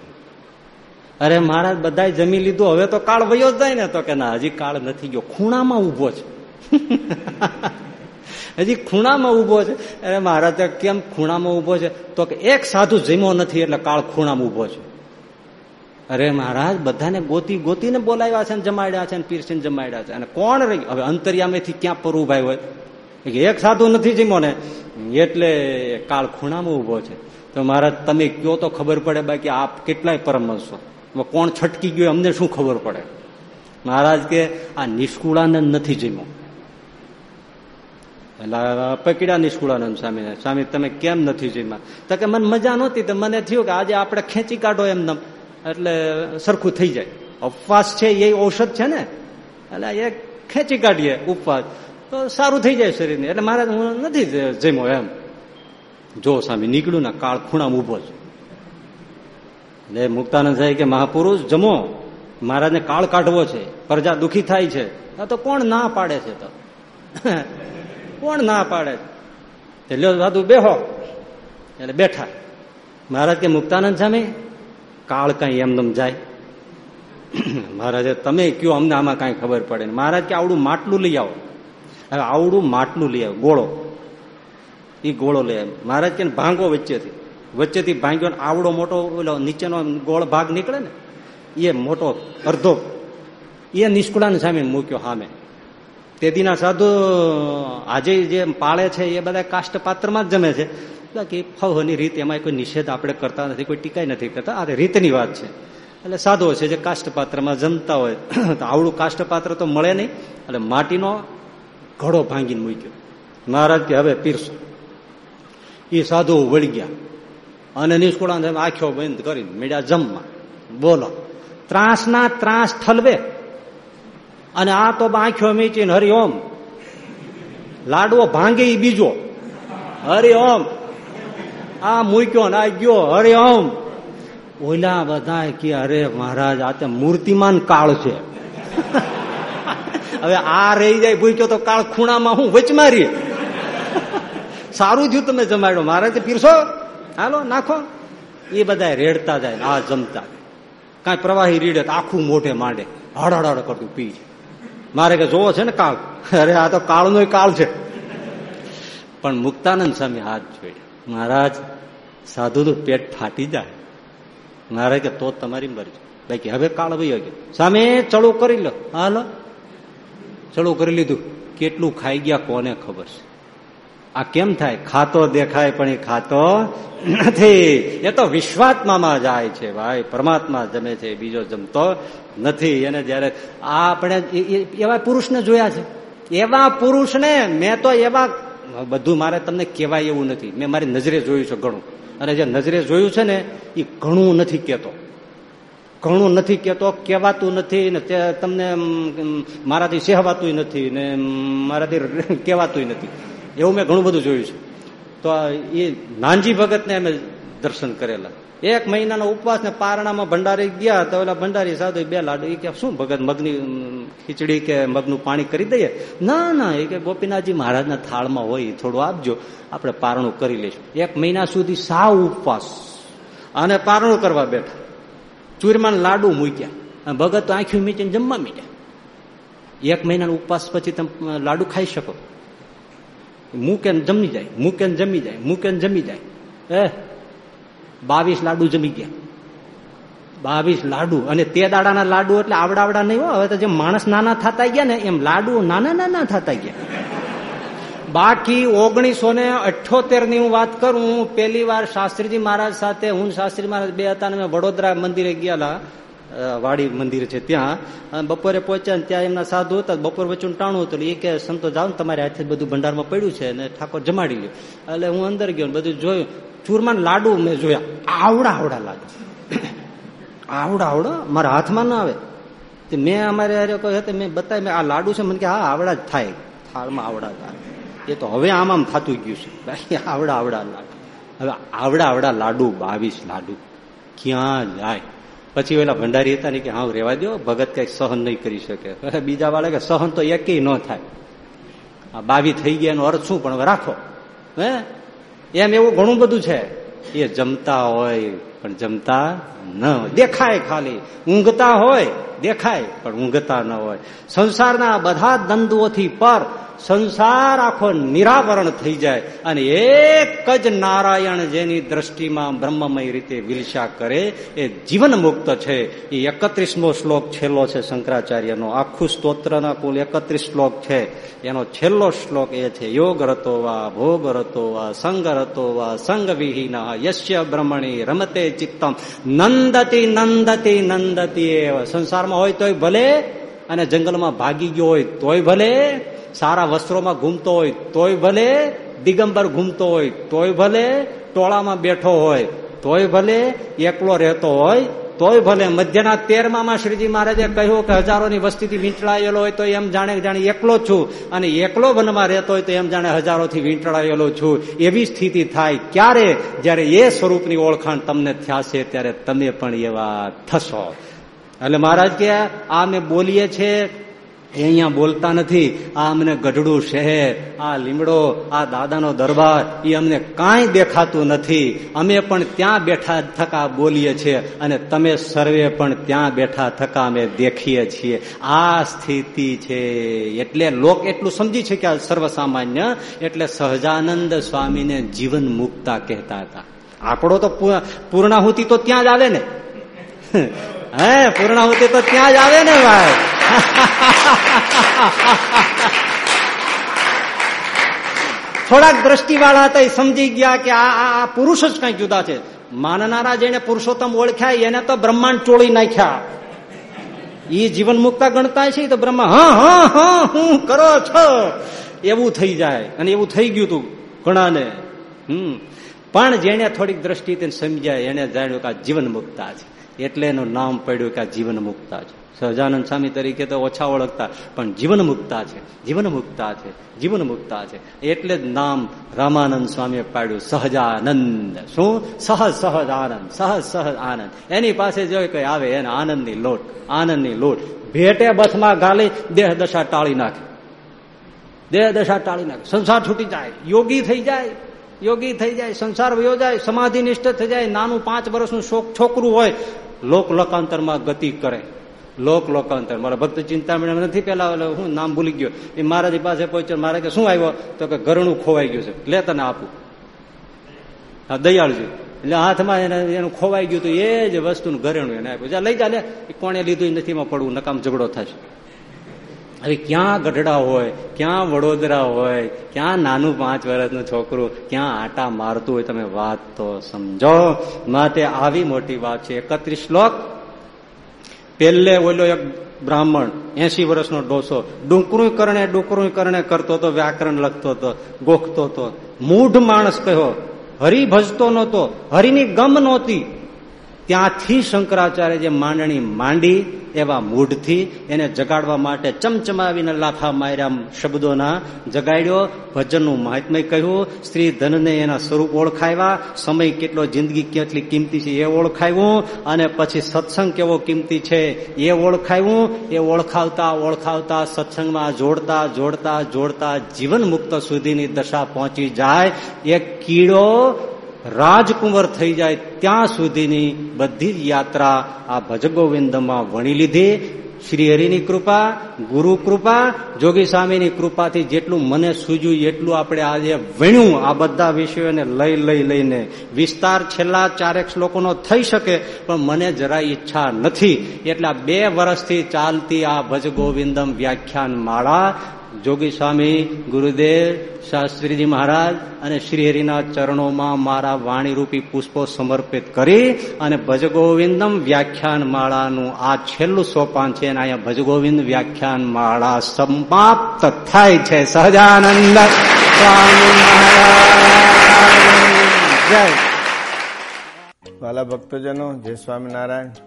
અરે મહારાજ બધા જમી લીધું, હવે તો કાળ વયો જાય ને તો કે ના, હજી કાળ નથી ગયો. ખૂણામાં ઊભો છે. હજી ખૂણામાં ઊભો છે. અરે મહારાજ કેમ ખૂણામાં ઊભો છે? તો કે એક સાધુ જમ્યો નથી એટલે કાળ ખૂણામાં ઊભો છે. અરે મહારાજ, બધાને ગોતી ગોતીને બોલાવ્યા છે જમાડ્યા છે પીરસીને જમાડ્યા છે. અને કોણ રહી હવે અંતરિયામેથી ક્યાં પર પરવું હોય? એક સાધુ નથી જીમો ને. એટલે કાળ ખૂણામાં ઊભો છે. તો મહારાજ, તમે કયો તો ખબર પડે બાકી આપ કેટલાય પરમહંસો. કોણ છટકી ગયો અમને શું ખબર પડે? મહારાજ કે, આ નિષ્કુળાનંદ નથી જીમો એટલે પકડ્યા નિષ્કુળાનંદ સ્વામી સ્વામી, તમે કેમ નથી જીમા તો કે, મને મજા નહોતી, તો મને થયું કે આજે આપણે ખેંચી કાઢો એમને એટલે સરખું થઈ જાય. ઉપવાસ છે, એ ઔષધ છે ને? એટલે એ ખેંચી કાઢીએ, ઉપવાસ. તો સારું થઈ જાય શરીરને. એટલે મારે હું નથી જમ્યો એમ. જો સ્વામી, નીકળ્યું ને કાળ ખૂણામાં ઊભો છે. એટલે મુક્તાનંદ સાહેબ કે, મહાપુરુષ, જમો. મહારાજને કાળ કાઢવો છે. પ્રજા દુખી થાય છે. તો કોણ ના પાડે છે તો? કોણ ના પાડે છે? લ્યો, સાધુ, બેહો. એટલે બેઠા. મહારાજ કે, મુક્તાનંદ સામે કાળ કઈ એમનેમ જાય. મહારાજે, તમે કયો, અમને આમાં કઈ ખબર પડે મહારાજ કે, આવડું માટલું લઈ આવો. હવે આવડું લઈ આવો ગોળો. એ ગોળો લઈ આવે મહારાજ કે ભાંગો વચ્ચેથી. વચ્ચેથી ભાંગ્યો આવડો મોટો, ઓલો નીચેનો ગોળ ભાગ નીકળે ને એ મોટો અડધો. એ નિષ્કુળાને સામે મૂક્યો સામે તેદીના સાધુ આજે જે પાળે છે, એ બધા કાષ્ટપાત્રમાં જ જમે છે. બાકી ફવની રીત એમાં કોઈ નિષેધ આપણે કરતા નથી, કોઈ ટીકાઈ નથી કરતા. આ રીતની વાત છે. એટલે સાધુઓ છે જે કાષ્ટપાત્રમાં જમતા હોય. તો આવડું કાષ્ટપાત્ર તો મળે નહીં. એટલે માટીનો ઘડો ભાંગીને મૂક્યો. મહારાજ કે, હવે પીરસો. એ સાધુ વળી ગયા. અને નિષ્કુળાન આંખો બંધ કરીને મીડિયા જમવા. બોલો, ત્રાસના ત્રાસ ઠલવે. અને આ તો આંખો મીચીને હરિઓમ લાડવો ભાંગે બીજો. હરિઓમ આ મૂક્યો ને આ ગયો હરિઓમ ઓલા બધા કે, અરે મહારાજ, આ તો મૂર્તિમાન કાળ છે. હવે આ રહી જાય ભૂક્યો તો કાળ ખૂણામાં હું વચમાં રહીએ. સારું થયું તમે જમાડ્યો. મહારાજ પીરસો. હાલો, નાખો. એ બધા રેડતા જાય આ જમતા કાંઈ પ્રવાહી રીડે આખું મોઢે માંડે. હડહડ કરતું પી મારે કે, જોવો છે ને કાળ? અરે, આ તો કાળનો કાળ છે. પણ મુક્તાનંદ સ્વામી હાથ જોઈએ મહારાજ, સાધુ તો પેટ ફાટી જાય. મારે કે, તો તમારી મરજી. બાકી હવે કાળ ભાઈ ગયો. સામે ચડું કરી લો. હાલો. ચડું કરી લીધું. કેટલું ખાઈ ગયા કોને ખબર છે? આ કેમ થાય? ખાતો દેખાય પણ એ ખાતો નથી. એ તો વિશ્વાત્મામાં જાય છે ભાઈ. પરમાત્મા જમે છે, બીજો જમતો નથી. એને જયારે આ આપણે એવા પુરુષને જોયા છે. એવા પુરુષને મેં તો એવા બધું મારે તમને કહેવાય એવું નથી. મેં મારી નજરે જોયું છે ઘણું. અને જે નજરે જોયું છે ને, એ ઘણું નથી કેતો ઘણું નથી કેતો કહેવાતું નથી ને તમને મારાથી સહેવાતું નથી ને મારાથી કહેવાતું નથી. એવું મેં ઘણું બધું જોયું છે. તો એ નાનજી ભગતને અમે દર્શન કરેલા. એક મહિનાનો ઉપવાસ ને પારણામાં ભંડારી ગયા તો ઓલા ભંડારી સાધુ બે લાડુ, એ કે શું ભગત મગની ખીચડી કે મગનું પાણી કરી દઈએ? ના ના, એ કે ગોપીનાથજી મહારાજના થાળમાં હોય, થોડું આપજો. આપણે પારણું કરી લઈશું. એક મહિના સુધી સાવ ઉપવાસ. અને પારણું કરવા બેઠા. ચૂરમાન લાડુ મૂક્યા. ભગત તો આંખી મીચીને જમવા મીડ્યા એક મહિનાનો ઉપવાસ પછી તમે લાડુ ખાઈ શકો. મૂકે જમી જાય, મૂકે જમી જાય, મૂકે જમી જાય. એ બાવીસ લાડુ જમી ગયા. બાવીસ લાડુ. અને તે દાડાના લાડુ એટલે આવડા આવડા નહીં હોય હવે તો જે માણસ નાના થતા ગયા ને, એમ લાડુ નાના નાના થતા ગયા. બાકી ઓગણીસો ને અઠ્યોતેરની હું વાત કરું પેલી વાર શાસ્ત્રીજી મહારાજ સાથે, હું શાસ્ત્રી મહારાજ બે હતા મેં વડોદરા મંદિરે ગયેલા વાડી મંદિર છે ત્યાં. બપોરે પહોંચ્યા ત્યાં એમના સાધુ હતા, બપોર વચ્ચે ટાણું હતું એ કે, સંતો જાઓ ને તમારે હાથે બધું ભંડારમાં પડ્યું છે અને ઠાકોર જમાડી લ્યો. એટલે હું અંદર ગયો બધું જોયું, ચૂરમાન લાડુ મેં જોયા. આવડા આવડા લાડુ. આવડા આવડા, મારા હાથમાં ના આવે. મેં અમારે મેં બતાવી મેં આ લાડુ છે. મને કે, હા, આવડા જ થાય. થાળમાં આવડા થાય એ તો હવે આમ આમ થતું ગયું છે. બાકી આવડા આવડા લાડુ. હવે આવડા આવડા લાડુ, બાવીસ લાડુ. ક્યાં જાય? પછી પેલા ભંડારી હતા ને કે હા રેવા દો ભગત કઈ સહન નહીં કરી શકે. બીજા વાળા કે, સહન તો એકેય ન થાય. આ બાવી થઈ ગયા એનો અર્થ શું? પણ રાખો. હે? એમ એવું ઘણું બધું છે. એ જમતા હોય, પણ જમતા ન દેખાય ખાલી. ઊંઘતા હોય દેખાય, પણ ઊંઘતા ન હોય. સંસારના બધા દંડોથી પર સંસાર આખો નિરાવરણ થઈ જાય અને એક જ નારાયણ જેની દ્રષ્ટિમાં બ્રહ્મમય રીતે વિલસા કરે, એ જીવન મુક્ત છે. એ એકત્રીસમો શ્લોક છેલ્લો છે શંકરાચાર્યનો. આખું સ્તોત્રના કુલ એકત્રીસ શ્લોક છે. એનો છેલ્લો શ્લોક એ છે, યોગ રતો વા, ભોગ રતો વા, સંગ રતો વા, સંગ વિહીન, યશ્ય બ્રહ્મણી રમતે ચિત્તમ. નંદતી નંદતી નંદતી એવ. સંસારમાં હોય તોય ભલે અને જંગલમાં ભાગી ગયો હોય તોય ભલે, સારા વસ્ત્રોમાં ઘૂમતો હોય તોય ભલે, દિગંબર ઘૂમતો હોય તોય ભલે, ટોળામાં બેઠો હોય તોય ભલે, એકલો રહેતો હોય તોય ભલે. મધ્યના તેરમામાં શ્રીજી મહારાજે કહ્યું કે હજારોની વસ્તીથી વીંટળાયેલો હોય તો એમ જાણે જાણે એકલો છું અને એકલો વનમાં રહેતો હોય તો એમ જાણે હજારોથી વીંટળાયેલો છું. એવી સ્થિતિ થાય ક્યારે? જ્યારે એ સ્વરૂપની ઓળખાણ તમને થયા ત્યારે તમે પણ એવા થશો. એટલે મહારાજ કે, આ મેં બોલીએ છે એ અહીંયા બોલતા નથી. આ અમને ગઢડું શહેર, આ લીમડો, આ દાદાનો દરબાર, એ અમને કાંઈ દેખાતું નથી. અમે પણ ત્યાં બેઠા થકા બોલીએ છીએ અને તમે સર્વે પણ ત્યાં બેઠા થકા અમે દેખીએ છીએ. આ સ્થિતિ છે. એટલે લોક એટલું સમજી છે કે આ સર્વસામાન્ય, એટલે સહજાનંદ સ્વામીને જીવન મુક્તા કહેતા હતા. આંકડો તો પૂર્ણાહુતિ તો ત્યાં જ આવે ને. હે પૂર્ણાહુતિ તો ત્યાં જ આવે ને ભાઈ. થોડાક દ્રષ્ટિવાળા હતા એ સમજી ગયા કે આ પુરુષ જ કઈ જુદા છે. માનનારા જેને પુરુષોત્તમ ઓળખ્યા, એને તો બ્રહ્માંડ ચોળી નાખ્યા. એ જીવન મુક્તા ગણતા છે તો બ્રહ્મા હા હા હા, હું કરો છો. એવું થઈ જાય. અને એવું થઈ ગયું તું ઘણાને. હમ. પણ જેને થોડીક દ્રષ્ટિ સમજાય, એને જાણ્યું કે આ જીવન મુક્તા છે. એટલે એનું નામ પડ્યું કે આ જીવન મુક્તા છે. સહજાનંદ સ્વામી તરીકે તો ઓછા ઓળખતા, પણ જીવન મુક્તા છે. જીવન મુક્તા છે. જીવન મુક્તા છે. એટલે જ નામ રામાનંદ સ્વામીએ પાડ્યું, સહજાનંદ. શું? સહજ સહજ આનંદ સહજ સહજ આનંદ એની પાસે જો કઈ આવે, એને આનંદની લોટ આનંદની લોટ. ભેટે બસમાં ગાલી દેહ દશા ટાળી નાખે. દેહ દશા ટાળી નાખે. સંસાર છૂટી જાય. યોગી થઈ જાય. યોગી થઈ જાય. સંસાર વયો જાય. સમાધિ નિષ્ઠ થઈ જાય. નાનું પાંચ વર્ષનું છોકરું હોય લોક લોકાંતરમાં ગતિ કરે. લોક લોકાંતર મારા ભક્ત ચિંતામણી નથી પેલા હું નામ ભૂલી ગયો. એ મહારાજ પાસે પહોંચ્યો. મારે કે શું આવ્યો? તો કે ઘરણું ખોવાઈ ગયું છે. લે તને આપું. હા, દયાળજી. એટલે હાથમાં એને, એનું ખોવાઈ ગયું હતું એ જ વસ્તુનું ઘરેણું એને આપ્યું. લઈ જા લે કોણે લીધું નથી એમાં પડવું. નકામ ઝઘડો થશે હવે ક્યાં ગઢડા હોય, ક્યાં વડોદરા હોય, ક્યાં નાનું પાંચ વર્ષનું છોકરું, ક્યાં આટા મારતું હોય, તમે વાત તો સમજો. માટે આવી મોટી વાત છે. એકત્રીસ શ્લોક. પેલે ઓલો એક બ્રાહ્મણ એસી વર્ષનો ડોસો ડુંકરું કરણે ડુંકરું કરણે કરતો હતો વ્યાકરણ લખતો હતો ગોખતો હતો મૂઢ માણસ કહ્યો, હરિ ભજતો નહોતો, હરિની ગમ નહોતી. ત્યાંથી શંકરાચાર્ય જે માંડણી માંડી એવા મૂઢથી એને જગાડવા માટે ચમચમાવીને લાફા માર્યા શબ્દોના જગાડ્યો, ભજનનું મહાત્મય કહ્યું સ્ત્રી ધનને એના સ્વરૂપ ઓળખાવ્યા, સમય કેટલો, જિંદગી કેટલી કિંમતી છે એ ઓળખાવ્યું, અને પછી સત્સંગ કેવો કિંમતી છે એ ઓળખાવ્યું, એ ઓળખાવતા ઓળખાવતા સત્સંગમાં જોડતા જોડતા જોડતા જીવન મુક્ત સુધીની દશા પહોંચી જાય, એક કીડો રાજકુંવર થઈ જાય ત્યાં સુધીની બધી જ યાત્રા આ ભજગોવિંદમાં વણી લીધી. શ્રી હરિની કૃપા, ગુરુ કૃપા, જોગી સ્વામીની કૃપાથી જેટલું મને સૂજ્યું, એટલું આપણે આજે વણ્યું. આ બધા વિષયોને લઈ લઈ, લઈને વિસ્તાર છેલ્લા ચારેક શ્લોકોનો થઈ શકે, પણ મને જરા ઈચ્છા નથી. એટલે બે વર્ષથી ચાલતી આ ભજ ગોવિંદમ વ્યાખ્યાન માળા જોગી સ્વામી ગુરુદેવ, શાસ્ત્રીજી મહારાજ અને શ્રીહરિના ચરણોમાં મારા વાણીરૂપી પુષ્પો સમર્પિત કરી અને ભજગોવિંદમ વ્યાખ્યાન માળાનું આ છેલ્લું સોપાન છે અને અહીંયા ભજગોવિંદ વ્યાખ્યાન માળા સમાપ્ત થાય છે. સહજાનંદ. જય.
વાલા ભક્તજનો, જય સ્વામિનારાયણ.